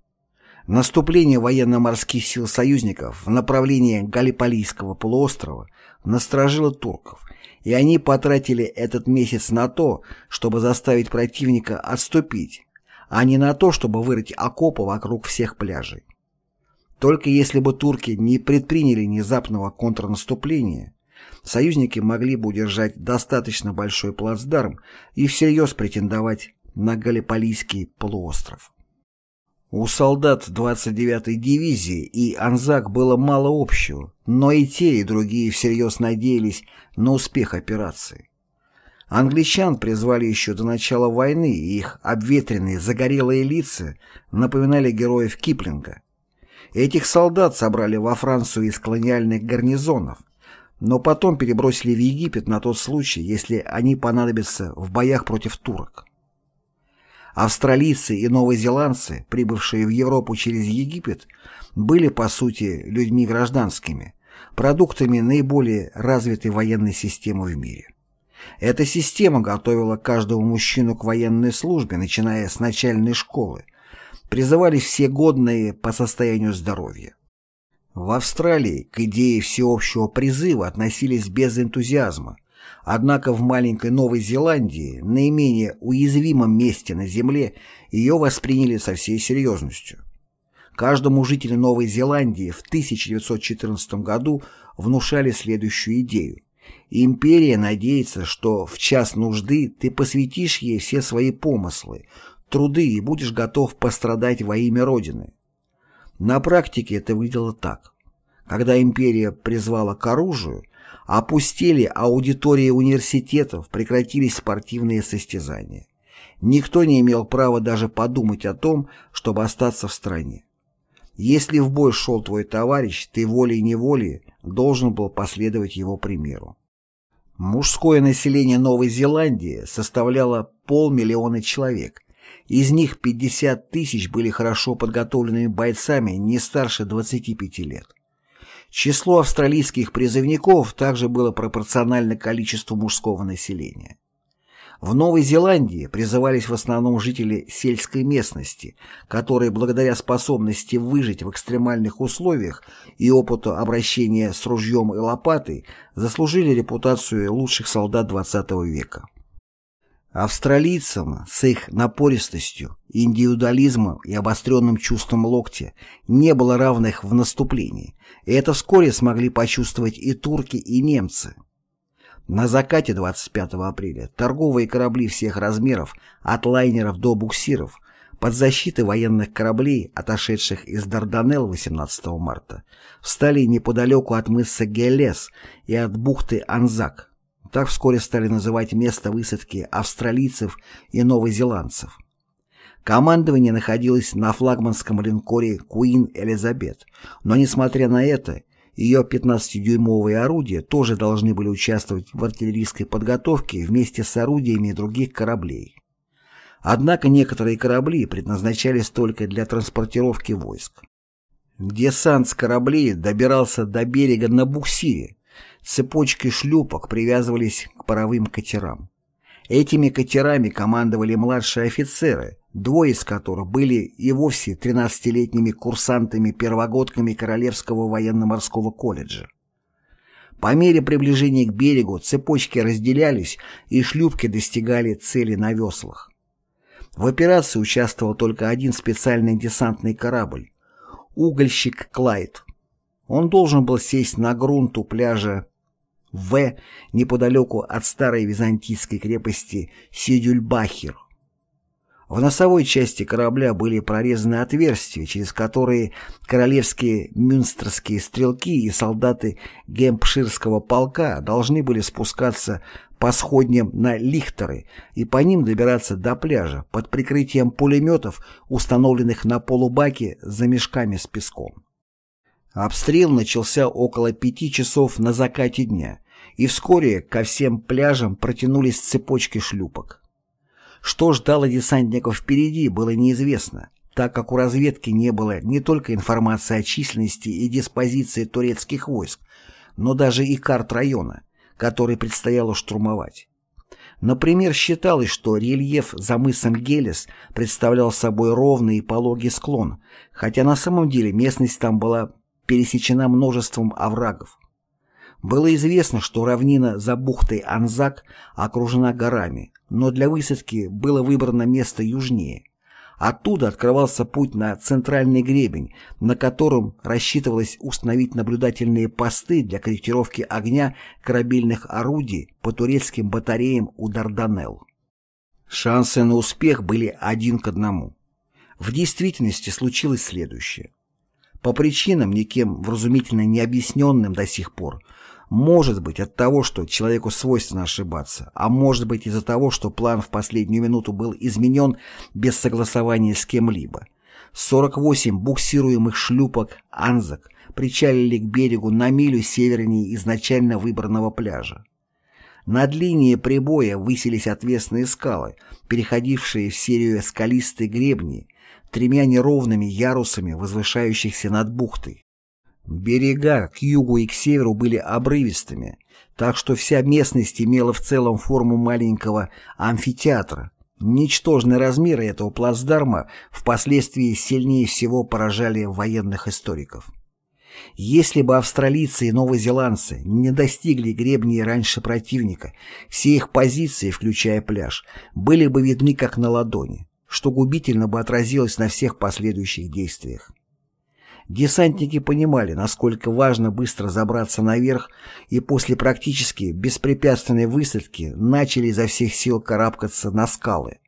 Наступление военно-морских сил союзников в направлении Галиполийского полуострова насторожило турков, и они потратили этот месяц на то, чтобы заставить противника отступить, а не на то, чтобы вырыть окопы вокруг всех пляжей. Только если бы турки не предприняли внезапного контрнаступления, союзники могли бы удержать достаточно большой плацдарм и всерьез претендовать на Галиполийский полуостров. У солдат 29-й дивизии и Анзак было мало общего, но и те, и другие всерьез надеялись на успех операции. Англичан призвали еще до начала войны, и их обветренные загорелые лица напоминали героев Киплинга. Этих солдат собрали во Францию из колониальных гарнизонов, но потом перебросили в Египет на тот случай, если они понадобятся в боях против турок. Австралийцы и новозеландцы, прибывшие в Европу через Египет, были, по сути, людьми гражданскими, продуктами наиболее развитой военной системы в мире. Эта система готовила каждого мужчину к военной службе, начиная с начальной школы. Призывались все годные по состоянию здоровья. В Австралии к идее всеобщего призыва относились без энтузиазма, Однако в маленькой Новой Зеландии, наименее уязвимом месте на Земле, ее восприняли со всей серьезностью. Каждому жителю Новой Зеландии в 1914 году внушали следующую идею. Империя надеется, что в час нужды ты посвятишь ей все свои помыслы, труды и будешь готов пострадать во имя Родины. На практике это выглядело так. Когда империя призвала к оружию, Опустили аудитории университетов, прекратились спортивные состязания. Никто не имел права даже подумать о том, чтобы остаться в стране. Если в бой шел твой товарищ, ты волей-неволей должен был последовать его примеру. Мужское население Новой Зеландии составляло полмиллиона человек. Из них 50 тысяч были хорошо подготовленными бойцами не старше 25 лет. Число австралийских призывников также было пропорционально количеству мужского населения. В Новой Зеландии призывались в основном жители сельской местности, которые благодаря способности выжить в экстремальных условиях и опыту обращения с ружьем и лопатой заслужили репутацию лучших солдат XX века. Австралийцам с их напористостью, индивидуализмом и обостренным чувством локтя не было равных в наступлении, и это вскоре смогли почувствовать и турки, и немцы. На закате 25 апреля торговые корабли всех размеров, от лайнеров до буксиров, под защитой военных кораблей, отошедших из Дарданелл 18 марта, встали неподалеку от мыса Гелес и от бухты Анзак, так вскоре стали называть место высадки австралийцев и новозеландцев. Командование находилось на флагманском линкоре «Куин Элизабет», но, несмотря на это, ее 15-дюймовые орудия тоже должны были участвовать в артиллерийской подготовке вместе с орудиями других кораблей. Однако некоторые корабли предназначались только для транспортировки войск. Десант с кораблей добирался до берега на буксире, Цепочки шлюпок привязывались к паровым катерам. Этими катерами командовали младшие офицеры, двое из которых были и вовсе 13-летними курсантами-первогодками Королевского военно-морского колледжа. По мере приближения к берегу цепочки разделялись, и шлюпки достигали цели на веслах. В операции участвовал только один специальный десантный корабль – угольщик Клайд. Он должен был сесть на грунт у пляжа в. неподалеку от старой византийской крепости Сидюльбахир. В носовой части корабля были прорезаны отверстия, через которые королевские мюнстерские стрелки и солдаты Гемпширского полка должны были спускаться по сходням на лихтеры и по ним добираться до пляжа под прикрытием пулеметов, установленных на полубаке за мешками с песком. Обстрел начался около пяти часов на закате дня, и вскоре ко всем пляжам протянулись цепочки шлюпок. Что ждало десантников впереди, было неизвестно, так как у разведки не было не только информации о численности и диспозиции турецких войск, но даже и карт района, который предстояло штурмовать. Например, считалось, что рельеф за мысом Гелес представлял собой ровный и пологий склон, хотя на самом деле местность там была пересечена множеством оврагов. Было известно, что равнина за бухтой Анзак окружена горами, но для высадки было выбрано место южнее. Оттуда открывался путь на центральный гребень, на котором рассчитывалось установить наблюдательные посты для корректировки огня корабельных орудий по турецким батареям у Дарданелл. Шансы на успех были один к одному. В действительности случилось следующее. По причинам, никем вразумительно не объясненным до сих пор, может быть от того, что человеку свойственно ошибаться, а может быть из-за того, что план в последнюю минуту был изменен без согласования с кем-либо. 48 буксируемых шлюпок «Анзак» причалили к берегу на милю севернее изначально выбранного пляжа. Над линией прибоя высились отвесные скалы, переходившие в серию скалистые гребни, тремя неровными ярусами, возвышающихся над бухтой. Берега к югу и к северу были обрывистыми, так что вся местность имела в целом форму маленького амфитеатра. Ничтожные размеры этого плацдарма впоследствии сильнее всего поражали военных историков. Если бы австралийцы и новозеландцы не достигли гребней раньше противника, все их позиции, включая пляж, были бы видны как на ладони что губительно бы отразилось на всех последующих действиях. Десантники понимали, насколько важно быстро забраться наверх, и после практически беспрепятственной высадки начали изо всех сил карабкаться на скалы.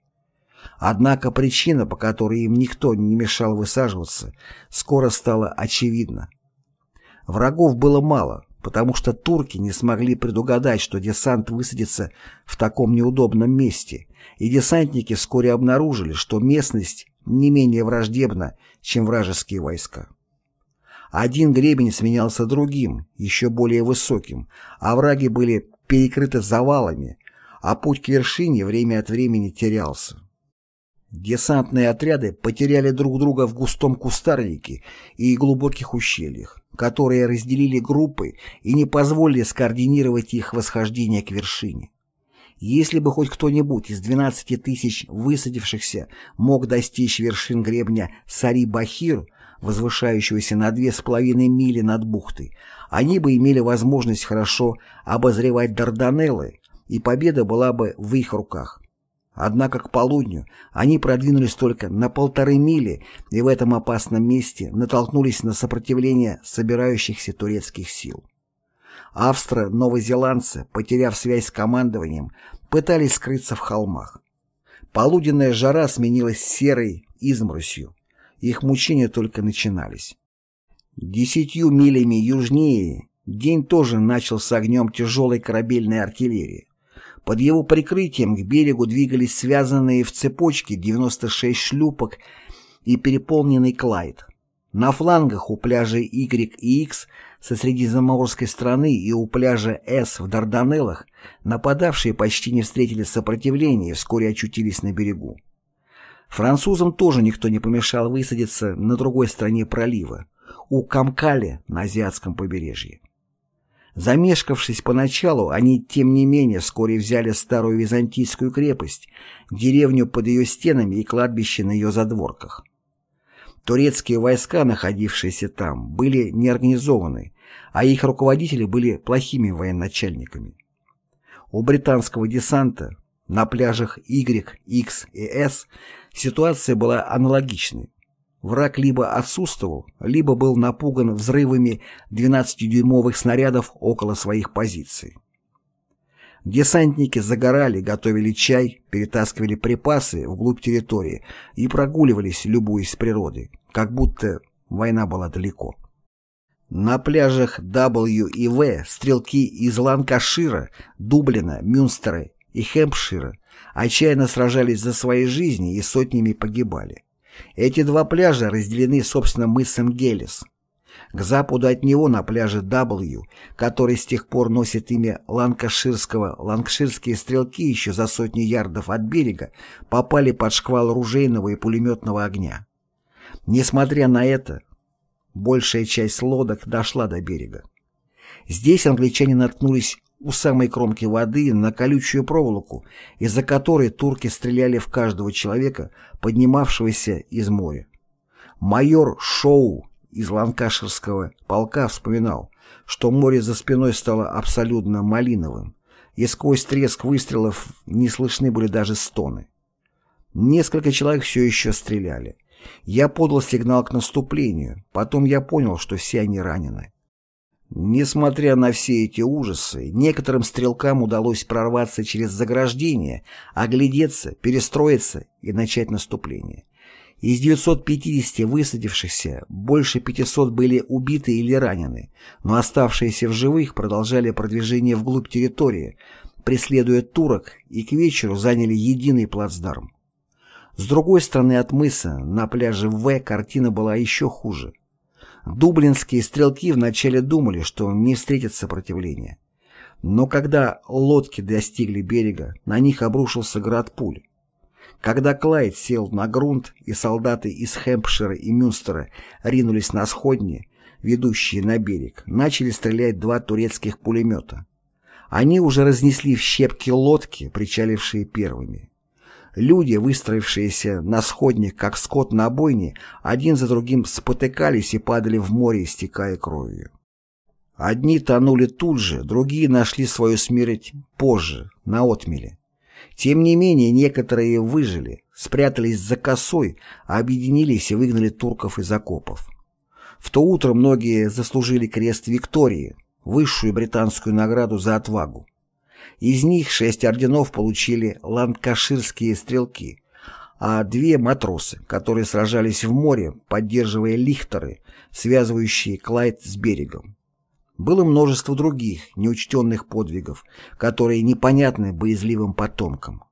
Однако причина, по которой им никто не мешал высаживаться, скоро стала очевидна. Врагов было мало, потому что турки не смогли предугадать, что десант высадится в таком неудобном месте, и десантники вскоре обнаружили, что местность не менее враждебна, чем вражеские войска. Один гребень сменялся другим, еще более высоким, а враги были перекрыты завалами, а путь к вершине время от времени терялся. Десантные отряды потеряли друг друга в густом кустарнике и глубоких ущельях, которые разделили группы и не позволили скоординировать их восхождение к вершине. Если бы хоть кто-нибудь из 12 тысяч высадившихся мог достичь вершин гребня Сари-Бахир, возвышающегося на две с половиной мили над бухтой, они бы имели возможность хорошо обозревать Дарданеллы, и победа была бы в их руках. Однако к полудню они продвинулись только на полторы мили и в этом опасном месте натолкнулись на сопротивление собирающихся турецких сил. Австро-новозеландцы, потеряв связь с командованием, пытались скрыться в холмах. Полуденная жара сменилась серой изморосью. Их мучения только начинались. Десятью милями южнее день тоже начал с огнем тяжелой корабельной артиллерии. Под его прикрытием к берегу двигались связанные в цепочке 96 шлюпок и переполненный Клайд. На флангах у пляжа Y и X со средиземноморской стороны и у пляжа S в Дарданеллах нападавшие почти не встретили сопротивления и вскоре очутились на берегу. Французам тоже никто не помешал высадиться на другой стороне пролива, у Камкали на азиатском побережье. Замешкавшись поначалу, они, тем не менее, вскоре взяли старую византийскую крепость, деревню под ее стенами и кладбище на ее задворках. Турецкие войска, находившиеся там, были неорганизованы, а их руководители были плохими военачальниками. У британского десанта на пляжах Y, X и S ситуация была аналогичной. Враг либо отсутствовал, либо был напуган взрывами 12-дюймовых снарядов около своих позиций. Десантники загорали, готовили чай, перетаскивали припасы вглубь территории и прогуливались, любуясь природой, как будто война была далеко. На пляжах W и В стрелки из Ланкашира, Дублина, Мюнстера и Хэмпшира отчаянно сражались за свои жизни и сотнями погибали. Эти два пляжа разделены, собственно, мысом Гелис. К западу от него на пляже W, который с тех пор носит имя Ланкаширского, ланкширские стрелки еще за сотни ярдов от берега попали под шквал ружейного и пулеметного огня. Несмотря на это, большая часть лодок дошла до берега. Здесь англичане наткнулись у самой кромки воды на колючую проволоку, из-за которой турки стреляли в каждого человека, поднимавшегося из моря. Майор Шоу из Ланкаширского полка вспоминал, что море за спиной стало абсолютно малиновым, и сквозь треск выстрелов не слышны были даже стоны. Несколько человек все еще стреляли. Я подал сигнал к наступлению, потом я понял, что все они ранены. Несмотря на все эти ужасы, некоторым стрелкам удалось прорваться через заграждение, оглядеться, перестроиться и начать наступление. Из 950 высадившихся больше 500 были убиты или ранены, но оставшиеся в живых продолжали продвижение вглубь территории, преследуя турок и к вечеру заняли единый плацдарм. С другой стороны от мыса, на пляже В, картина была еще хуже. Дублинские стрелки вначале думали, что не встретят сопротивления. Но когда лодки достигли берега, на них обрушился град пуль. Когда Клайд сел на грунт, и солдаты из Хэмпшира и Мюнстера ринулись на сходни, ведущие на берег, начали стрелять два турецких пулемета. Они уже разнесли в щепки лодки, причалившие первыми. Люди, выстроившиеся на сходнях, как скот на бойне, один за другим спотыкались и падали в море, истекая кровью. Одни тонули тут же, другие нашли свою смерть позже, на отмеле. Тем не менее, некоторые выжили, спрятались за косой, объединились и выгнали турков из окопов. В то утро многие заслужили крест Виктории, высшую британскую награду за отвагу. Из них шесть орденов получили ланкаширские стрелки, а две матросы, которые сражались в море, поддерживая лихтеры, связывающие Клайд с берегом. Было множество других, неучтенных подвигов, которые непонятны боязливым потомкам.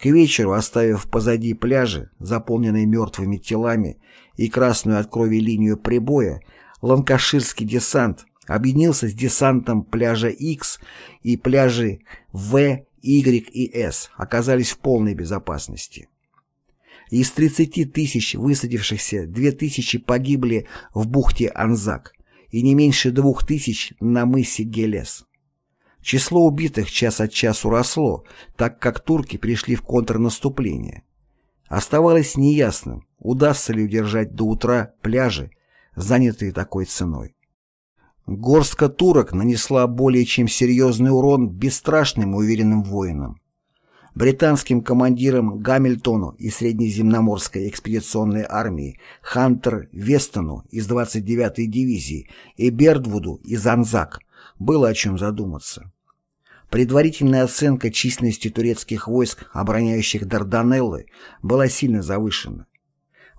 К вечеру, оставив позади пляжи, заполненные мертвыми телами, и красную от крови линию прибоя, ланкаширский десант объединился с десантом пляжа X и пляжи В, Y и S оказались в полной безопасности. Из 30 тысяч высадившихся 2 тысячи погибли в бухте Анзак и не меньше двух тысяч на мысе Гелес. Число убитых час от часу росло, так как турки пришли в контрнаступление. Оставалось неясным, удастся ли удержать до утра пляжи, занятые такой ценой. Горстка турок нанесла более чем серьезный урон бесстрашным и уверенным воинам. британским командирам Гамильтону из Среднеземноморской экспедиционной армии, Хантер Вестону из 29-й дивизии и Бердвуду из Анзак было о чем задуматься. Предварительная оценка численности турецких войск, обороняющих Дарданеллы, была сильно завышена.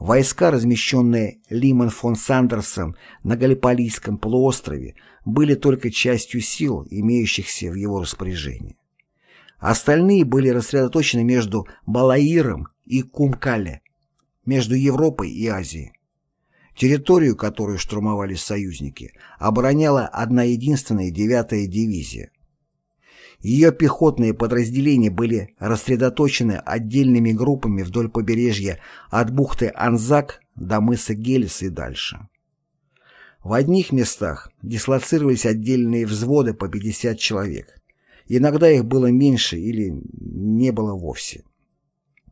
Войска, размещенные Лимон фон Сандерсом на Галиполийском полуострове, были только частью сил, имеющихся в его распоряжении. Остальные были рассредоточены между Балаиром и Кумкале, между Европой и Азией. Территорию, которую штурмовали союзники, обороняла одна единственная девятая дивизия. Ее пехотные подразделения были рассредоточены отдельными группами вдоль побережья от бухты Анзак до мыса Гелис и дальше. В одних местах дислоцировались отдельные взводы по 50 человек. Иногда их было меньше или не было вовсе.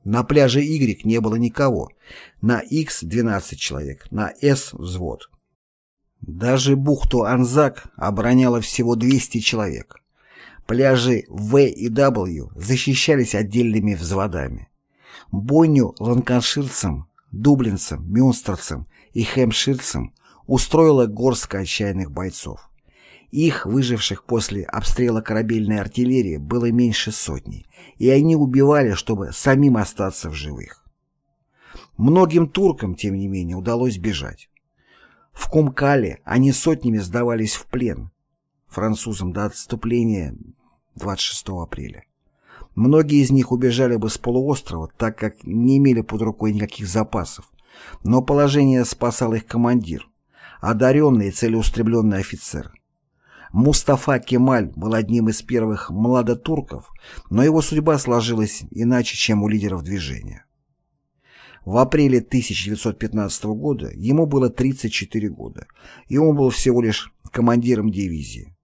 На пляже Y не было никого, на X 12 человек, на S взвод. Даже бухту Анзак обороняло всего 200 человек. Пляжи В и W защищались отдельными взводами. Бойню ланкаширцам, дублинцам, мюнстерцам и хэмширцам устроила горстка отчаянных бойцов. Их, выживших после обстрела корабельной артиллерии, было меньше сотни, и они убивали, чтобы самим остаться в живых. Многим туркам, тем не менее, удалось бежать. В Кумкале они сотнями сдавались в плен. Французам до отступления 26 апреля. Многие из них убежали бы с полуострова, так как не имели под рукой никаких запасов. Но положение спасал их командир, одаренный и целеустремленный офицер. Мустафа Кемаль был одним из первых младотурков, но его судьба сложилась иначе, чем у лидеров движения. В апреле 1915 года ему было 34 года, и он был всего лишь командиром дивизии.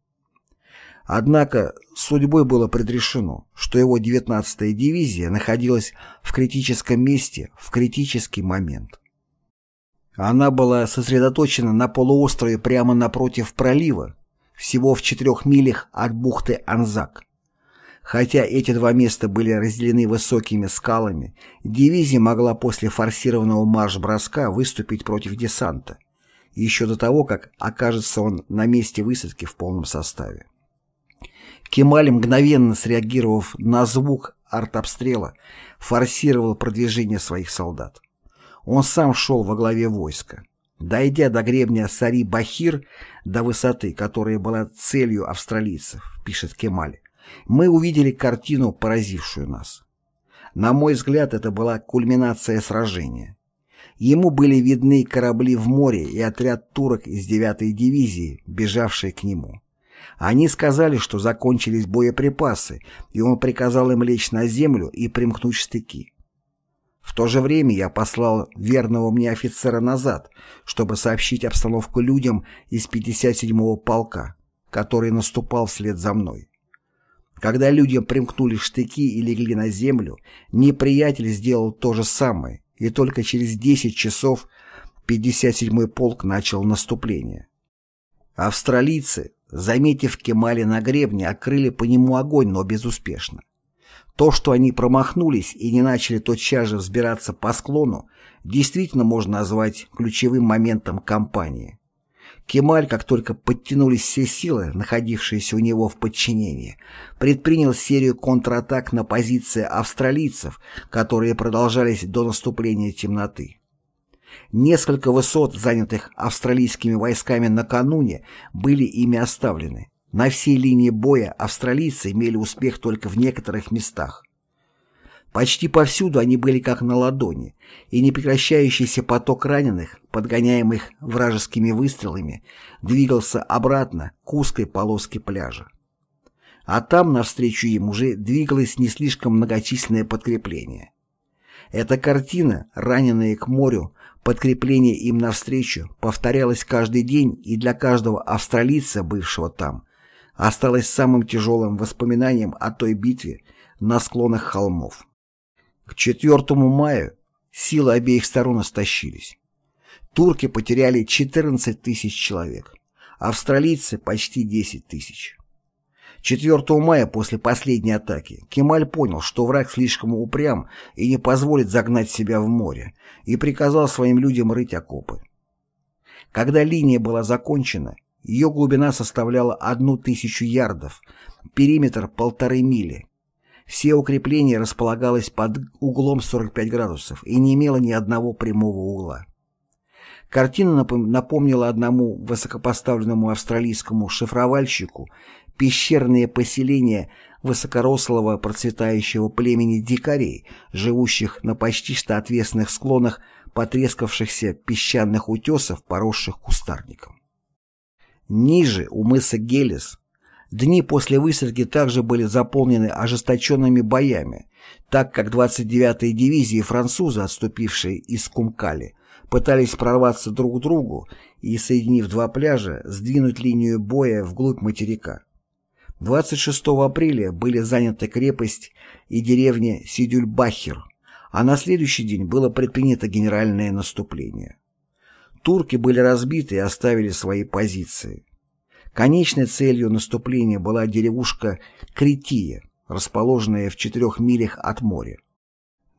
Однако судьбой было предрешено, что его 19-я дивизия находилась в критическом месте в критический момент. Она была сосредоточена на полуострове прямо напротив пролива, всего в четырех милях от бухты Анзак. Хотя эти два места были разделены высокими скалами, дивизия могла после форсированного марш-броска выступить против десанта, еще до того, как окажется он на месте высадки в полном составе. Кемаль, мгновенно среагировав на звук артобстрела, форсировал продвижение своих солдат. Он сам шел во главе войска. Дойдя до гребня Сари-Бахир, до высоты, которая была целью австралийцев, пишет Кемаль, мы увидели картину, поразившую нас. На мой взгляд, это была кульминация сражения. Ему были видны корабли в море и отряд турок из 9-й дивизии, бежавшие к нему. Они сказали, что закончились боеприпасы, и он приказал им лечь на землю и примкнуть штыки. В то же время я послал верного мне офицера назад, чтобы сообщить обстановку людям из 57-го полка, который наступал вслед за мной. Когда людям примкнули штыки и легли на землю, неприятель сделал то же самое, и только через 10 часов 57-й полк начал наступление. Австралийцы, заметив Кемали на гребне, открыли по нему огонь, но безуспешно. То, что они промахнулись и не начали тотчас же взбираться по склону, действительно можно назвать ключевым моментом кампании. Кемаль, как только подтянулись все силы, находившиеся у него в подчинении, предпринял серию контратак на позиции австралийцев, которые продолжались до наступления темноты. Несколько высот, занятых австралийскими войсками накануне, были ими оставлены. На всей линии боя австралийцы имели успех только в некоторых местах. Почти повсюду они были как на ладони, и непрекращающийся поток раненых, подгоняемых вражескими выстрелами, двигался обратно к узкой полоске пляжа. А там навстречу им уже двигалось не слишком многочисленное подкрепление. Эта картина, раненые к морю, подкрепление им навстречу, повторялась каждый день и для каждого австралийца, бывшего там, осталось самым тяжелым воспоминанием о той битве на склонах холмов. К 4 мая силы обеих сторон истощились. Турки потеряли 14 тысяч человек, австралийцы почти 10 тысяч. 4 мая после последней атаки Кемаль понял, что враг слишком упрям и не позволит загнать себя в море, и приказал своим людям рыть окопы. Когда линия была закончена, ее глубина составляла одну тысячу ярдов, периметр полторы мили. Все укрепления располагалось под углом 45 градусов и не имело ни одного прямого угла. Картина напомнила одному высокопоставленному австралийскому шифровальщику пещерные поселения высокорослого процветающего племени дикарей, живущих на почти что отвесных склонах потрескавшихся песчаных утесов, поросших кустарником. Ниже, у мыса Гелес, дни после высадки также были заполнены ожесточенными боями, так как 29-я дивизии французы, отступившие из Кумкали, пытались прорваться друг к другу и, соединив два пляжа, сдвинуть линию боя вглубь материка. 26 апреля были заняты крепость и деревня Сидюльбахер, а на следующий день было предпринято генеральное наступление. Турки были разбиты и оставили свои позиции. Конечной целью наступления была деревушка Крития, расположенная в четырех милях от моря.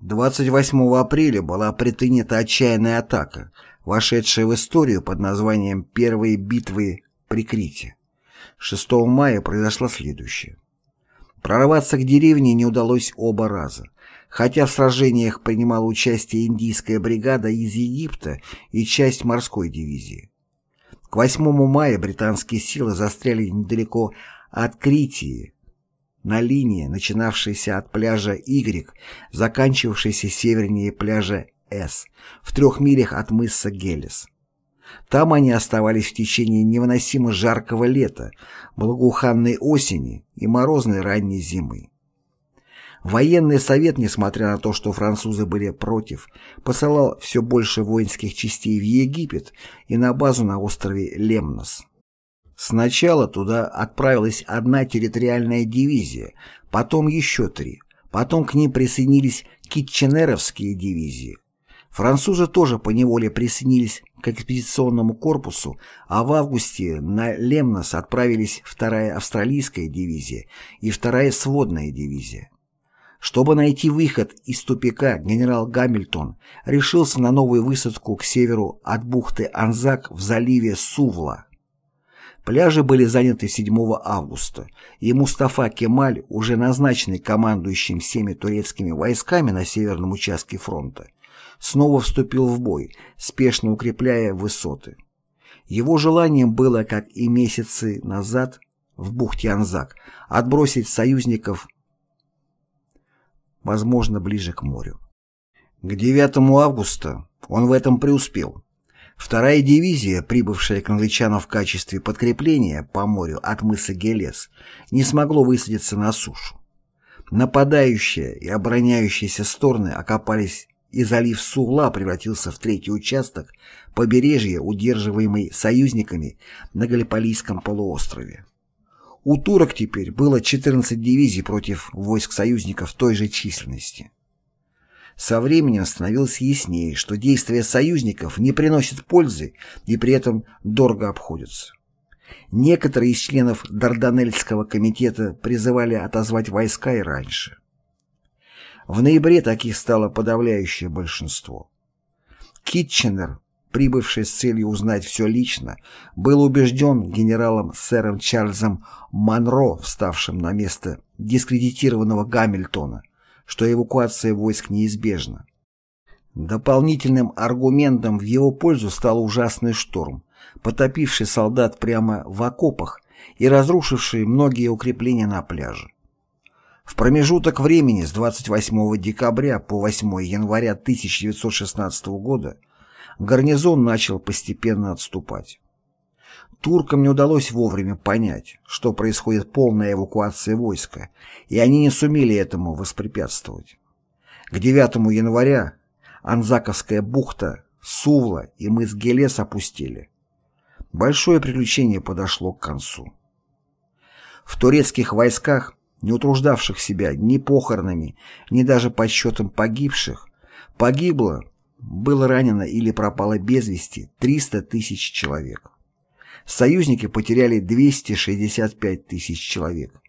28 апреля была предпринята отчаянная атака, вошедшая в историю под названием «Первые битвы при Крите». 6 мая произошло следующее. Прорваться к деревне не удалось оба раза, хотя в сражениях принимала участие индийская бригада из Египта и часть морской дивизии. К 8 мая британские силы застряли недалеко от Критии, на линии, начинавшейся от пляжа Y, заканчивавшейся севернее пляжа S, в трех милях от мыса Гелес. Там они оставались в течение невыносимо жаркого лета, благоуханной осени и морозной ранней зимы. Военный совет, несмотря на то, что французы были против, посылал все больше воинских частей в Египет и на базу на острове Лемнос. Сначала туда отправилась одна территориальная дивизия, потом еще три, потом к ним присоединились китченеровские дивизии. Французы тоже поневоле присоединились к экспедиционному корпусу, а в августе на Лемнос отправились вторая австралийская дивизия и вторая сводная дивизия. Чтобы найти выход из тупика, генерал Гамильтон решился на новую высадку к северу от бухты Анзак в заливе Сувла. Пляжи были заняты 7 августа, и Мустафа Кемаль, уже назначенный командующим всеми турецкими войсками на северном участке фронта, снова вступил в бой, спешно укрепляя высоты. Его желанием было, как и месяцы назад в бухте Анзак, отбросить союзников, возможно, ближе к морю. К 9 августа он в этом преуспел. Вторая дивизия, прибывшая к англичанам в качестве подкрепления по морю от мыса Гелес, не смогло высадиться на сушу. Нападающие и обороняющиеся стороны окопались и залив Сугла превратился в третий участок побережья, удерживаемый союзниками на Галиполийском полуострове. У турок теперь было 14 дивизий против войск союзников той же численности. Со временем становилось яснее, что действия союзников не приносят пользы и при этом дорого обходятся. Некоторые из членов Дарданельского комитета призывали отозвать войска и раньше. В ноябре таких стало подавляющее большинство. Китченер, прибывший с целью узнать все лично, был убежден генералом сэром Чарльзом Монро, вставшим на место дискредитированного Гамильтона, что эвакуация войск неизбежна. Дополнительным аргументом в его пользу стал ужасный шторм, потопивший солдат прямо в окопах и разрушивший многие укрепления на пляже. В промежуток времени с 28 декабря по 8 января 1916 года гарнизон начал постепенно отступать. Туркам не удалось вовремя понять, что происходит полная эвакуация войска, и они не сумели этому воспрепятствовать. К 9 января Анзаковская бухта, Сувла и мыс Гелес опустили. Большое приключение подошло к концу. В турецких войсках не утруждавших себя ни похоронами, ни даже подсчетом погибших, погибло, было ранено или пропало без вести 300 тысяч человек. Союзники потеряли 265 тысяч человек.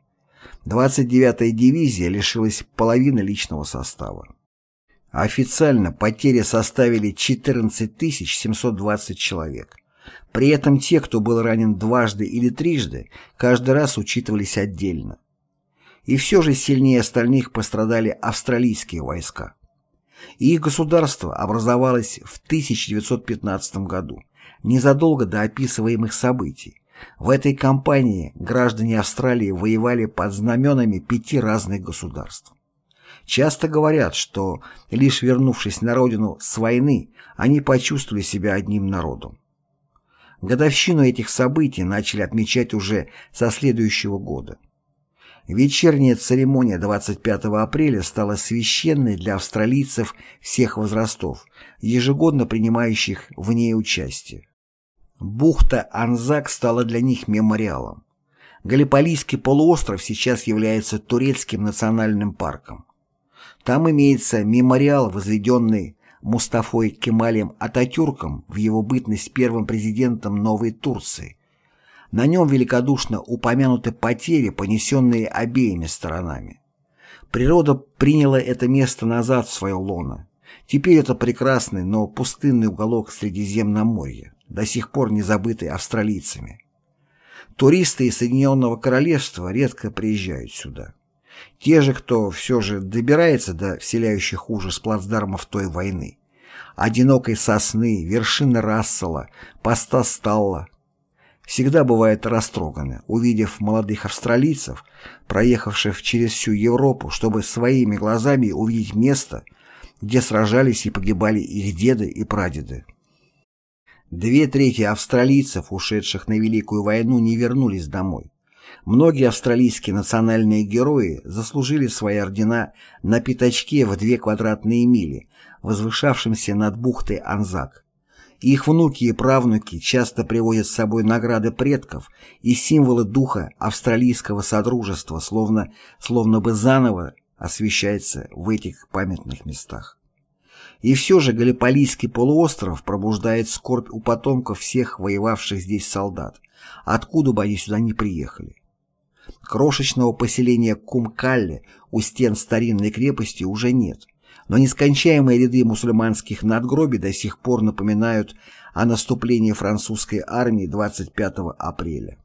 29-я дивизия лишилась половины личного состава. Официально потери составили 14 720 человек. При этом те, кто был ранен дважды или трижды, каждый раз учитывались отдельно. И все же сильнее остальных пострадали австралийские войска. их государство образовалось в 1915 году, незадолго до описываемых событий. В этой кампании граждане Австралии воевали под знаменами пяти разных государств. Часто говорят, что, лишь вернувшись на родину с войны, они почувствовали себя одним народом. Годовщину этих событий начали отмечать уже со следующего года. Вечерняя церемония 25 апреля стала священной для австралийцев всех возрастов, ежегодно принимающих в ней участие. Бухта Анзак стала для них мемориалом. Галиполийский полуостров сейчас является турецким национальным парком. Там имеется мемориал, возведенный Мустафой Кемалем Ататюрком в его бытность первым президентом Новой Турции. На нем великодушно упомянуты потери, понесенные обеими сторонами. Природа приняла это место назад в свое лоно. Теперь это прекрасный, но пустынный уголок Средиземноморья, до сих пор не забытый австралийцами. Туристы из Соединенного Королевства редко приезжают сюда. Те же, кто все же добирается до вселяющих ужас плацдармов той войны. Одинокой сосны, вершины Рассела, поста Сталла. Всегда бывают растроганы, увидев молодых австралийцев, проехавших через всю Европу, чтобы своими глазами увидеть место, где сражались и погибали их деды и прадеды. Две трети австралийцев, ушедших на Великую войну, не вернулись домой. Многие австралийские национальные герои заслужили свои ордена на пятачке в две квадратные мили, возвышавшемся над бухтой Анзак. Их внуки и правнуки часто привозят с собой награды предков и символы духа австралийского содружества, словно, словно бы заново освещается в этих памятных местах. И все же Галиполийский полуостров пробуждает скорбь у потомков всех воевавших здесь солдат, откуда бы они сюда не приехали. Крошечного поселения Кумкалле у стен старинной крепости уже нет, но нескончаемые ряды мусульманских надгробий до сих пор напоминают о наступлении французской армии 25 апреля.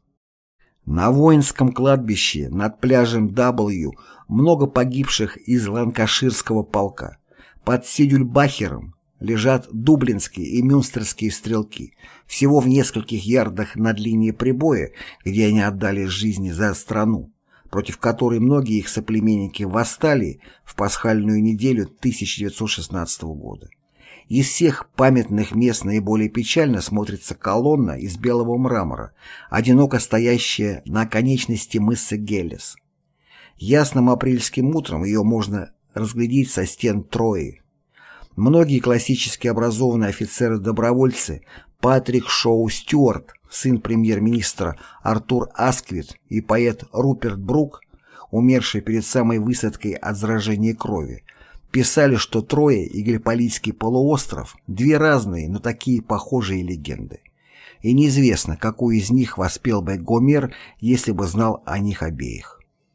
На воинском кладбище над пляжем W много погибших из ланкаширского полка. Под Сидюльбахером лежат дублинские и мюнстерские стрелки, всего в нескольких ярдах над линией прибоя, где они отдали жизни за страну, против которой многие их соплеменники восстали в пасхальную неделю 1916 года. Из всех памятных мест наиболее печально смотрится колонна из белого мрамора, одиноко стоящая на конечности мыса Геллес. Ясным апрельским утром ее можно разглядеть со стен Трои, Многие классически образованные офицеры-добровольцы Патрик Шоу Стюарт, сын премьер-министра Артур Асквит и поэт Руперт Брук, умерший перед самой высадкой от заражения крови, писали, что Трое и Галиполийский полуостров – две разные, но такие похожие легенды. И неизвестно, какую из них воспел бы Гомер, если бы знал о них обеих.